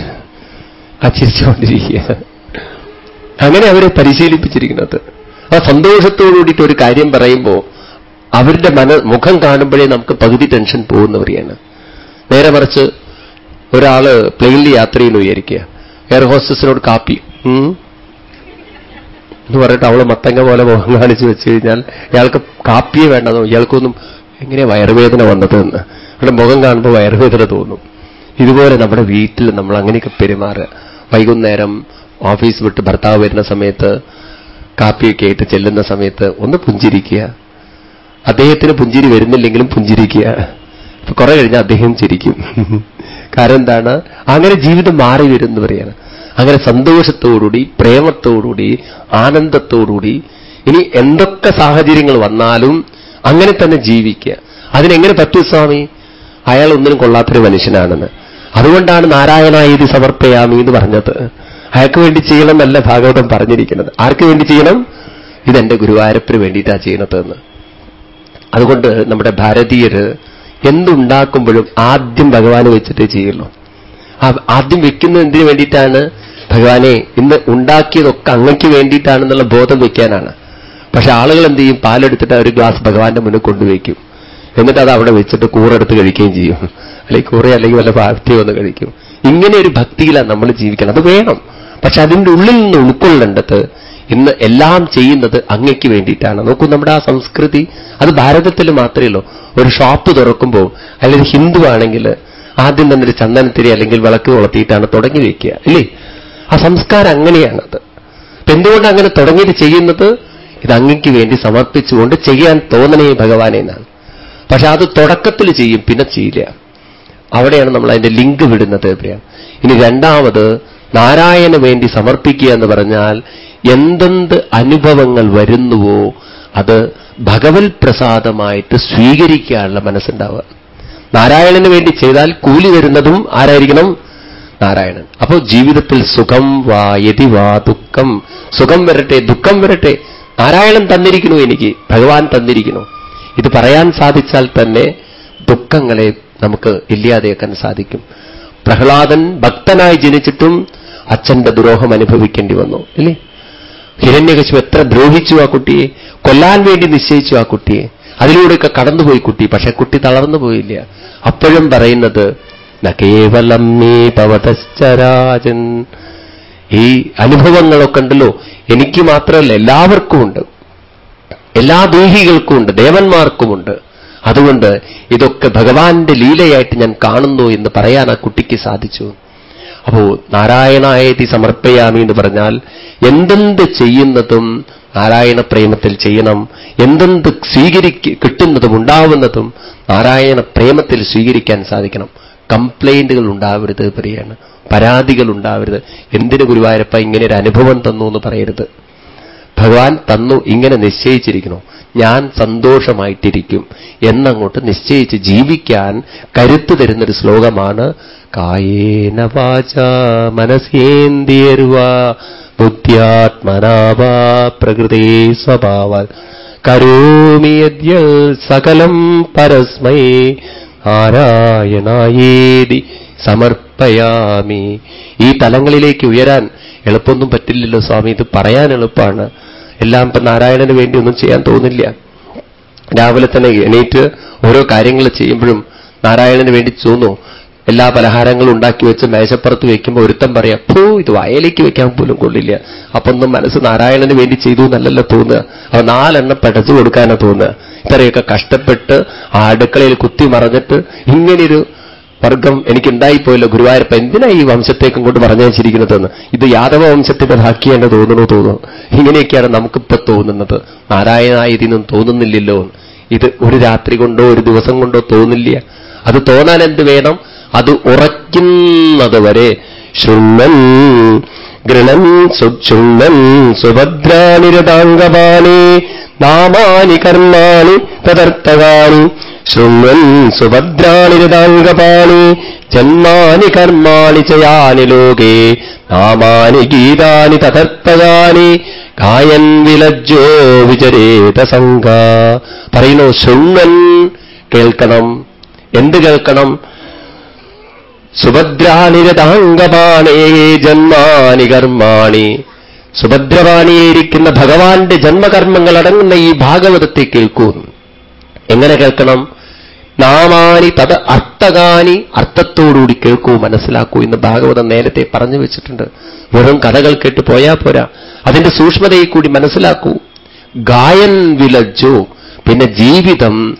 ആ ചിരിച്ചുകൊണ്ടിരിക്കുക അങ്ങനെ അവരെ പരിശീലിപ്പിച്ചിരിക്കുന്നത്. ആ സന്തോഷത്തോടുകൂടിയിട്ട് ഒരു കാര്യം പറയുമ്പോൾ അവരുടെ മന മുഖം കാണുമ്പോഴേ നമുക്ക് പകുതി ടെൻഷൻ പോകുന്നവരെയാണ്. നേരെ മറിച്ച് ഒരാൾ പ്ലെയിനിൽ യാത്ര ചെയ്യുന്നു വിചാരിക്കുക എയർ ഹോസ്റ്റസിനോട് കാപ്പി. എന്ന് പറഞ്ഞിട്ട് അവൾ മത്തങ്ങ പോലെ മുഖം കാണിച്ചു വെച്ച് കഴിഞ്ഞാൽ ഇയാൾക്ക് കാപ്പിയെ വേണ്ടതോ ഇയാൾക്കൊന്നും എങ്ങനെ വയറുവേദന വന്നത് എന്ന്. അവിടെ മുഖം കാണുമ്പോൾ വയറുവേദന തോന്നും. ഇതുപോലെ നമ്മുടെ വീട്ടിൽ നമ്മൾ അങ്ങനെയൊക്കെ പെരുമാറുക. വൈകുന്നേരം ഓഫീസ് വിട്ട് ഭർത്താവ് വരുന്ന സമയത്ത് കാപ്പിയൊക്കെ ആയിട്ട് ചെല്ലുന്ന സമയത്ത് ഒന്ന് പുഞ്ചിരിക്കുക. അദ്ദേഹത്തിന് പുഞ്ചിരി വരുന്നില്ലെങ്കിലും പുഞ്ചിരിക്കുക. കുറെ കഴിഞ്ഞാൽ അദ്ദേഹം ചിരിക്കും. കാരണം എന്താണ്? അങ്ങനെ ജീവിതം മാറി വരും എന്ന് പറയാണ്. അങ്ങനെ സന്തോഷത്തോടുകൂടി പ്രേമത്തോടുകൂടി ആനന്ദത്തോടുകൂടി ഇനി എന്തൊക്കെ സാഹചര്യങ്ങൾ വന്നാലും അങ്ങനെ തന്നെ ജീവിക്കുക. അതിനെങ്ങനെ പറ്റൂ സ്വാമി? അയാൾ ഒന്നിനും കൊള്ളാത്തൊരു മനുഷ്യനാണെന്ന്. അതുകൊണ്ടാണ് നാരായണായതി സമർപ്പയാമി എന്ന് പറഞ്ഞത്. അയാൾക്ക് വേണ്ടി ചെയ്യണം എന്നല്ല ഭാഗവതം പറഞ്ഞിരിക്കുന്നത്. ആർക്ക് വേണ്ടി ചെയ്യണം? ഇതെന്റെ ഗുരുവായൂരപ്പിന് വേണ്ടിയിട്ടാണ് ചെയ്യണതെന്ന്. അതുകൊണ്ട് നമ്മുടെ ഭാരതീയര് എന്തുണ്ടാക്കുമ്പോഴും ആദ്യം ഭഗവാന് വെച്ചിട്ടേ ചെയ്യുള്ളൂ. ആദ്യം വെക്കുന്നത് എന്തിനു വേണ്ടിയിട്ടാണ്? ഭഗവാനെ ഇന്ന് ഉണ്ടാക്കിയതൊക്കെ അങ്ങയ്ക്ക് വേണ്ടിയിട്ടാണെന്നുള്ള ബോധം വെക്കാനാണ്. പക്ഷെ ആളുകൾ എന്ത് ചെയ്യും? പാലെടുത്തിട്ട് ഒരു ഗ്ലാസ് ഭഗവാന്റെ മുന്നിൽ കൊണ്ടുവയ്ക്കും എന്നിട്ട് അത് അവിടെ വെച്ചിട്ട് കൂറെടുത്ത് കഴിക്കുകയും ചെയ്യും. അല്ലെങ്കിൽ കൂറ അല്ലെങ്കിൽ വല്ല പാർട്ടി വന്ന് കഴിക്കും. ഇങ്ങനെ ഒരു ഭക്തിയിലാണ് നമ്മൾ ജീവിക്കണം. അത് വേണം. പക്ഷെ അതിന്റെ ഉള്ളിൽ നിന്ന് ഉൾക്കൊള്ളേണ്ടത് ഇന്ന് എല്ലാം ചെയ്യുന്നത് അങ്ങയ്ക്ക് വേണ്ടിയിട്ടാണ്. നോക്കൂ നമ്മുടെ ആ സംസ്കൃതി. അത് ഭാരതത്തിൽ മാത്രമേ ഉള്ളൂ. ഒരു ഷോപ്പ് തുറക്കുമ്പോൾ അല്ലെങ്കിൽ ഹിന്ദു ആണെങ്കിൽ ആദ്യം തന്നെ ഒരു ചന്ദനത്തിരി അല്ലെങ്കിൽ വിളക്ക് കൊളത്തിയിട്ടാണ് തുടങ്ങി വയ്ക്കുക ഇല്ലേ? ആ സംസ്കാരം അങ്ങനെയാണത്. എന്തുകൊണ്ട് അങ്ങനെ തുടങ്ങിയിട്ട് ചെയ്യുന്നത്? ഇത് അങ്ങയ്ക്ക് വേണ്ടി സമർപ്പിച്ചുകൊണ്ട് ചെയ്യാൻ തോന്നണേ ഭഗവാനെ എന്നാണ്. പക്ഷെ അത് തുടക്കത്തിൽ ചെയ്യും പിന്നെ ചെയ്യില്ല. അവിടെയാണ് നമ്മൾ അതിന്റെ ലിങ്ക് വിടുന്നത് എവിടെയാണ് ഇനി രണ്ടാമത് നാരായണ വേണ്ടി സമർപ്പിക്കുക എന്ന് പറഞ്ഞാൽ എന്തെന്ത് അനുഭവങ്ങൾ വരുന്നുവോ അത് ഭഗവത് പ്രസാദമായിട്ട് സ്വീകരിക്കാനുള്ള മനസ്സുണ്ടാവുക. നാരായണന് വേണ്ടി ചെയ്താൽ കൂലി തരുന്നതും ആരായിരിക്കണം? നാരായണൻ. അപ്പോൾ ജീവിതത്തിൽ സുഖം വാ യതി വാ ദുഃഖം. സുഖം വരട്ടെ ദുഃഖം വരട്ടെ. നാരായണൻ തന്നിരിക്കുന്നു എനിക്ക് ഭഗവാൻ തന്നിരിക്കുന്നു. ഇത് പറയാൻ സാധിച്ചാൽ തന്നെ ദുഃഖങ്ങളെ നമുക്ക് ഇല്ലാതെയാക്കാൻ സാധിക്കും. പ്രഹ്ലാദൻ ഭക്തനായി ജനിച്ചിട്ടും അച്ഛന്റെ ദുരോഹം അനുഭവിക്കേണ്ടി വന്നു അല്ലേ ഹിരണ്യകശു എത്ര ദ്രോഹിച്ചു ആ കുട്ടിയെ കൊല്ലാൻ വേണ്ടി നിശ്ചയിച്ചു ആ കുട്ടിയെ. അതിലൂടെയൊക്കെ കടന്നുപോയി കുട്ടി പക്ഷെ കുട്ടി തളർന്നു പോയില്ല. അപ്പോഴും പറയുന്നത് കേവലം നീ പവതശ്ചരാജൻ ഈ അനുഭവങ്ങളൊക്കെ ഉണ്ടല്ലോ എനിക്ക് മാത്രമല്ല എല്ലാവർക്കും ഉണ്ട്. എല്ലാ ദേഹികൾക്കുമുണ്ട് ദേവന്മാർക്കുമുണ്ട് അതുകൊണ്ട് ഇതൊക്കെ ഭഗവാന്റെ ലീലയായിട്ട് ഞാൻ കാണുന്നു എന്ന് പറയാൻ ആ കുട്ടിക്ക് സാധിച്ചു. അപ്പോ നാരായണായതി സമർപ്പയാമി എന്ന് പറഞ്ഞാൽ എന്തെന്ത് ചെയ്യുന്നതും നാരായണ പ്രേമത്തിൽ ചെയ്യണം. എന്തെന്ത് സ്വീകരിക്ക കിട്ടുന്നതും ഉണ്ടാവുന്നതും നാരായണ പ്രേമത്തിൽ സ്വീകരിക്കാൻ സാധിക്കണം. കംപ്ലൈന്റുകൾ ഉണ്ടാവരുത് പറയാണ്. പരാതികൾ ഉണ്ടാവരുത്. എന്തിനു ഗുരുവായൂരപ്പ ഇങ്ങനെ ഒരു അനുഭവം തന്നു എന്ന് പറയരുത്. ഭഗവാൻ തന്നു ഇങ്ങനെ നിശ്ചയിച്ചിരിക്കുന്നു. ഞാൻ സന്തോഷമായിട്ടിരിക്കും. എന്നങ്ങോട്ട് നിശ്ചയിച്ച് ജീവിക്കാൻ കരുത്തു തരുന്നൊരു ശ്ലോകമാണ് കായേന വാച മനസ്സേന്തിയരുവ ബുദ്ധ്യാത്മനാവാ പ്രകൃതേ സ്വഭാവാൽ. കരോമി യദ്യൽ സകലം പരസ്മൈ. നാരായണായേതി സമർപ്പയാമി. ഈ തലങ്ങളിലേക്ക് ഉയരാൻ എളുപ്പമൊന്നും പറ്റില്ലല്ലോ സ്വാമി. ഇത് പറയാൻ എളുപ്പമാണ്. എല്ലാം ഇപ്പൊ നാരായണന് വേണ്ടി ഒന്നും ചെയ്യാൻ തോന്നില്ല. രാവിലെ തന്നെ എണീറ്റ് ഓരോ കാര്യങ്ങൾ ചെയ്യുമ്പോഴും നാരായണന് വേണ്ടി തോന്നു. എല്ലാ പലഹാരങ്ങളും ഉണ്ടാക്കി വെച്ച് മേശപ്പുറത്ത് വെക്കുമ്പോൾ ഒരുത്തം പറയാം ഭൂ ഇത് വയലേക്ക് വെക്കാൻ പോലും കൊള്ളില്ല. അപ്പൊ ഒന്നും മനസ്സ് നാരായണന് വേണ്ടി ചെയ്തു എന്നല്ലല്ലോ തോന്നുക. അപ്പൊ നാലെണ്ണം പടച്ചു കൊടുക്കാനാ തോന്നുക. ഇത്രയൊക്കെ കഷ്ടപ്പെട്ട് ആ അടുക്കളയിൽ കുത്തി മറഞ്ഞിട്ട് ഇങ്ങനെയൊരു വർഗം എനിക്കുണ്ടായിപ്പോയല്ലോ ഗുരുവായൂരപ്പ എന്തിനാ ഈ വംശത്തേക്കും കൊണ്ട് പറഞ്ഞയച്ചിരിക്കുന്നതെന്ന് ഇത് യാദവ വംശത്തിന്റെ ബാക്കിയാണ് തോന്നുന്നു തോന്നുന്നു. ഇങ്ങനെയൊക്കെയാണ് നമുക്കിപ്പോ തോന്നുന്നത്. നാരായണായതിനും തോന്നുന്നില്ലല്ലോ ഇത് ഒരു രാത്രി കൊണ്ടോ ഒരു ദിവസം കൊണ്ടോ തോന്നില്ല. അത് തോന്നാൻ എന്ത് വേണം? അത് ഉറയ്ക്കുന്നത് വരെ ശൃണ്ണൻ ഗൃണൻ സുക്ഷുണ്ണൻ സുഭദ്രാനിരതാംഗപാണി നാമാനി കർമാണി തദർത്ഥകാണി. ശൃണ്വൻ സുഭദ്രാനിരതാംഗപാണി ജന്മാനി കർമാണി ചയാനി ലോകേ നാമാനി ഗീതാനി തഥർത്ഥകാനി കായൻ വിലജ്ജോ വിചരേത സംഘ. പറയുന്നു ശൃണ്വൻ കേൾക്കണം. എന്ത് കേൾക്കണം? സുഭദ്രാനിരതാംഗപാണേ ജന്മാനി കർമാണി. സുഭദ്രവാണിയിരിക്കുന്ന ഭഗവാന്റെ ജന്മകർമ്മങ്ങൾ അടങ്ങുന്ന ഈ ഭാഗവതത്തെ കേൾക്കൂ. എങ്ങനെ കേൾക്കണം? നാമാനി തത് അർത്ഥകാനി അർത്ഥത്തോടുകൂടി കേൾക്കൂ മനസ്സിലാക്കൂ എന്ന് ഭാഗവതം നേരത്തെ പറഞ്ഞു വെച്ചിട്ടുണ്ട്. വെറും കഥകൾ കേട്ട് പോയാ പോരാ. അതിന്റെ സൂക്ഷ്മതയെ കൂടി മനസ്സിലാക്കൂ. ഗായൻ വിലജോ പിന്നെ ജീവിതം.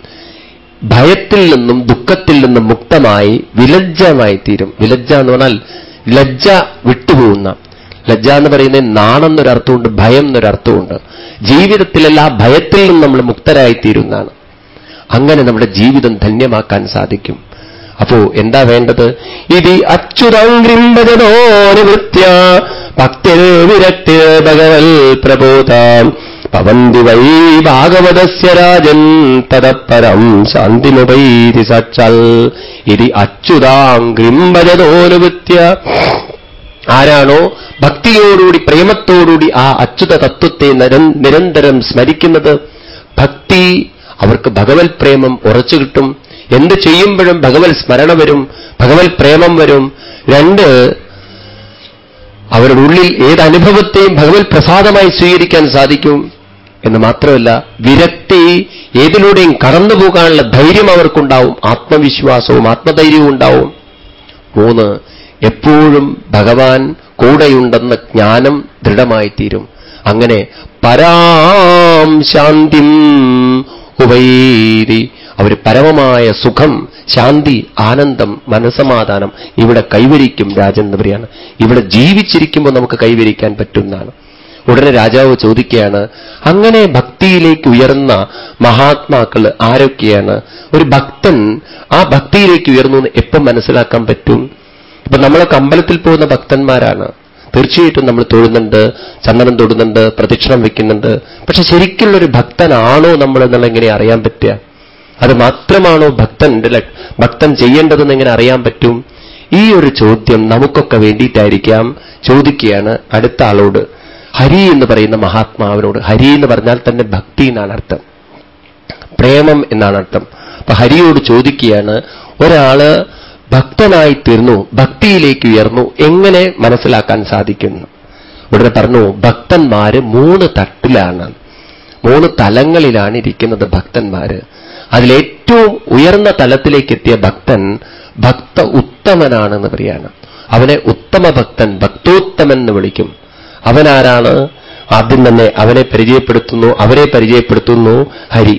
ഭയത്തിൽ നിന്നും ദുഃഖത്തിൽ നിന്നും മുക്തമായി വിലജ്ജമായി തീരും. വിലജ്ജ എന്ന് പറഞ്ഞാൽ ലജ്ജ വിട്ടുപോകുന്ന. ലജ്ജ എന്ന് പറയുന്നത് നാണെന്നൊരർത്ഥമുണ്ട് ഭയം എന്നൊരർത്ഥമുണ്ട് ജീവിതത്തിലെല്ലാ ഭയത്തിൽ നിന്നും നമ്മൾ മുക്തരായി തീരുന്നതാണ് അങ്ങനെ നമ്മുടെ ജീവിതം ധന്യമാക്കാൻ സാധിക്കും. അപ്പോ എന്താ വേണ്ടത്? ഇത് അച്യുതോ നിവൃത്യ ഭക്തി വിരക്തി ഭഗവൽ പ്രബോധാം പവന്തി വൈ ഭാഗവതസ്യ രാജൻ തതപരം ശാന്തിമുപൈതി സച്ചാൽ. ഇതി അച്യുതാംഗ്രിം ഭജതോനുവൃത്യ ആരാണോ ഭക്തിയോടുകൂടി പ്രേമത്തോടുകൂടി ആ അച്യുത തത്വത്തെ നിരന്തരം സ്മരിക്കുന്നത്? ഭക്തി അവർക്ക് ഭഗവത് പ്രേമം ഉറച്ചു കിട്ടും. എന്ത് ചെയ്യുമ്പോഴും ഭഗവത് സ്മരണ വരും ഭഗവത് പ്രേമം വരും. രണ്ട് അവരുടെ ഉള്ളിൽ ഏത് അനുഭവത്തെയും ഭഗവത് പ്രസാദമായി സ്വീകരിക്കാൻ സാധിക്കും. എന്ന് മാത്രമല്ല വിരക്തി ഏതിലൂടെയും കടന്നു പോകാനുള്ള ധൈര്യം അവർക്കുണ്ടാവും ആത്മവിശ്വാസവും ആത്മധൈര്യവും ഉണ്ടാവും. മൂന്ന് എപ്പോഴും ഭഗവാൻ കൂടെയുണ്ടെന്ന ജ്ഞാനം ദൃഢമായിത്തീരും. അങ്ങനെ പരാം ശാന്തിം ഉപൈരി. അവർ പരമമായ സുഖം ശാന്തി ആനന്ദം മനസമാധാനം ഇവിടെ കൈവരിക്കും രാജൻ എന്ന് പറയാണ് ഇവിടെ ജീവിച്ചിരിക്കുമ്പോൾ നമുക്ക് കൈവരിക്കാൻ പറ്റുന്നതാണ്. ഉടനെ രാജാവ് ചോദിക്കുകയാണ് അങ്ങനെ ഭക്തിയിലേക്ക് ഉയർന്ന മഹാത്മാക്കൾ ആരൊക്കെയാണ്? ഒരു ഭക്തൻ ആ ഭക്തിയിലേക്ക് ഉയർന്നു എന്ന് എപ്പം മനസ്സിലാക്കാൻ പറ്റും? ഇപ്പൊ നമ്മളൊക്കെ അമ്പലത്തിൽ പോകുന്ന ഭക്തന്മാരാണ്. തീർച്ചയായിട്ടും നമ്മൾ തൊഴുന്നുണ്ട് ചന്ദനം തൊടുന്നുണ്ട് പ്രദക്ഷിണം വെക്കുന്നുണ്ട്. പക്ഷെ ശരിക്കുള്ളൊരു ഭക്തനാണോ നമ്മൾ എന്നുള്ള എങ്ങനെ അറിയാൻ പറ്റുക? അത് മാത്രമാണോ ഭക്തൻ ഭക്തൻ ചെയ്യേണ്ടതെന്ന് എങ്ങനെ അറിയാൻ പറ്റും? ഈ ഒരു ചോദ്യം നമുക്കൊക്കെ വേണ്ടിയിട്ടായിരിക്കാം ചോദിക്കുകയാണ് അടുത്ത ആളോട്. ഹരി എന്ന് പറയുന്ന മഹാത്മാവിനോട് ഹരി എന്ന് പറഞ്ഞാൽ തന്നെ ഭക്തി എന്നാണ് അർത്ഥം. പ്രേമം എന്നാണ് അർത്ഥം. അപ്പൊ ഹരിയോട് ചോദിക്കുകയാണ് ഒരാൾ ഭക്തനായി തീർന്നു ഭക്തിയിലേക്ക് ഉയർന്നു എങ്ങനെ മനസ്സിലാക്കാൻ സാധിക്കുന്നു? ഉടനെ പറഞ്ഞു ഭക്തന്മാര് മൂന്ന് തട്ടിലാണ്. മൂന്ന് തലങ്ങളിലാണ് ഇരിക്കുന്നത് ഭക്തന്മാര്. അതിലേറ്റവും ഉയർന്ന തലത്തിലേക്ക് എത്തിയ ഭക്തൻ ഭക്ത ഉത്തമനാണെന്ന് പറയാണ്. അവനെ ഉത്തമ ഭക്തൻ ഭക്തോത്തമൻ എന്ന് വിളിക്കും. അവനാരാണ്? ആദ്യം തന്നെ അവനെ പരിചയപ്പെടുത്തുന്നു അവരെ പരിചയപ്പെടുത്തുന്നു ഹരി.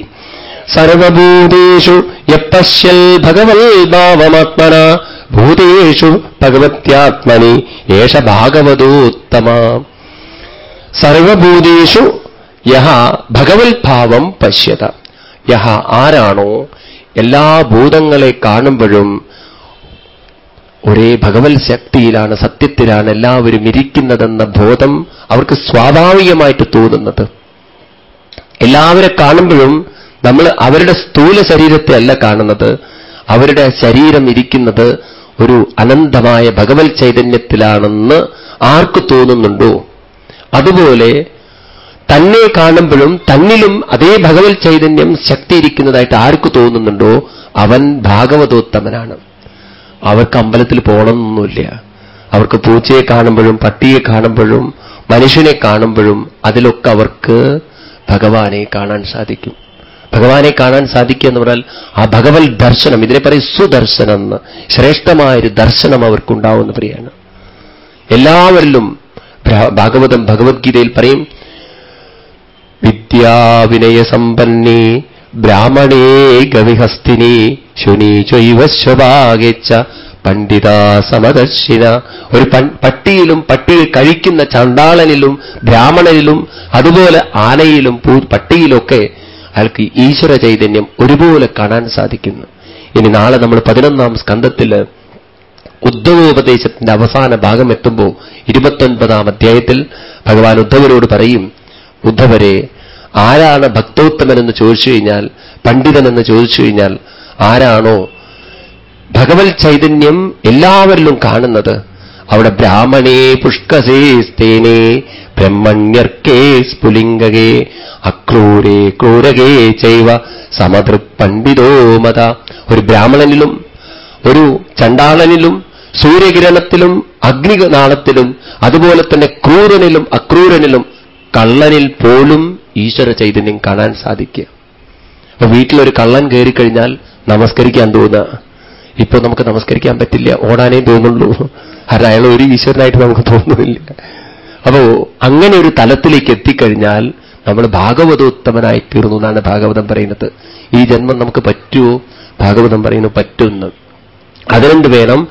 സർവഭൂതേഷു യപ്പശ്യൽ ഭഗവൽ ഭാവമാത്മന ഭൂതേഷു ഭഗവത്യാത്മനി ഏഷ ഭാഗവതോത്തമ സർവഭൂതേഷു യഹ ഭഗവൽ ഭാവം പശ്യത. യഹ ആരാണോ? എല്ലാ ഭൂതങ്ങളെ കാണുമ്പോഴും ഒരേ ഭഗവത് ശക്തിയിലാണ് സത്യത്തിലാണ് എല്ലാവരും ഇരിക്കുന്നതെന്ന ബോധം അവർക്ക് സ്വാഭാവികമായിട്ട് തോന്നുന്നത്. എല്ലാവരെ കാണുമ്പോഴും നമ്മൾ അവരുടെ സ്ഥൂല ശരീരത്തെ അല്ല കാണുന്നത്. അവരുടെ ശരീരം ഇരിക്കുന്നത് ഒരു അനന്തമായ ഭഗവത് ചൈതന്യത്തിലാണെന്ന് ആർക്ക് തോന്നുന്നുണ്ടോ? അതുപോലെ തന്നെ കാണുമ്പോഴും തന്നിലും അതേ ഭഗവത് ചൈതന്യം ശക്തിയിരിക്കുന്നതായിട്ട് ആർക്ക് തോന്നുന്നുണ്ടോ? അവൻ ഭാഗവതോത്തമനാണ്. അവർക്ക് അമ്പലത്തിൽ പോകണമെന്നൊന്നുമില്ല അവർക്ക് പൂച്ചയെ കാണുമ്പോഴും പട്ടിയെ കാണുമ്പോഴും മനുഷ്യനെ കാണുമ്പോഴും അതിലൊക്കെ അവർക്ക് ഭഗവാനെ കാണാൻ സാധിക്കും. ഭഗവാനെ കാണാൻ സാധിക്കുക എന്ന് പറഞ്ഞാൽ ആ ഭഗവത് ദർശനം ഇതിനെ പറയും സുദർശനം എന്ന്. ശ്രേഷ്ഠമായൊരു ദർശനം അവർക്കുണ്ടാവുമെന്ന് പറയാണ്. എല്ലാവരിലും ഭാഗവതം ഭഗവത്ഗീതയിൽ പറയും വിദ്യാവിനയസമ്പന്നേ ബ്രാഹ്മണേ ഗവിഹസ്തിനി ശുനി പണ്ഡിത സമദർശിന. ഒരു പട്ടിയിലും പട്ടി കഴിക്കുന്ന ചണ്ടാളനിലും ബ്രാഹ്മണനിലും അതുപോലെ ആനയിലും പൂ പട്ടിയിലൊക്കെ അയാൾക്ക് ഈശ്വര ചൈതന്യം ഒരുപോലെ കാണാൻ സാധിക്കുന്നു. ഇനി നാളെ നമ്മൾ പതിനൊന്നാം സ്കന്ധത്തിൽ ഉദ്ധവോപദേശത്തിന്റെ അവസാന ഭാഗം എത്തുമ്പോൾ ഇരുപത്തൊൻപതാം അധ്യായത്തിൽ ഭഗവാൻ ഉദ്ധവരോട് പറയും ഉദ്ധവരെ ആരാണ് ഭക്തോത്തമനെന്ന് ചോദിച്ചു കഴിഞ്ഞാൽ പണ്ഡിതനെന്ന് ചോദിച്ചു കഴിഞ്ഞാൽ ആരാണോ ഭഗവത് ചൈതന്യം എല്ലാവരിലും കാണുന്നത്? അവിടെ ബ്രാഹ്മണേ പുഷ്കസേ സ്തേനേ ബ്രഹ്മണ്യർക്കേ സ്ഫുലിംഗകേ അക്രൂരേ ക്രൂരകേ ചൈവ സമതൃ പണ്ഡിതോ മത. ഒരു ബ്രാഹ്മണനിലും ഒരു ചണ്ടാളനിലും സൂര്യകിരണത്തിലും അഗ്നിനാളത്തിലും അതുപോലെ തന്നെ ക്രൂരനിലും അക്രൂരനിലും കള്ളനിൽ പോലും ഈശ്വര ചൈതന്യം കാണാൻ സാധിക്കുക. അപ്പൊ വീട്ടിലൊരു കള്ളൻ കയറിക്കഴിഞ്ഞാൽ നമസ്കരിക്കാൻ തോന്നുക ഇപ്പൊ നമുക്ക് നമസ്കരിക്കാൻ പറ്റില്ല. ഓടാനേ തോന്നുള്ളൂ. കാരണം അയാൾ ഒരു ഈശ്വരനായിട്ട് നമുക്ക് തോന്നുന്നില്ല. അപ്പോ അങ്ങനെ ഒരു തലത്തിലേക്ക് എത്തിക്കഴിഞ്ഞാൽ നമ്മൾ ഭാഗവതോത്തമനായി തീർന്നു എന്നാണ് ഭാഗവതം പറയുന്നത്. ഈ ജന്മം നമുക്ക് പറ്റുമോ? ഭാഗവതം പറയുന്നു പറ്റുമെന്ന് അതിനെന്ത് വേണം?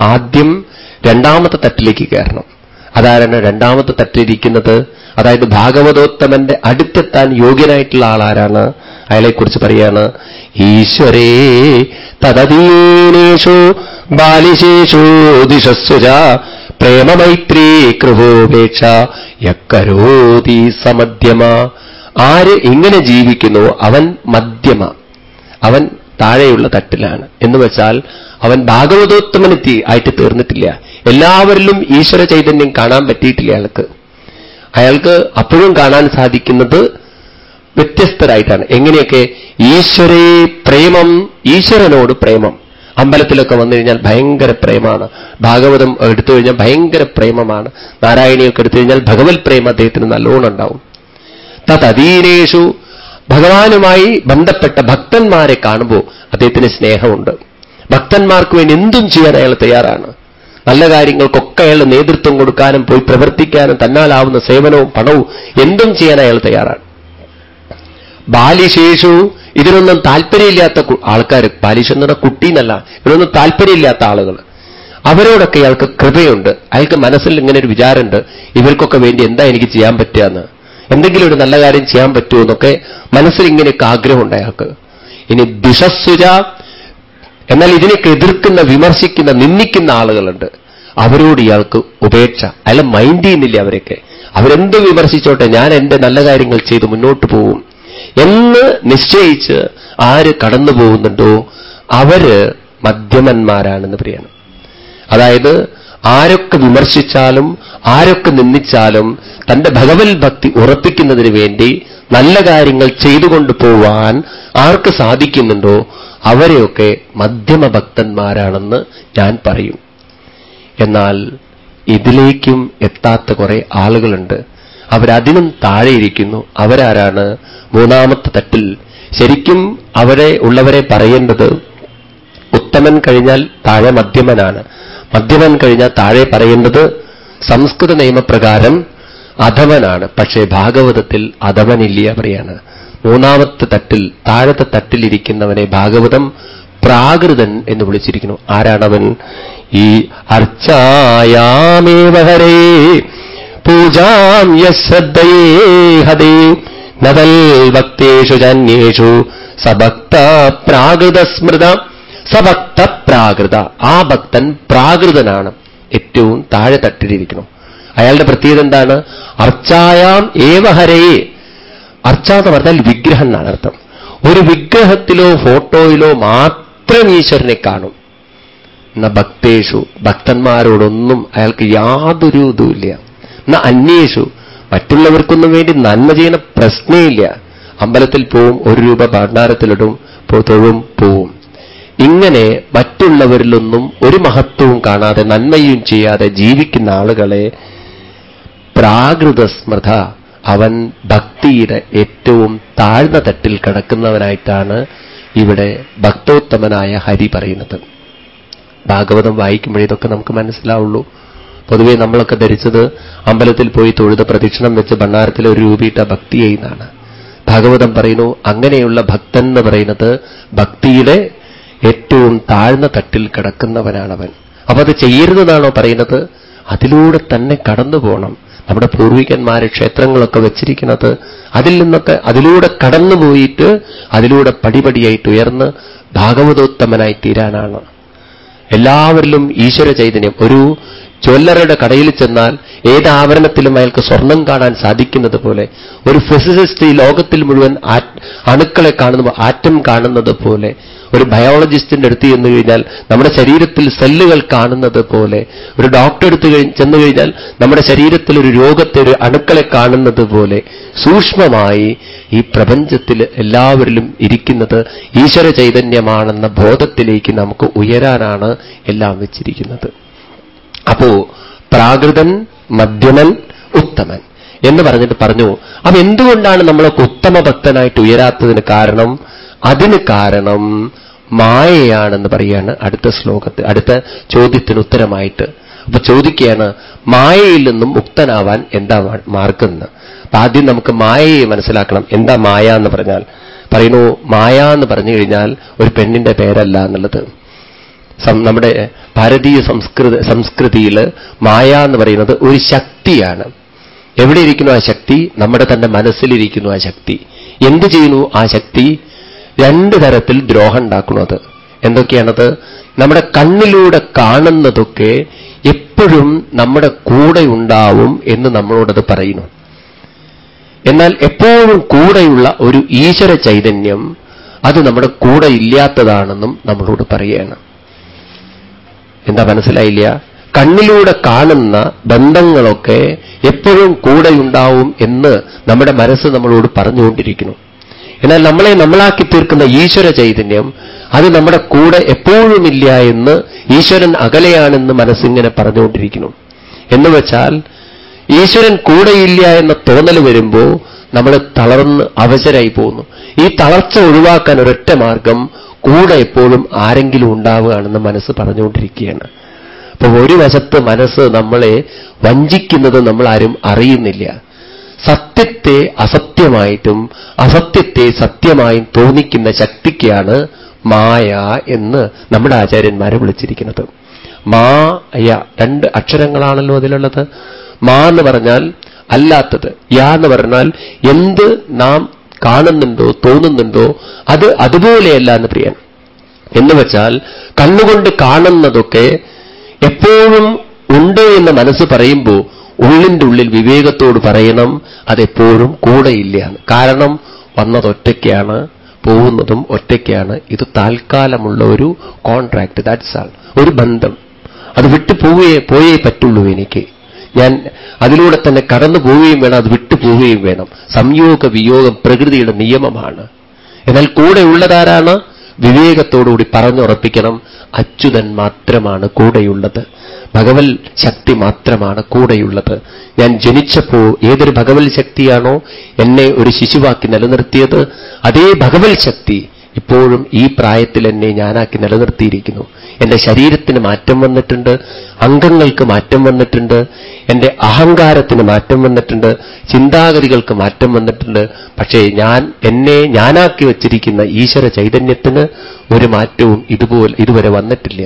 ആദ്യം രണ്ടാമത്തെ തട്ടിലേക്ക് കയറണം. അതാരാണ് രണ്ടാമത്തെ തട്ടിരിക്കുന്നത്? അതായത് ഭാഗവതോത്തമന്റെ അടുത്തെത്താൻ യോഗ്യനായിട്ടുള്ള ആളാരാണ്? അയാളെക്കുറിച്ച് പറയാണ് ഈശ്വരേ തദതീനേഷു ബാലിശേഷു ദിശസ്സുജ പ്രേമമൈത്രീ കൃപോപേക്ഷ യക്കരോതി സമധ്യമ. ആര് ഇങ്ങനെ ജീവിക്കുന്നു? അവൻ മധ്യമ. അവൻ താഴെയുള്ള തട്ടിലാണ്. എന്ന് വെച്ചാൽ അവൻ ഭാഗവതോത്തമനെത്തി ആയിട്ട് തീർന്നിട്ടില്ല. എല്ലാവരിലും ഈശ്വര ചൈതന്യം കാണാൻ പറ്റിയിട്ടില്ല അയാൾക്ക്. അയാൾക്ക് അപ്പോഴും കാണാൻ സാധിക്കുന്നത് വ്യത്യസ്തരായിട്ടാണ്. എങ്ങനെയൊക്കെ? ഈശ്വരേ പ്രേമം ഈശ്വരനോട് പ്രേമം. അമ്പലത്തിലൊക്കെ വന്നു കഴിഞ്ഞാൽ ഭയങ്കര പ്രേമാണ് ഭാഗവതം എടുത്തു കഴിഞ്ഞാൽ ഭയങ്കര പ്രേമമാണ്. നാരായണിയൊക്കെ എടുത്തു കഴിഞ്ഞാൽ ഭഗവത് പ്രേമ അദ്ദേഹത്തിന് നല്ലോണം ഉണ്ടാവും. തതീനേഷു ഭഗവാനുമായി ബന്ധപ്പെട്ട ഭക്തന്മാരെ കാണുമ്പോൾ അദ്ദേഹത്തിന് സ്നേഹമുണ്ട്. ഭക്തന്മാർക്ക് വേണ്ടി എന്തും ചെയ്യാൻ അയാൾ തയ്യാറാണ്. നല്ല കാര്യങ്ങൾക്കൊക്കെ അയാൾ നേതൃത്വം കൊടുക്കാനും പോയി പ്രവർത്തിക്കാനും തന്നാലാവുന്ന സേവനവും പണവും എന്തും ചെയ്യാൻ അയാൾ തയ്യാറാണ്. ബാലിശേഷു ഇതിനൊന്നും താല്പര്യമില്ലാത്ത ആൾക്കാർ ബാലിശ് എന്ന് പറഞ്ഞാൽ കുട്ടി എന്നല്ല ഇതിനൊന്നും താല്പര്യമില്ലാത്ത ആളുകൾ അവരോടൊക്കെ അയാൾക്ക് കൃപയുണ്ട് അയാൾക്ക് മനസ്സിൽ ഇങ്ങനെ ഒരു വിചാരമുണ്ട് ഇവർക്കൊക്കെ വേണ്ടി എന്താ എനിക്ക് ചെയ്യാൻ പറ്റുക എന്ന്. എന്തെങ്കിലും ഒരു നല്ല കാര്യം ചെയ്യാൻ പറ്റുമോ എന്നൊക്കെ മനസ്സിൽ ഇങ്ങനെയൊക്കെ ആഗ്രഹമുണ്ട് അയാൾക്ക്. ഇനി ദിശസ്സുജ എന്നാൽ ഇതിനൊക്കെ എതിർക്കുന്ന വിമർശിക്കുന്ന നിന്ദിക്കുന്ന ആളുകളുണ്ട്. അവരോട് ഇയാൾക്ക് ഉപേക്ഷ. അയാൾ മൈൻഡ് ചെയ്യുന്നില്ല അവരൊക്കെ? അവരെന്ത് വിമർശിച്ചോട്ടെ ഞാൻ എന്റെ നല്ല കാര്യങ്ങൾ ചെയ്ത് മുന്നോട്ട് പോവും എന്ന് നിശ്ചയിച്ച് ആര് കടന്നു പോകുന്നുണ്ടോ അവർ മധ്യമന്മാരാണെന്ന് പറയണം. അതായത് ആരൊക്കെ വിമർശിച്ചാലും ആരൊക്കെ നിന്ദിച്ചാലും തന്റെ ഭഗവത് ഭക്തി ഉറപ്പിക്കുന്നതിന് വേണ്ടി നല്ല കാര്യങ്ങൾ ചെയ്തുകൊണ്ട് പോവാൻ ആർക്ക് സാധിക്കുന്നുണ്ടോ അവരെയൊക്കെ മധ്യമ ഭക്തന്മാരാണെന്ന് ഞാൻ പറയും. എന്നാൽ ഇതിലേക്കും എത്താത്ത കുറെ ആളുകളുണ്ട്. അവരതിനും താഴെയിരിക്കുന്നു. അവരാരാണ്? മൂന്നാമത്തെ തട്ടിൽ. ശരിക്കും അവരെ ഉള്ളവരെ പറയേണ്ടത് ഉത്തമൻ കഴിഞ്ഞാൽ താഴെ മധ്യമനാണ്. മധ്യമൻ കഴിഞ്ഞാൽ താഴെ പറയേണ്ടത് സംസ്കൃത നിയമപ്രകാരം അധവനാണ്. പക്ഷേ ഭാഗവതത്തിൽ അധവനില്ല പറയാണ്. മൂന്നാമത്തെ തട്ടിൽ താഴത്തെ തട്ടിലിരിക്കുന്നവനെ ഭാഗവതം പ്രാകൃതൻ എന്ന് വിളിച്ചിരിക്കുന്നു. ആരാണവൻ? ഈ അർച്ചായാമേവഹരേ പൂജാം യശ്രദ്ധയേ ഹതേ. നവൽ ഭക്തേഷു ജന്യേഷു സഭക്ത പ്രാകൃത സ്മൃത സഭക്ത പ്രാകൃത. ആ ഭക്തൻ പ്രാകൃതനാണ്. ഏറ്റവും താഴെ തട്ടിലിരിക്കണം അയാളുടെ പ്രത്യേകത എന്താണ്? അർച്ചായാം ഏവഹരയെ അർച്ച എന്ന് പറഞ്ഞാൽ വിഗ്രഹം എന്നാണ് അർത്ഥം ഒരു വിഗ്രഹത്തിലോ ഫോട്ടോയിലോ മാത്രം ഈശ്വരനെ കാണും. എന്ന ഭക്തേഷു ഭക്തന്മാരോടൊന്നും അയാൾക്ക് യാതൊരു ഇതുമില്ല എന്ന അന്വേഷു മറ്റുള്ളവർക്കൊന്നും വേണ്ടി നന്മ ചെയ്യുന്ന പ്രശ്നമില്ല അമ്പലത്തിൽ പോവും ഒരു രൂപ ഭണ്ഡാരത്തിലിടും തൊഴും പോവും. ഇങ്ങനെ മറ്റുള്ളവരിലൊന്നും ഒരു മഹത്വവും കാണാതെ നന്മയും ചെയ്യാതെ ജീവിക്കുന്ന ആളുകളെ പ്രാകൃത സ്മൃത അവൻ ഭക്തിയുടെ ഏറ്റവും താഴ്ന്ന തട്ടിൽ കിടക്കുന്നവനായിട്ടാണ് ഇവിടെ ഭക്തോത്തമനായ ഹരി പറയുന്നത്. ഭാഗവതം വായിക്കുമ്പോഴേ ഇതൊക്കെ നമുക്ക് മനസ്സിലാവുള്ളൂ. പൊതുവേ നമ്മളൊക്കെ ധരിച്ചത് അമ്പലത്തിൽ പോയി തൊഴുത പ്രദക്ഷിണം വെച്ച് ഭണ്ണാരത്തിൽ ഒരു രൂപീട്ട ഭക്തി ചെയ്യുന്നതാണ് ഭാഗവതം പറയുന്നു അങ്ങനെയുള്ള ഭക്തൻ എന്ന് പറയുന്നത് ഭക്തിയുടെ ഏറ്റവും താഴ്ന്ന തട്ടിൽ കിടക്കുന്നവനാണവൻ. അപ്പൊ അത് ചെയ്യരുതെന്നാണോ പറയുന്നത്? അതിലൂടെ തന്നെ കടന്നു പോകണം നമ്മുടെ പൂർവികന്മാരെ ക്ഷേത്രങ്ങളൊക്കെ വെച്ചിരിക്കുന്നത് അതിൽ നിന്നൊക്കെ അതിലൂടെ കടന്നുപോയിട്ട് അതിലൂടെ പടിപടിയായിട്ട് ഉയർന്ന് ഭാഗവതോത്തമനായി തീരാനാണ്. എല്ലാവരിലും ഈശ്വര ചൈതന്യം. ഒരു ജ്വല്ലറുടെ കടയിൽ ചെന്നാൽ ഏത് ആവരണത്തിലും അയാൾക്ക് സ്വർണം കാണാൻ സാധിക്കുന്നത് പോലെ ഒരു ഫിസിസിസ്റ്റ് ഈ ലോകത്തിൽ മുഴുവൻ അണുക്കളെ കാണുന്ന ആറ്റം കാണുന്നത് പോലെ ഒരു ബയോളജിസ്റ്റിന്റെ അടുത്ത് ചെന്നു കഴിഞ്ഞാൽ നമ്മുടെ ശരീരത്തിൽ സെല്ലുകൾ കാണുന്നത് പോലെ ഒരു ഡോക്ടർ അടുത്ത് ചെന്നു കഴിഞ്ഞാൽ നമ്മുടെ ശരീരത്തിൽ ഒരു രോഗത്തെ ഒരു അണുക്കളെ കാണുന്നത് പോലെ സൂക്ഷ്മമായി ഈ പ്രപഞ്ചത്തിൽ എല്ലാവരിലും ഇരിക്കുന്നത് ഈശ്വര ചൈതന്യമാണെന്ന ബോധത്തിലേക്ക് നമുക്ക് ഉയരാനാണ് എല്ലാം വെച്ചിരിക്കുന്നത്. അപ്പോ പ്രാകൃതൻ മധ്യമൻ ഉത്തമൻ എന്ന് പറഞ്ഞിട്ട് പറഞ്ഞു. അപ്പൊ എന്തുകൊണ്ടാണ് നമ്മളൊക്കെ ഉത്തമ ഭക്തനായിട്ട് ഉയരാത്തതിന് കാരണം? അതിന് കാരണം മായയാണെന്ന് പറയാണ് അടുത്ത ശ്ലോകത്ത് അടുത്ത ചോദ്യത്തിന് ഉത്തരമായിട്ട്. അപ്പൊ ചോദിക്കുകയാണ് മായയിൽ നിന്നും മുക്തനാവാൻ എന്താ മാർഗം എന്ന്? അപ്പൊ ആദ്യം നമുക്ക് മായയെ മനസ്സിലാക്കണം. എന്താ മായ എന്ന് പറഞ്ഞാൽ? പറയുന്നു മായ എന്ന് പറഞ്ഞു കഴിഞ്ഞാൽ ഒരു പെണ്ണിന്റെ പേരല്ല എന്നുള്ളത്. നമ്മുടെ ഭാരതീയ സംസ്കൃത സംസ്കൃതിയിൽ മായ എന്ന് പറയുന്നത് ഒരു ശക്തിയാണ്. എവിടെ ഇരിക്കുന്നു ആ ശക്തി? നമ്മുടെ തന്നെ മനസ്സിലിരിക്കുന്നു ആ ശക്തി. എന്ത് ചെയ്യുന്നു ആ ശക്തി? രണ്ട് തരത്തിൽ ദ്രോഹം ഉണ്ടാക്കുന്നത് എന്തൊക്കെയാണത്? നമ്മുടെ കണ്ണിലൂടെ കാണുന്നതൊക്കെ എപ്പോഴും നമ്മുടെ കൂടെ ഉണ്ടാവും എന്ന് നമ്മളോടത് പറയുന്നു. എന്നാൽ എപ്പോഴും കൂടെയുള്ള ഒരു ഈശ്വര ചൈതന്യം അത് നമ്മുടെ കൂടെ ഇല്ലാത്തതാണെന്നും നമ്മളോട് പറയുകയാണ്. എന്താ മനസ്സിലായില്ല? കണ്ണിലൂടെ കാണുന്ന ബന്ധങ്ങളൊക്കെ എപ്പോഴും കൂടെയുണ്ടാവും എന്ന് നമ്മുടെ മനസ്സ് നമ്മളോട് പറഞ്ഞുകൊണ്ടിരിക്കുന്നു. എന്നാൽ നമ്മളെ നമ്മളാക്കി തീർക്കുന്ന ഈശ്വര ചൈതന്യം അത് നമ്മുടെ കൂടെ എപ്പോഴുമില്ല എന്ന് ഈശ്വരൻ അകലെയാണെന്ന് മനസ്സിങ്ങനെ പറഞ്ഞുകൊണ്ടിരിക്കുന്നു. എന്ന് വെച്ചാൽ ഈശ്വരൻ കൂടെയില്ല എന്ന തോന്നൽ വരുമ്പോൾ നമ്മൾ തളർന്ന് അവശരായി പോകുന്നു. ഈ തളർച്ച ഒഴിവാക്കാൻ ഒരൊറ്റ മാർഗം കൂടെ എപ്പോഴും ആരെങ്കിലും ഉണ്ടാവുകയാണെന്ന് മനസ്സ് പറഞ്ഞുകൊണ്ടിരിക്കുകയാണ്. അപ്പൊ ഒരു വശത്ത് മനസ്സ് നമ്മളെ വഞ്ചിക്കുന്നത് നമ്മൾ ആരും അറിയുന്നില്ല. സത്യത്തെ അസത്യമായിട്ടും അസത്യത്തെ സത്യമായും തോന്നിക്കുന്ന ശക്തിക്കാണ് മായ എന്ന് നമ്മുടെ ആചാര്യന്മാരെ വിളിച്ചിരിക്കുന്നത്. മായ രണ്ട് അക്ഷരങ്ങളാണല്ലോ അതിലുള്ളത്. മാ എന്ന് പറഞ്ഞാൽ അല്ലാത്തത്. യാ എന്ന് പറഞ്ഞാൽ എന്ത് നാം കാണുന്നുണ്ടോ തോന്നുന്നുണ്ടോ അത് അതുപോലെയല്ല എന്ന് പ്രിയൻ. എന്ന് വെച്ചാൽ കണ്ണുകൊണ്ട് കാണുന്നതൊക്കെ എപ്പോഴും ഉണ്ട് എന്ന് മനസ്സ് പറയുമ്പോൾ ഉള്ളിന്റെ ഉള്ളിൽ വിവേകത്തോട് പറയണം അതെപ്പോഴും കൂടെയില്ല കാരണം വന്നതൊറ്റയ്ക്കാണ് പോകുന്നതും ഒറ്റയ്ക്കാണ്. ഇത് താൽക്കാലമുള്ള ഒരു കോൺട്രാക്ട് ദാറ്റ്സ് ആൾ ഒരു ബന്ധം. അത് വിട്ടു പോവേ പോയേ പറ്റുള്ളൂ എനിക്ക്. ഞാൻ അതിലൂടെ തന്നെ കടന്നു പോവുകയും വേണം അത് വിട്ടു പോവുകയും വേണം. സംയോഗ വിയോഗം പ്രകൃതിയുടെ നിയമമാണ്. എന്നാൽ കൂടെ ഉള്ളതാരാണ്? വിവേകത്തോടുകൂടി പറഞ്ഞുറപ്പിക്കണം. അച്യുതൻ മാത്രമാണ് കൂടെയുള്ളത്. ഭഗവൽ ശക്തി മാത്രമാണ് കൂടെയുള്ളത്. ഞാൻ ജനിച്ചപ്പോ ഏതൊരു ഭഗവൽ ശക്തിയാണോ എന്നെ ഒരു ശിശുവാക്കി നിലനിർത്തിയത്? അതേ ഭഗവൽ ശക്തി ഇപ്പോഴും ഈ പ്രായത്തിൽ എന്നെ ഞാനാക്കി നിലനിർത്തിയിരിക്കുന്നു. എന്റെ ശരീരത്തിന് മാറ്റം വന്നിട്ടുണ്ട് അംഗങ്ങൾക്ക് മാറ്റം വന്നിട്ടുണ്ട് എന്റെ അഹങ്കാരത്തിന് മാറ്റം വന്നിട്ടുണ്ട് ചിന്താഗതികൾക്ക് മാറ്റം വന്നിട്ടുണ്ട്. പക്ഷേ ഞാൻ എന്നെ ഞാനാക്കി വച്ചിരിക്കുന്ന ഈശ്വര ചൈതന്യത്തിന് ഒരു മാറ്റവും ഇതുപോലെ ഇതുവരെ വന്നിട്ടില്ല.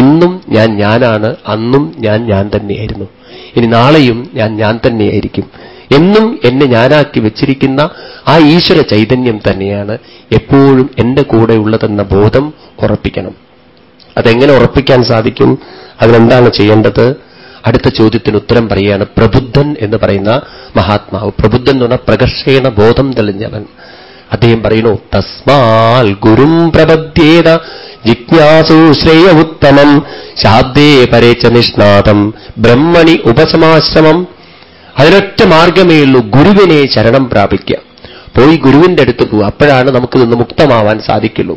ഇന്നും ഞാൻ ഞാനാണ് അന്നും ഞാൻ ഞാൻ തന്നെയായിരുന്നു. ഇനി നാളെയും ഞാൻ ഞാൻ തന്നെയായിരിക്കും. എന്നും എന്നെ ഞാനാക്കി വെച്ചിരിക്കുന്ന ആ ഈശ്വര ചൈതന്യം തന്നെയാണ് എപ്പോഴും എന്റെ കൂടെ ഉള്ളതെന്ന ബോധം ഉറപ്പിക്കണം. അതെങ്ങനെ ഉറപ്പിക്കാൻ സാധിക്കും? അതിനെന്താണ് ചെയ്യേണ്ടത്? അടുത്ത ചോദ്യത്തിന് ഉത്തരം പറയുകയാണ് പ്രബുദ്ധൻ എന്ന് പറയുന്ന മഹാത്മാവ്. പ്രബുദ്ധൻ എന്ന് പറഞ്ഞാൽ പ്രകർഷേണ ബോധം തെളിഞ്ഞവൻ. അദ്ദേഹം പറയുന്നു തസ്മാൽ ഗുരും പ്രബദ്ധ്യേത ജിജ്ഞാസു ശ്രേയ ഉത്തമം ശാബ്ദേ പരേച്ച നിഷ്ണാതം ബ്രഹ്മണി ഉപസമാശ്രമം അതിനൊറ്റ മാർഗമേ ഉള്ളൂ ഗുരുവിനെ ശരണം പ്രാപിക്കുക. പോയി ഗുരുവിന്റെ അടുത്ത് പോവുക. അപ്പോഴാണ് നമുക്ക് നിന്ന് മുക്തമാവാൻ സാധിക്കുള്ളൂ.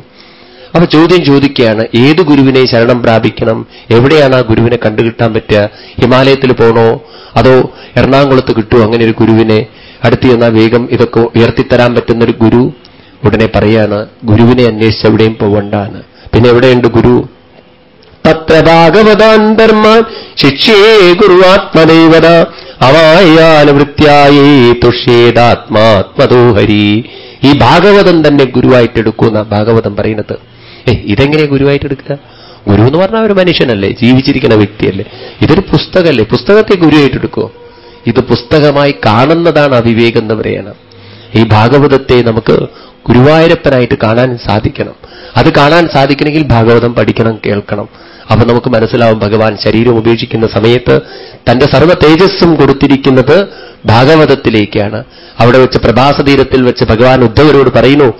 അപ്പൊ ചോദ്യം ചോദിക്കുകയാണ് ഏത് ഗുരുവിനെ ശരണം പ്രാപിക്കണം? എവിടെയാണ് ആ ഗുരുവിനെ കണ്ടുകിട്ടാൻ പറ്റുക? ഹിമാലയത്തിൽ പോണോ? അതോ എറണാകുളത്ത് കിട്ടുമോ അങ്ങനെ ഒരു ഗുരുവിനെ? അടുത്ത് ചെന്നാൽ വേഗം ഇതൊക്കെ ഉയർത്തിത്തരാൻ പറ്റുന്ന ഒരു ഗുരു ഉടനെ പറയാണ് ഗുരുവിനെ അന്വേഷിച്ച് എവിടെയും പോവണ്ടാണ് പിന്നെ എവിടെയുണ്ട് ഗുരു? തത്ര ഭാഗവതാൻ ധർമാൻ ശിക്ഷേ ഗുരുവാത്മദേവത അവായാനുവൃത്യായേ തുഷ്യേതാത്മാത്മതോഹരി. ഈ ഭാഗവതം തന്നെ ഗുരുവായിട്ടെടുക്കുന്ന ഭാഗവതം പറയുന്നത്. ഏ ഇതെങ്ങനെ ഗുരുവായിട്ടെടുക്കുക? ഗുരു എന്ന് പറഞ്ഞാൽ ഒരു മനുഷ്യനല്ലേ ജീവിച്ചിരിക്കുന്ന വ്യക്തിയല്ലേ. ഇതൊരു പുസ്തകമല്ലേ പുസ്തകത്തെ ഗുരുവായിട്ടെടുക്കുമോ ഇത് പുസ്തകമായി കാണുന്നതാണ് അവിവേകം എന്ന് പറയണം. ഈ ഭാഗവതത്തെ നമുക്ക് ഗുരുവായൂരപ്പനായിട്ട് കാണാൻ സാധിക്കണം. അത് കാണാൻ സാധിക്കണമെങ്കിൽ ഭാഗവതം പഠിക്കണം കേൾക്കണം. അപ്പൊ നമുക്ക് മനസ്സിലാവും ഭഗവാൻ ശരീരം ഉപേക്ഷിക്കുന്ന സമയത്ത് തന്റെ സർവ തേജസ്സും കൊടുത്തിരിക്കുന്നത് ഭാഗവതത്തിലേക്കാണ്. അവിടെ വെച്ച് പ്രഭാസതീരത്തിൽ വെച്ച് ഭഗവാൻ ഉദ്ധവരോട് പറയുന്നു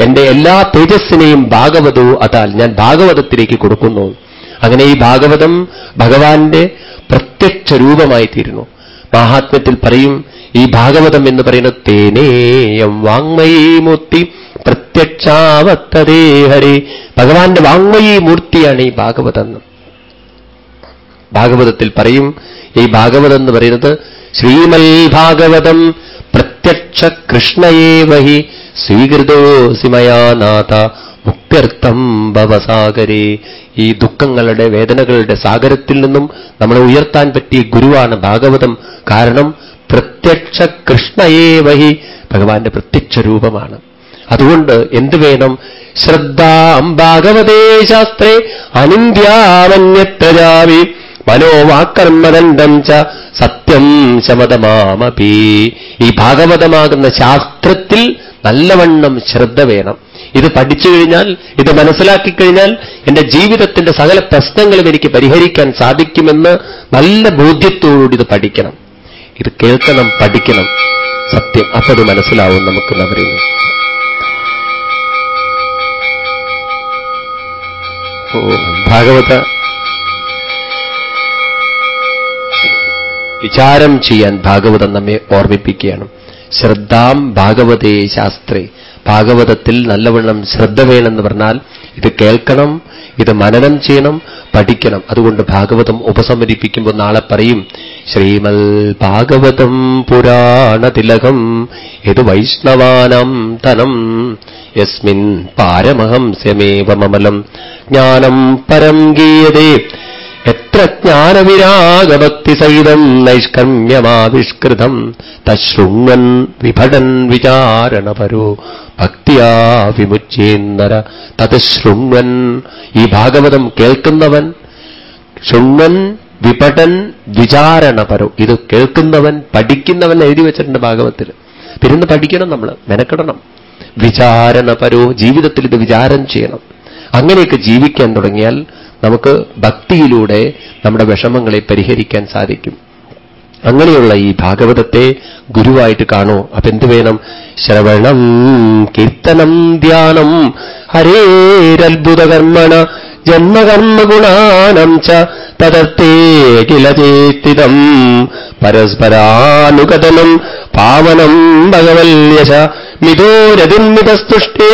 എന്റെ എല്ലാ തേജസ്സിനെയും ഭാഗവതവും അതാൽ ഞാൻ ഭാഗവതത്തിലേക്ക് കൊടുക്കുന്നു. അങ്ങനെ ഈ ഭാഗവതം ഭഗവാന്റെ പ്രത്യക്ഷ രൂപമായി തീരുന്നു മഹാത്മ്യത്തിൽ പറയും ഈ ഭാഗവതം എന്ന് പറയുന്ന തേനേയം വാങ്മയീ മൂർത്തി പ്രത്യക്ഷാവത്തതേ ഹരി. ഭഗവാന്റെ വാങ്മയീ മൂർത്തിയാണ് ഈ ഭാഗവതം ഭാഗവതത്തിൽ പറയും ഈ ഭാഗവതം എന്ന് പറയുന്നത് ശ്രീമൽ ഭാഗവതം പ്രത്യക്ഷ കൃഷ്ണയേവഹി സ്വീകൃതോ സിമയാനാഥ മുക്ത്യർത്ഥം ഭവസാഗരേ. ഈ ദുഃഖങ്ങളുടെ വേദനകളുടെ സാഗരത്തിൽ നിന്നും നമ്മളെ ഉയർത്താൻ പറ്റിയ ഗുരുവാണ് ഭാഗവതം. കാരണം പ്രത്യക്ഷ കൃഷ്ണയേവഹി ഭഗവാന്റെ പ്രത്യക്ഷ രൂപമാണ്. അതുകൊണ്ട് എന്ത് വേണം? ശ്രദ്ധാം ഭാഗവതേ ശാസ്ത്രേ അനിന്ദ്യാമന്യത്രജാവി മനോവാക്കർമ്മദണ്ഡം ച സത്യം ശമതമാമപി. ഈ ഭാഗവതമാകുന്ന ശാസ്ത്രത്തിൽ നല്ലവണ്ണം ശ്രദ്ധ വേണം. ഇത് പഠിച്ചു കഴിഞ്ഞാൽ ഇത് മനസ്സിലാക്കി കഴിഞ്ഞാൽ എന്റെ ജീവിതത്തിന്റെ സകല പ്രശ്നങ്ങളും എനിക്ക് പരിഹരിക്കാൻ സാധിക്കുമെന്ന് നല്ല ബോധ്യത്തോടുകൂടി ഇത് പഠിക്കണം. ഇത് കേൾക്കണം പഠിക്കണം. സത്യം അപ്പൊ അത് മനസ്സിലാവും നമുക്ക് എന്നാ പറയുന്നു ഭാഗവത വിചാരം ചെയ്യാൻ ഭാഗവതം നമ്മെ ഓർമ്മിപ്പിക്കുകയാണ്. ശ്രദ്ധാം ഭാഗവതേ ശാസ്ത്രേ. ഭാഗവതത്തിൽ നല്ലവണ്ണം ശ്രദ്ധ വേണമെന്ന് പറഞ്ഞാൽ ഇത് കേൾക്കണം ഇത് മനനം ചെയ്യണം പഠിക്കണം. അതുകൊണ്ട് ഭാഗവതം ഉപസമരിപ്പിക്കുമ്പോൾ നാളെ പറയും ശ്രീമൽ ഭാഗവതം പുരാണതിലകം ഇത് വൈഷ്ണവാനം തനം. യസ്മിൻ പാരമഹംസ്യമേവ മമലം. ജ്ഞാനം പരം ഗീയതേ. എത്ര ജ്ഞാനവിരാഗഭക്തിസഹിതം നൈഷ്കമ്യമാവിഷ്കൃതം. തശൃണ്വൻ വിഭടൻ വിചാരണപരോ. ഭക്തിയാ വിമുച്ചേന്നര. തത് ശൃണ്വൻ ഈ ഭാഗവതം കേൾക്കുന്നവൻ ശൃണ്വൻ വിപടൻ വിചാരണപരോ. ഇത് കേൾക്കുന്നവൻ പഠിക്കുന്നവൻ എഴുതി വെച്ചിട്ടുണ്ട് ഭാഗവത്തിൽ. പിന്നെ പഠിക്കണം നമ്മൾ മെനക്കെടണം. വിചാരണപരോ ജീവിതത്തിൽ ഇത് വിചാരം ചെയ്യണം. അങ്ങനെയൊക്കെ ജീവിക്കാൻ തുടങ്ങിയാൽ നമുക്ക് ഭക്തിയിലൂടെ നമ്മുടെ വിഷമങ്ങളെ പരിഹരിക്കാൻ സാധിക്കും. അങ്ങനെയുള്ള ഈ ഭാഗവതത്തെ ഗുരുവായിട്ട് കാണൂ. അപ്പൊ എന്ത് വേണം? ശ്രവണം കീർത്തനം ധ്യാനം ഹരേരത്ഭുതകർമ്മണ ജന്മകർമ്മഗുണാനം ച തദർത്ഥേ കില ചേത്തിതം പരസ്പരാനുകതനം പാവനം ഭഗവല്യശ മിതോരതിർമിതസ്തുഷ്ടേ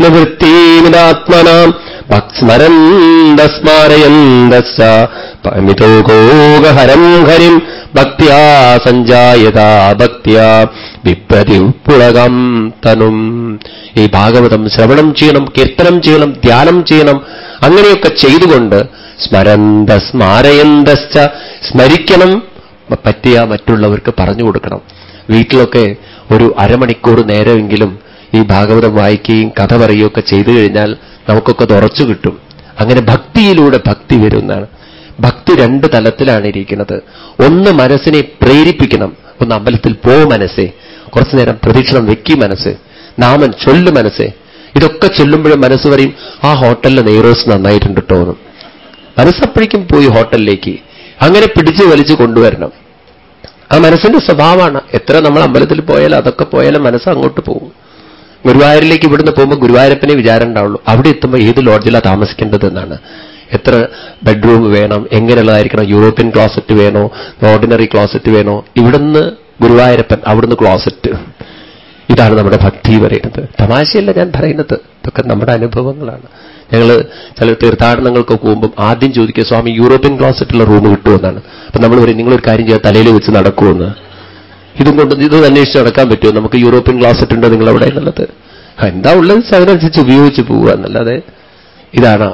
നിവൃത്തിമിതാത്മനാം. സ്മരന്തസ്മാരയന്തസ്സ മിതോ ഗോഗഹരം ഹരിം ഭക്തിയാ സഞ്ജായതാ ഭക്തിയാ വിപ്രതിപുളകം തനും ഈ ഭാഗവതം ശ്രവണം ചെയ്യണം കീർത്തനം ചെയ്യണം ധ്യാനം ചെയ്യണം അങ്ങനെയൊക്കെ ചെയ്തുകൊണ്ട് സ്മരന്ത സ്മാരയന്തശ്ച സ്മരിക്കണം പറ്റിയ മറ്റുള്ളവർക്ക് പറഞ്ഞു കൊടുക്കണം. വീട്ടിലൊക്കെ ഒരു അരമണിക്കൂർ നേരമെങ്കിലും ഈ ഭാഗവതം വായിക്കുകയും കഥ പറയുകയൊക്കെ ചെയ്തു കഴിഞ്ഞാൽ നമുക്കൊക്കെ തുറച്ചു കിട്ടും. അങ്ങനെ ഭക്തിയിലൂടെ ഭക്തി വരുന്നതാണ്. ഭക്തി രണ്ട് തലത്തിലാണ് ഇരിക്കുന്നത്. ഒന്ന് മനസ്സിനെ പ്രേരിപ്പിക്കണം. ഒന്ന് അമ്പലത്തിൽ പോ മനസ്സേ. കുറച്ചു നേരം പ്രതീക്ഷണം വെക്കി മനസ്സ്. നാമൻ ചൊല്ലു മനസ്സേ. ഇതൊക്കെ ചൊല്ലുമ്പോഴും മനസ്സ് പറയും ആ ഹോട്ടലിലെ നെയ്റോസ് നന്നായിട്ടുണ്ട് കേട്ടോ മനസ്സപ്പോഴേക്കും പോയി ഹോട്ടലിലേക്ക്. അങ്ങനെ പിടിച്ചു വലിച്ചു കൊണ്ടുവരണം. ആ മനസ്സിന്റെ സ്വഭാവമാണ്. എത്ര നമ്മൾ അമ്പലത്തിൽ പോയാലും അതൊക്കെ പോയാലും മനസ്സ് അങ്ങോട്ട് പോകും. ഗുരുവായൂരിലേക്ക് ഇവിടുന്ന് പോകുമ്പോൾ ഗുരുവായൂരപ്പനെ വിചാരം ഉണ്ടാവുള്ളൂ. അവിടെ എത്തുമ്പോൾ ഏത് ലോഡ്ജിലാണ് താമസിക്കേണ്ടത് എന്നാണ്. എത്ര ബെഡ്റൂം വേണം എങ്ങനെയുള്ളതായിരിക്കണം യൂറോപ്യൻ ക്ലോസറ്റ് വേണോ ഓർഡിനറി ക്ലോസറ്റ് വേണോ ഇവിടുന്ന് ഗുരുവായൂരപ്പൻ അവിടുന്ന് ക്ലോസറ്റ് ഇതാണ് നമ്മുടെ ഭക്തി പറയുന്നത്. തമാശയല്ല ഞാൻ പറയുന്നത്. ഇതൊക്കെ നമ്മുടെ അനുഭവങ്ങളാണ്. ഞങ്ങൾ ചില തീർത്ഥാടനങ്ങൾക്ക് പോകുമ്പോൾ ആദ്യം ചോദിക്കുക സ്വാമി യൂറോപ്യൻ ക്ലോസറ്റുള്ള റൂം കിട്ടുമെന്നാണ് അപ്പൊ നമ്മൾ പറയും നിങ്ങളൊരു കാര്യം ചെയ്യാൻ തലയിൽ വെച്ച് നടക്കുമെന്ന് ഇതും കൊണ്ട് ഇത് അന്വേഷിച്ച് നടക്കാൻ പറ്റുമോ? നമുക്ക് യൂറോപ്യൻ ക്ലോസറ്റ് ഉണ്ടോ നിങ്ങളവിടെ എന്നുള്ളത്? എന്താ ഉള്ളത്? അതിനനുസരിച്ച് ഉപയോഗിച്ച് പോവുക എന്നല്ലാതെ ഇതാണ്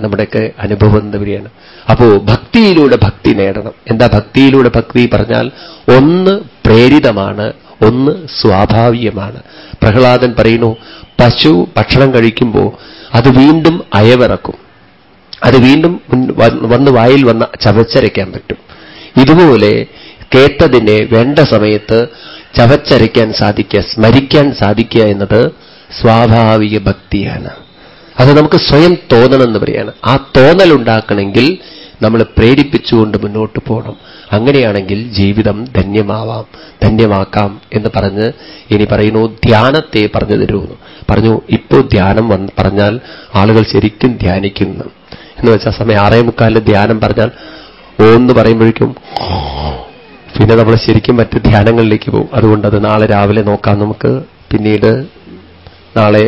നമ്മുടെയൊക്കെ അനുഭവം പറയുകയാണ് അപ്പോ ഭക്തിയിലൂടെ ഭക്തി നേടണം. എന്താ ഭക്തിയിലൂടെ ഭക്തി പറഞ്ഞാൽ ഒന്ന് പ്രേരിതമാണ് ഒന്ന് സ്വാഭാവികമാണ്. പ്രഹ്ലാദൻ പറയുന്നു പശു ഭക്ഷണം കഴിക്കുമ്പോൾ അത് വീണ്ടും അയവിറക്കും. അത് വീണ്ടും വന്ന് വായിൽ വന്ന് ചവച്ചരയ്ക്കാൻ പറ്റും. ഇതുപോലെ കേട്ടതിനെ വേണ്ട സമയത്ത് ചവച്ചരയ്ക്കാൻ സാധിക്കുക സ്മരിക്കാൻ സാധിക്കുക എന്നത് സ്വാഭാവിക ഭക്തിയാണ്. അത് നമുക്ക് സ്വയം തോന്നണമെന്ന് പറയാണ്. ആ തോന്നലുണ്ടാക്കണമെങ്കിൽ നമ്മൾ പ്രേരിപ്പിച്ചുകൊണ്ട് മുന്നോട്ട് പോകണം. അങ്ങനെയാണെങ്കിൽ ജീവിതം ധന്യമാവാം ധന്യമാക്കാം എന്ന് പറഞ്ഞ് ഇനി പറയുന്നു ധ്യാനത്തെ പറഞ്ഞു തരുമെന്ന് പറഞ്ഞു ഇപ്പോൾ ധ്യാനം പറഞ്ഞാൽ ആളുകൾ ശരിക്കും ധ്യാനിക്കുന്നു. എന്ന് വെച്ചാൽ സമയം ആറേ മുക്കാലിൽ ധ്യാനം പറഞ്ഞാൽ ഓന്ന് പറയുമ്പോഴേക്കും പിന്നെ നമ്മൾ ശരിക്കും മറ്റ് ധ്യാനങ്ങളിലേക്ക് പോകും. അതുകൊണ്ട് അത് നാളെ രാവിലെ നോക്കാം നമുക്ക്. പിന്നീട് നാളെ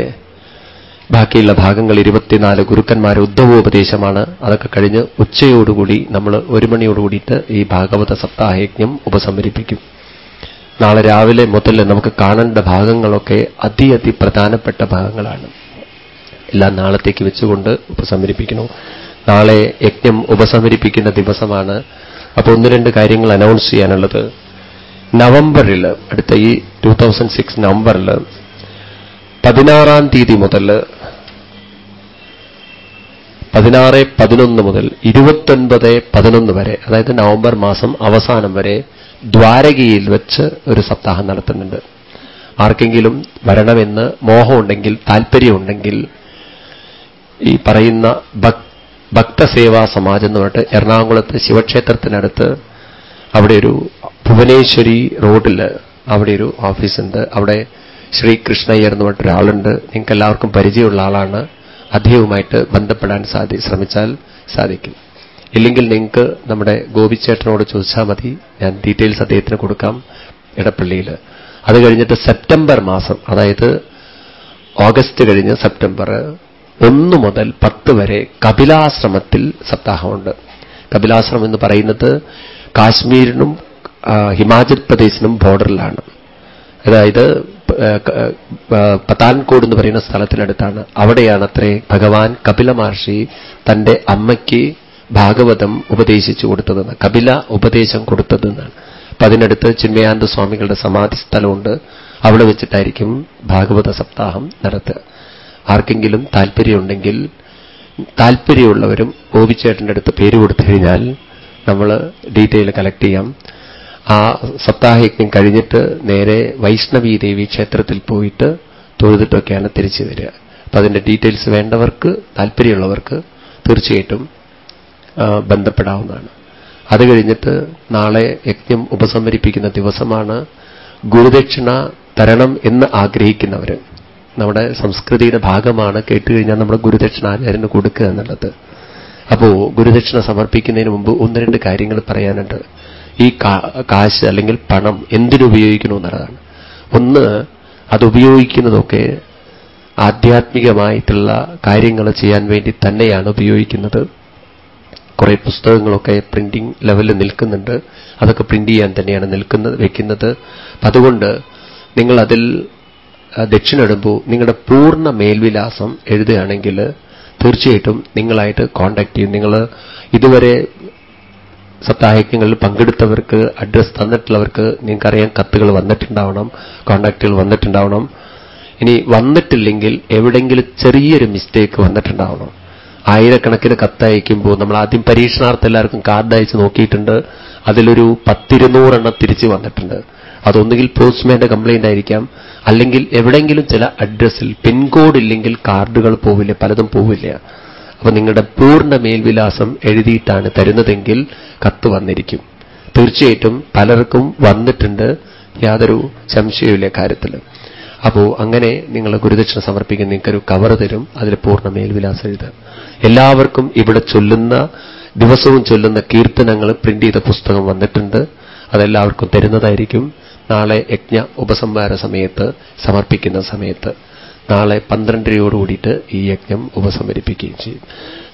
ബാക്കിയുള്ള ഭാഗങ്ങൾ ഇരുപത്തിനാല് ഗുരുക്കന്മാരെ ഉദ്ധവോപദേശമാണ്. അതൊക്കെ കഴിഞ്ഞ് ഉച്ചയോടുകൂടി നമ്മൾ ഒരു മണിയോടുകൂടിയിട്ട് ഈ ഭാഗവത സപ്താഹയജ്ഞം ഉപസംഹരിപ്പിക്കും. നാളെ രാവിലെ മുതൽ നമുക്ക് കാണേണ്ട ഭാഗങ്ങളൊക്കെ അതി അതി പ്രധാനപ്പെട്ട ഭാഗങ്ങളാണ്. എല്ലാം നാളത്തേക്ക് വെച്ചുകൊണ്ട് ഉപസംഹരിപ്പിക്കുന്നു. നാളെ യജ്ഞം ഉപസംഹരിപ്പിക്കുന്ന ദിവസമാണ്. അപ്പൊ ഒന്ന് രണ്ട് കാര്യങ്ങൾ അനൗൺസ് ചെയ്യാനുള്ളത്. നവംബറിൽ അടുത്ത ഈ ടൂ തൗസൻഡ് സിക്സ് നവംബറിൽ പതിനാറാം തീയതി മുതൽ പതിനാറ് പതിനൊന്ന് മുതൽ ഇരുപത്തൊൻപത് പതിനൊന്ന് വരെ അതായത് നവംബർ മാസം അവസാനം വരെ ദ്വാരകയിൽ വെച്ച് ഒരു സപ്താഹം നടത്തുന്നുണ്ട്. ആർക്കെങ്കിലും വരണമെന്ന് മോഹമുണ്ടെങ്കിൽ താല്പര്യമുണ്ടെങ്കിൽ ഈ പറയുന്ന ഭക്തസേവാ സമാജം എന്ന് പറഞ്ഞിട്ട് എറണാകുളത്ത് ശിവക്ഷേത്രത്തിനടുത്ത് അവിടെ ഒരു ഭുവനേശ്വരി റോഡിൽ അവിടെ ഒരു ഓഫീസുണ്ട്. അവിടെ ശ്രീകൃഷ്ണയ്യർ എന്ന് പറഞ്ഞിട്ട് ഒരാളുണ്ട്. നിങ്ങൾക്ക് എല്ലാവർക്കും പരിചയമുള്ള ആളാണ്. അദ്ദേഹവുമായിട്ട് ബന്ധപ്പെടാൻ സാധി ശ്രമിച്ചാൽ സാധിക്കും. ഇല്ലെങ്കിൽ നിങ്ങൾക്ക് നമ്മുടെ ഗോപിച്ചേട്ടനോട് ചോദിച്ചാൽ മതി. ഞാൻ ഡീറ്റെയിൽസ് അദ്ദേഹത്തിന് കൊടുക്കാം ഇടപ്പള്ളിയിൽ അത് കഴിഞ്ഞിട്ട് സെപ്റ്റംബർ മാസം അതായത് ഓഗസ്റ്റ് കഴിഞ്ഞ് സെപ്റ്റംബർ ഒന്ന് മുതൽ പത്ത് വരെ കപിലാശ്രമത്തിൽ സപ്താഹമുണ്ട്. കപിലാശ്രമം എന്ന് പറയുന്നത് കാശ്മീരിനും ഹിമാചൽ പ്രദേശിനും ബോർഡറിലാണ് അതായത് പത്താൻകോട് എന്ന് പറയുന്ന സ്ഥലത്തിനടുത്താണ്. അവിടെയാണ് അത്രേ ഭഗവാൻ കപില മഹർഷി തന്റെ അമ്മയ്ക്ക് ഭാഗവതം ഉപദേശിച്ചു കൊടുത്തതെന്ന് കപില ഉപദേശം കൊടുത്തതെന്നാണ്. അപ്പൊ അതിനടുത്ത് ചിന്മയാനന്ദ സ്വാമികളുടെ സമാധി സ്ഥലമുണ്ട്. അവിടെ വെച്ചിട്ടായിരിക്കും ഭാഗവത സപ്താഹം നടത്തുക. ആർക്കെങ്കിലും താല്പര്യമുണ്ടെങ്കിൽ താല്പര്യമുള്ളവരും ഗോപിച്ചേട്ടന്റെ അടുത്ത് പേര് കൊടുത്തു കഴിഞ്ഞാൽ നമ്മൾ ഡീറ്റെയിൽ കളക്ട് ചെയ്യാം. ആ സപ്താഹയജ്ഞം കഴിഞ്ഞിട്ട് നേരെ വൈഷ്ണവി ദേവി ക്ഷേത്രത്തിൽ പോയിട്ട് തൊഴുതിട്ടൊക്കെയാണ് തിരിച്ചു വരിക. അപ്പൊ അതിന്റെ ഡീറ്റെയിൽസ് വേണ്ടവർക്ക് താല്പര്യമുള്ളവർക്ക് തീർച്ചയായിട്ടും ബന്ധപ്പെടാവുന്നതാണ്. അത് കഴിഞ്ഞിട്ട് നാളെ യജ്ഞം ഉപസംഹരിപ്പിക്കുന്ന ദിവസമാണ് ഗുരുദക്ഷിണ തരണം എന്ന് ആഗ്രഹിക്കുന്നവർ നമ്മുടെ സംസ്കൃതിയുടെ ഭാഗമാണ് കേട്ടുകഴിഞ്ഞാൽ നമ്മുടെ ഗുരുദക്ഷിണ ആചാര്യന് കൊടുക്കുക എന്നുള്ളത്. അപ്പോ ഗുരുദക്ഷിണ സമർപ്പിക്കുന്നതിന് മുമ്പ് ഒന്ന് രണ്ട് കാര്യങ്ങൾ പറയാനുണ്ട്. ഈ കാശ് അല്ലെങ്കിൽ പണം എന്തിനുപയോഗിക്കണോ എന്നുള്ളതാണ് ഒന്ന് അതുപയോഗിക്കുന്നതൊക്കെ ആധ്യാത്മികമായിട്ടുള്ള കാര്യങ്ങൾ ചെയ്യാൻ വേണ്ടി തന്നെയാണ് ഉപയോഗിക്കുന്നത്. കുറേ പുസ്തകങ്ങളൊക്കെ പ്രിന്റിംഗ് ലെവലിൽ നിൽക്കുന്നുണ്ട്. അതൊക്കെ പ്രിന്റ് ചെയ്യാൻ തന്നെയാണ് നിൽക്കുന്നത് വെക്കുന്നത്. അതുകൊണ്ട് നിങ്ങൾ അതിൽ ദക്ഷിണിടുമ്പോൾ നിങ്ങളുടെ പൂർണ മേൽവിലാസം എഴുതുകയാണെങ്കിൽ തീർച്ചയായിട്ടും നിങ്ങളായിട്ട് കോണ്ടാക്ട് ചെയ്യും. നിങ്ങൾ ഇതുവരെ സപ്താഹിക്യങ്ങളിൽ പങ്കെടുത്തവർക്ക് അഡ്രസ് തന്നിട്ടുള്ളവർക്ക് നിങ്ങൾക്കറിയാം കത്തുകൾ വന്നിട്ടുണ്ടാവണം കോണ്ടാക്റ്റുകൾ വന്നിട്ടുണ്ടാവണം. ഇനി വന്നിട്ടില്ലെങ്കിൽ എവിടെങ്കിലും ചെറിയൊരു മിസ്റ്റേക്ക് വന്നിട്ടുണ്ടാവണം. ആയിരക്കണക്കിന് കത്തയക്കുമ്പോൾ നമ്മൾ ആദ്യം പരീക്ഷണാർത്ഥം എല്ലാവർക്കും കാർഡ് അയച്ച് നോക്കിയിട്ടുണ്ട്. അതിലൊരു പത്തിരുന്നൂറെണ്ണം തിരിച്ചു വന്നിട്ടുണ്ട്. അതൊന്നുകിൽ പോസ്റ്റ്മാന്റെ കംപ്ലൈന്റ് ആയിരിക്കാം. അല്ലെങ്കിൽ എവിടെയെങ്കിലും ചില അഡ്രസ്സിൽ പിൻകോഡ് ഇല്ലെങ്കിൽ കാർഡുകൾ പോവില്ല പലതും പോവില്ല. അപ്പൊ നിങ്ങളുടെ പൂർണ മേൽവിലാസം എഴുതിയിട്ടാണ് തരുന്നതെങ്കിൽ കത്ത് വന്നിരിക്കും. തീർച്ചയായിട്ടും പലർക്കും വന്നിട്ടുണ്ട് യാതൊരു സംശയമില്ല കാര്യത്തിൽ അപ്പോ അങ്ങനെ നിങ്ങൾ ഗുരുദക്ഷിണ സമർപ്പിക്കുന്ന നിങ്ങൾക്കൊരു കവർ തരും അതിൽ പൂർണ മേൽവിലാസം എഴുതുക. എല്ലാവർക്കും ഇവിടെ ചൊല്ലുന്ന ദിവസവും ചൊല്ലുന്ന കീർത്തനങ്ങൾ പ്രിന്റ് ചെയ്ത പുസ്തകം വന്നിട്ടുണ്ട്. അതെല്ലാവർക്കും തരുന്നതായിരിക്കും. നാളെ യജ്ഞ ഉപസംഹാര സമയത്ത് സമർപ്പിക്കുന്ന സമയത്ത്. നാളെ പന്ത്രണ്ടരയോട് കൂടിയിട്ട് ഈ യജ്ഞം ഉപസമരിപ്പിക്കുകയും ചെയ്യും.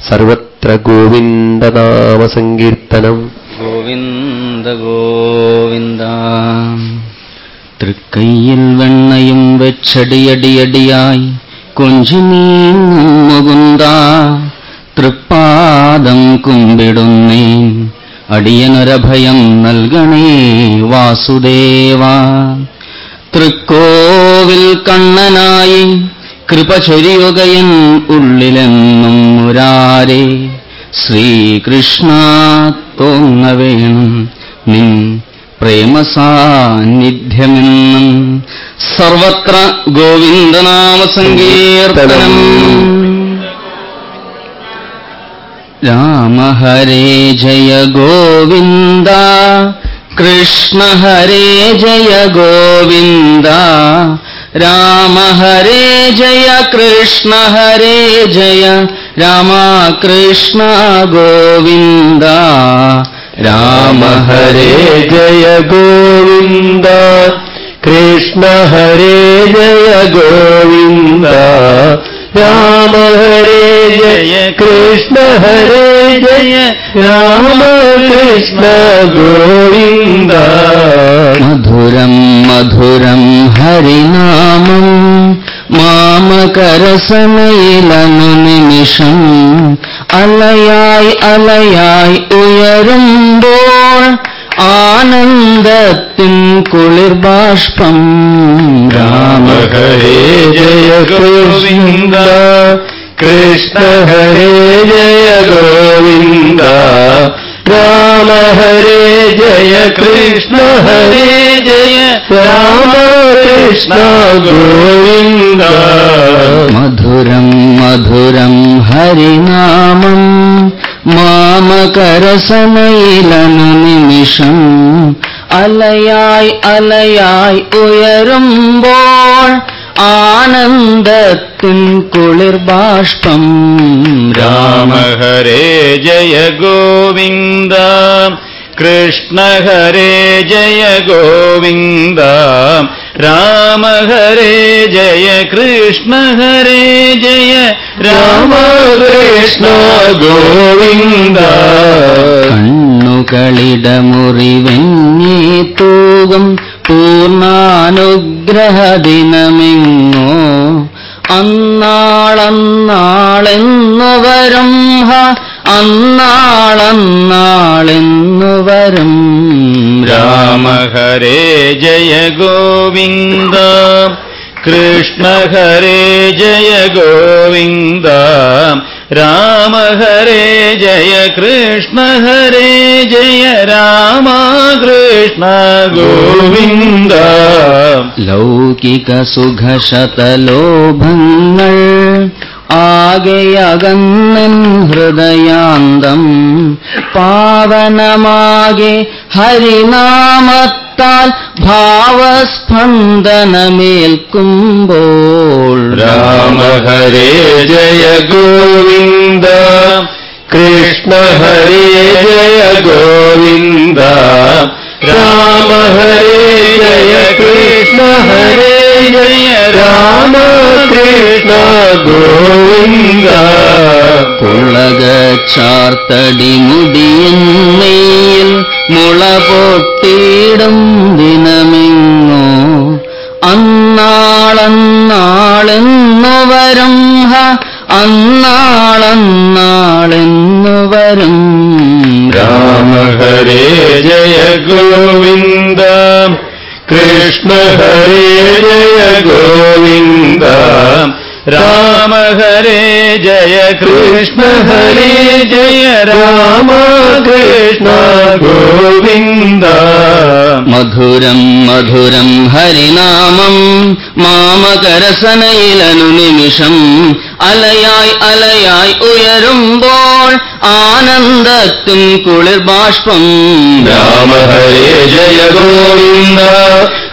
സർവത്ര ഗോവിന്ദനാമ സങ്കീർത്തനം ഗോവിന്ദ ഗോവിന്ദ തൃക്കൈയിൽ വെണ്ണയും വെച്ചടിയടിയടിയായി കൊഞ്ചുമീങ്ങും മുകുന്ദ തൃപ്പാദം കുമ്പിടുന്നേൻ അടിയനൊരഭയം നൽകണേ വാസുദേവ. തൃക്കോവിൽ കണ്ണനായി കൃപ ചൊരിയുകയൻ ഉള്ളിലെന്നും മുരാരെ. ശ്രീകൃഷ്ണ തോന്ന വേണം നിൻ പ്രേമസാന്നിധ്യമെന്നും സർവത്ര ഗോവിന്ദനാമസങ്കീർത്തനം രാമഹരേ രാമ ഹരേ ജയ ഗോവിന്ദ. കൃഷ്ണ ഹരേ ജയ ഗോവിന്ദ രാമ ഹരേ ജയ കൃഷ്ണ ഹരേ ജയ രാമ കൃഷ്ണ ഗോവിന്ദ രാമ ഹരേ ജയ ഗോവിന്ദ കൃഷ്ണ ഹരേ ജയ ഗോവിന്ദ. രാമ ഹരേ ജയ കൃഷ്ണ ഹരേ ജയ രാമ കൃഷ്ണ ഗോവിന്ദ മധുരം മധുരം ഹരിനാമം മാമകരസനയിലനു നിമിഷം അലയായി അലയായി ഉയരുമ്പോൾ ആനന്ദത്തിൻ കുളിർബാഷ്പം. രാമ ഹരേ ജയ ഗോവിന്ദ കൃഷ്ണ. ഹരേ ജയ ഗോവിന്ദ. രാമ ഹരേ ജയ കൃഷ്ണ ഹരേ ജയ രാമ കൃഷ്ണ ഗോവിന്ദ. മധുരം മധുരം ഹരിനാമം. മാമകരസനയിലനു നിമിഷം അലയായി അലയായി ഉയരുമ്പോൾ ആനന്ദത്തിൻ കുളിർ ബാഷ്പം രാമ ഹരേ ജയ ഗോവിന്ദ കൃഷ്ണ ഹരേ ജയ ഗോവിന്ദ രാമ ഹരേ ജയ കൃഷ്ണ ഹരേ ജയ. രാമ കൃഷ്ണ ഗോവിന്ദ. കണ്ണുകളിട മുറിവെങ്ങി തൂകും പൂർണാനുഗ്രഹദിനമെങ്ങോ. അന്നാളന്നാളെന്നു വരും ഹ അന്നാളന്നാളെന്നു വരും. രാമ ഹരേ ജയ ഗോവിന്ദ. കൃഷ്ണ ഹരേ ജയ ഗോവിന്ദ. രാമ ഹരേ ജയ കൃഷ്ണ ഹരേ ജയ രാമ കൃഷ്ണ ഗോവിന്ദ. ലൗകിക സുഖശതലോഭങ്ങൾ ആകെയകന്നൻ ഹൃദയാന്തം പാവനമാകെ ഹരിനാമത്താൽ ഭാവസ്പന്ദനമേൽക്കുമ്പോൾ രാമ ഹരേ ജയ ഗോവിന്ദ കൃഷ്ണ ഹരേ ജയ ഗോവിന്ദ രാമ ഹരേ ജയ കൃഷ്ണ ഹരേ ജയ രാമ കൃഷ്ണ ഗോവിന്ദ. പുളക ചാർത്തടി മുടിയന്മയിൽ മുള പൊട്ടിയിടും ദിനമിങ്ങോ. അന്നാളന്നാളെന്നു അന്നാളന്നാളെന്നു വരും. രാമ ഹരേ ജയ ഗോവിന്ദ. കൃഷ്ണ ഹരേ ജയ ഗോവിന്ദ. രാമ ഹരേ ജയ കൃഷ്ണ ഹരേ ജയ രാമ കൃഷ്ണ ഗോവിന്ദ. മധുരം മധുരം ഹരിനാമം. മാമകരസനയിലനു നിമിഷം അലയായി അലയായി ഉയരുമ്പോൾ ആനന്ദത്തിൻ കുളിർ ബാഷ്പം രാമ ഹരേ ജയ ഗോവിന്ദ.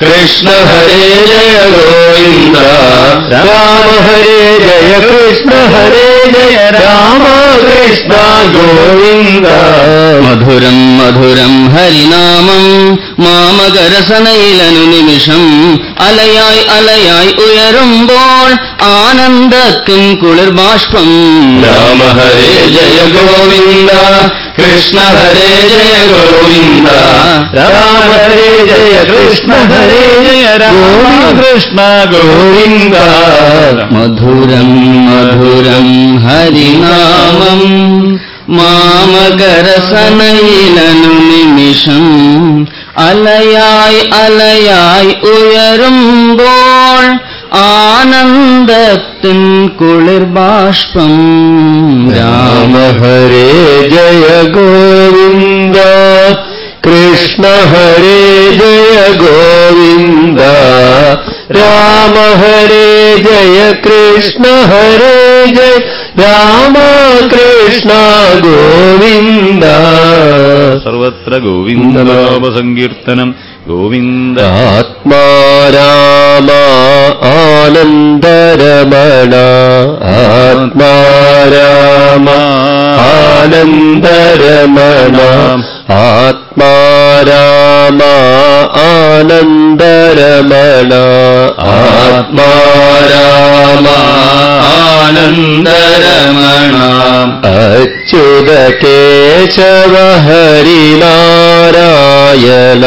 കൃഷ്ണ ഹരേ ജയ ഗോവിന്ദ. രാമ ഹരേ ജയ കൃഷ്ണ ഹരേ ജയ രാമ കൃഷ്ണ ഗോവിന്ദ. മധുരം മധുരം ഹരിനാമം മാമകരസനയിലനു നിമിഷം അലയായി അലയായി ഉയരുമ്പോൾ ആനന്ദത്തിൻ കുളിർ ബാഷ്പം രാമ ഹരേ ജയ ഗോവിന്ദ. കൃഷ്ണ ഹരേ ജയ ഗോവിന്ദ. രാമ ഹരേ ജയ കൃഷ്ണ ഹരേ ജയ രാമ കൃഷ്ണ ഗോവിന്ദ. മധുരം മധുരം ഹരിനാമം മാമകരസനയിലനു നിമിഷം അലയായി അലയായി ഉയരുമ്പോൾ ആനന്ദത്തിൻ കുളിർ ബാഷ്പം രാമ ഹരേ ജയ ഗോവിന്ദ കൃഷ്ണ ഹരേ ജയ ഗോവിന്ദ രാമ ഹരേ ജയ കൃഷ്ണ ഹരേ ജയ രാമ കൃഷ്ണ ഗോവിന്ദ. സർവത്ര ഗോവിന്ദനാമസങ്കീർത്തനം ഗോവിന്ദ. ആത്മാ രാമ ആനന്ദരമണ. ആത്മാ രാമ ആനന്ദരമണ. ആത്മാ രാമ ആനന്ദരമണ. ആത്മാരാമ ആനന്ദരമണ. അച്യുത കേശവ ഹരിനാരായണ.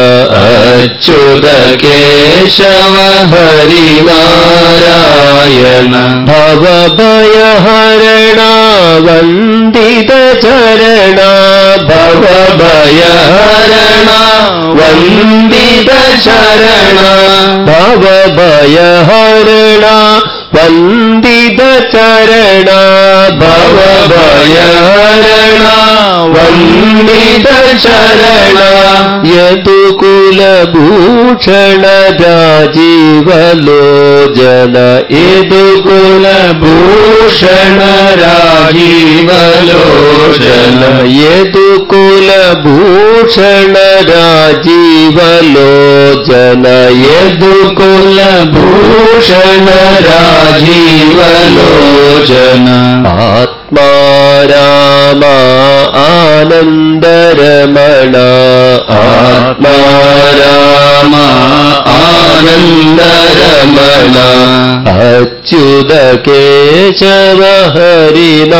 അച്യുത കേശവ ഹരിനാരായണ. ഭവഭയഹരണ വന്ദിത ചരണ ഭവഭയഹരണ വന്ദിത ശരണ ഭവഭയഹരണ वन्दितचरणा चरण वन्दितचरणा वन्देद चरण यदु कुलभूषण राजीवलो जन यदु कुलभूषण यदु कुलभूषणरा രാജീവലോചന ആത്മാരാമ ആനന്ദരമണ. ആത്മാരാമ ആനന്ദരമണ. അച്യുത കേശവ ഹരിനാരായണ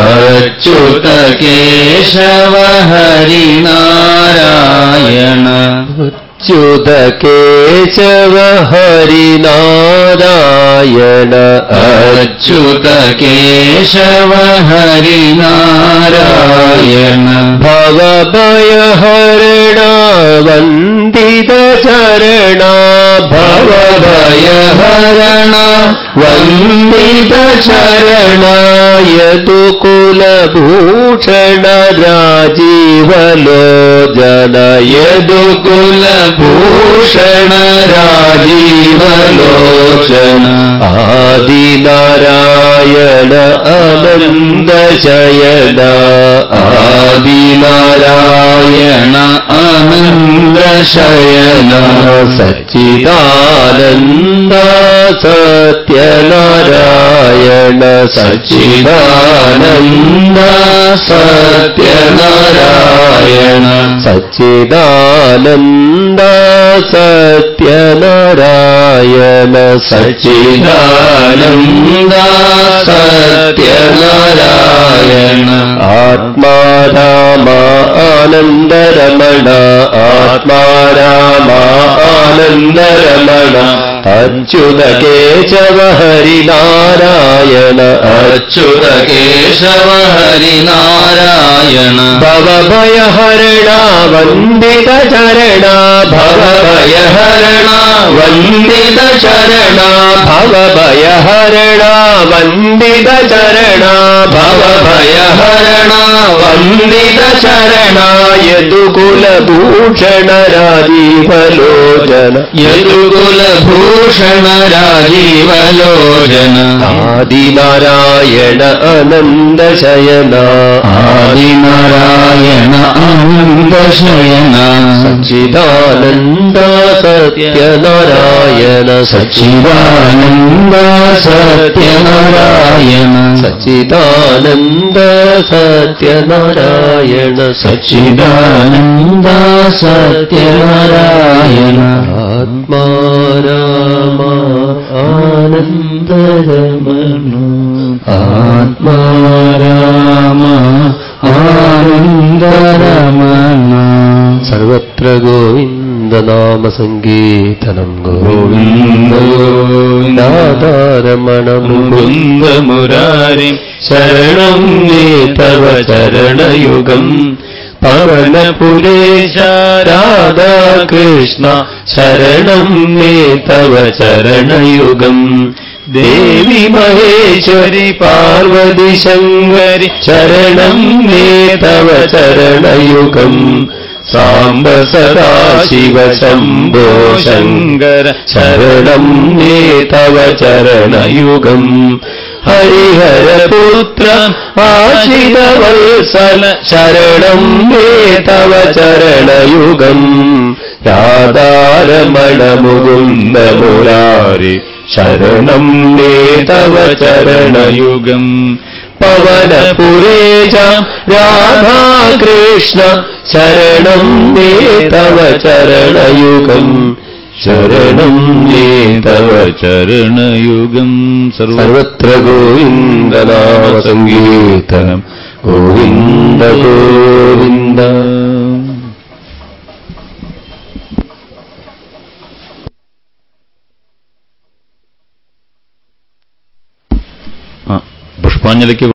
അച്യുത കേശവ ഹരിനാരായണ च्युतकेशव हरिनारायण अच्युतकेशव हरिनारायण भवभयहरणा। वन्दितचरणा भवभयहरणा वन्दितचरणाय तु कुलभूषण राजीवल जलयदु कुल യദുകുലഭൂഷണ രാജീവലോചന ആദിനാരായണ അനന്തശയന ആദിനാരായണ അനന്തശയന സച്ചിദാനന്ദ സത്യനാരായണ സച്ചിദാനന്ദ സത്യനാരായണ സച്ചിദാനന്ദ സത്യനാരായണ സച്ചിദാനന്ദ സത്യനാരായണ ആത്മാരാമ ആനന്ദരമണ ആത്മാരാമ ആനന്ദരമണ അച്യുത കേശവ ഹരിനാരായണ അച്യുത കേശവ ഹരിനാരായണ ഭവഭയഹരണ വന്ദിത ചരണ ഭവഭയഹരണ വന്ദിത ശരണ ഭവഭയഹരണ വന്ദിത ചരണ ഭവഭയഹരണ വന്ദിത ചരണ യദുകുലഭൂഷണ രാജീവലോചന യദുകുലഭൂഷണ രാജീവലോചന ആദിനാരായണ അനന്തശയന. ആദിനാരായണ അനന്തശയന. സച്ചിദാനന്ദ സത്യനാരായണ സച്ചിദാനന്ദ സത്യനാരായണ സച്ചിദാനന്ദ സത്യനാരായണ സച്ചിദാനന്ദ സത്യനാരായണ ആനന്ദരമണ. ആനന്ദരമണ. സർവത്ര ഗോവിന്ദനാമ സങ്കീർത്തനം ഗോവിന്ദ ഗോവിന്ദാരമണ മുകുന്ദ മുരാരി ശരണം നേതവ തവ ചരണയുഗം. പവനപുരേശ കൃഷ്ണ ശരണം മേ തവ ചരണയുഗം ദേവി മഹേശ്വരി പാർവതി ശങ്കരി ശരണം മേ തവ ചരണയുഗം സാംബ സദാശിവ ശംഭോ ശങ്കര ശരണം മേ തവ ചരണയുഗം ഹരിഹരപുത്ര ആശിതവത്സല ശരണം മേ തവ ചരണയുഗം രാധാരമണ മുകുന്ദ മുരാരി ശരണം മേ ചരണയുഗം പവനപുരേശ രാധാകൃഷ്ണ ശരണം മേ ചരണയുഗം ശരണം തവ ചരണയുഗം സർവത്ര ഗോവിന്ദനാമ സങ്കീർത്തനം ഗോവിന്ദ ഗോവിന്ദ. പുഷ്പാഞ്ജലിക്ക്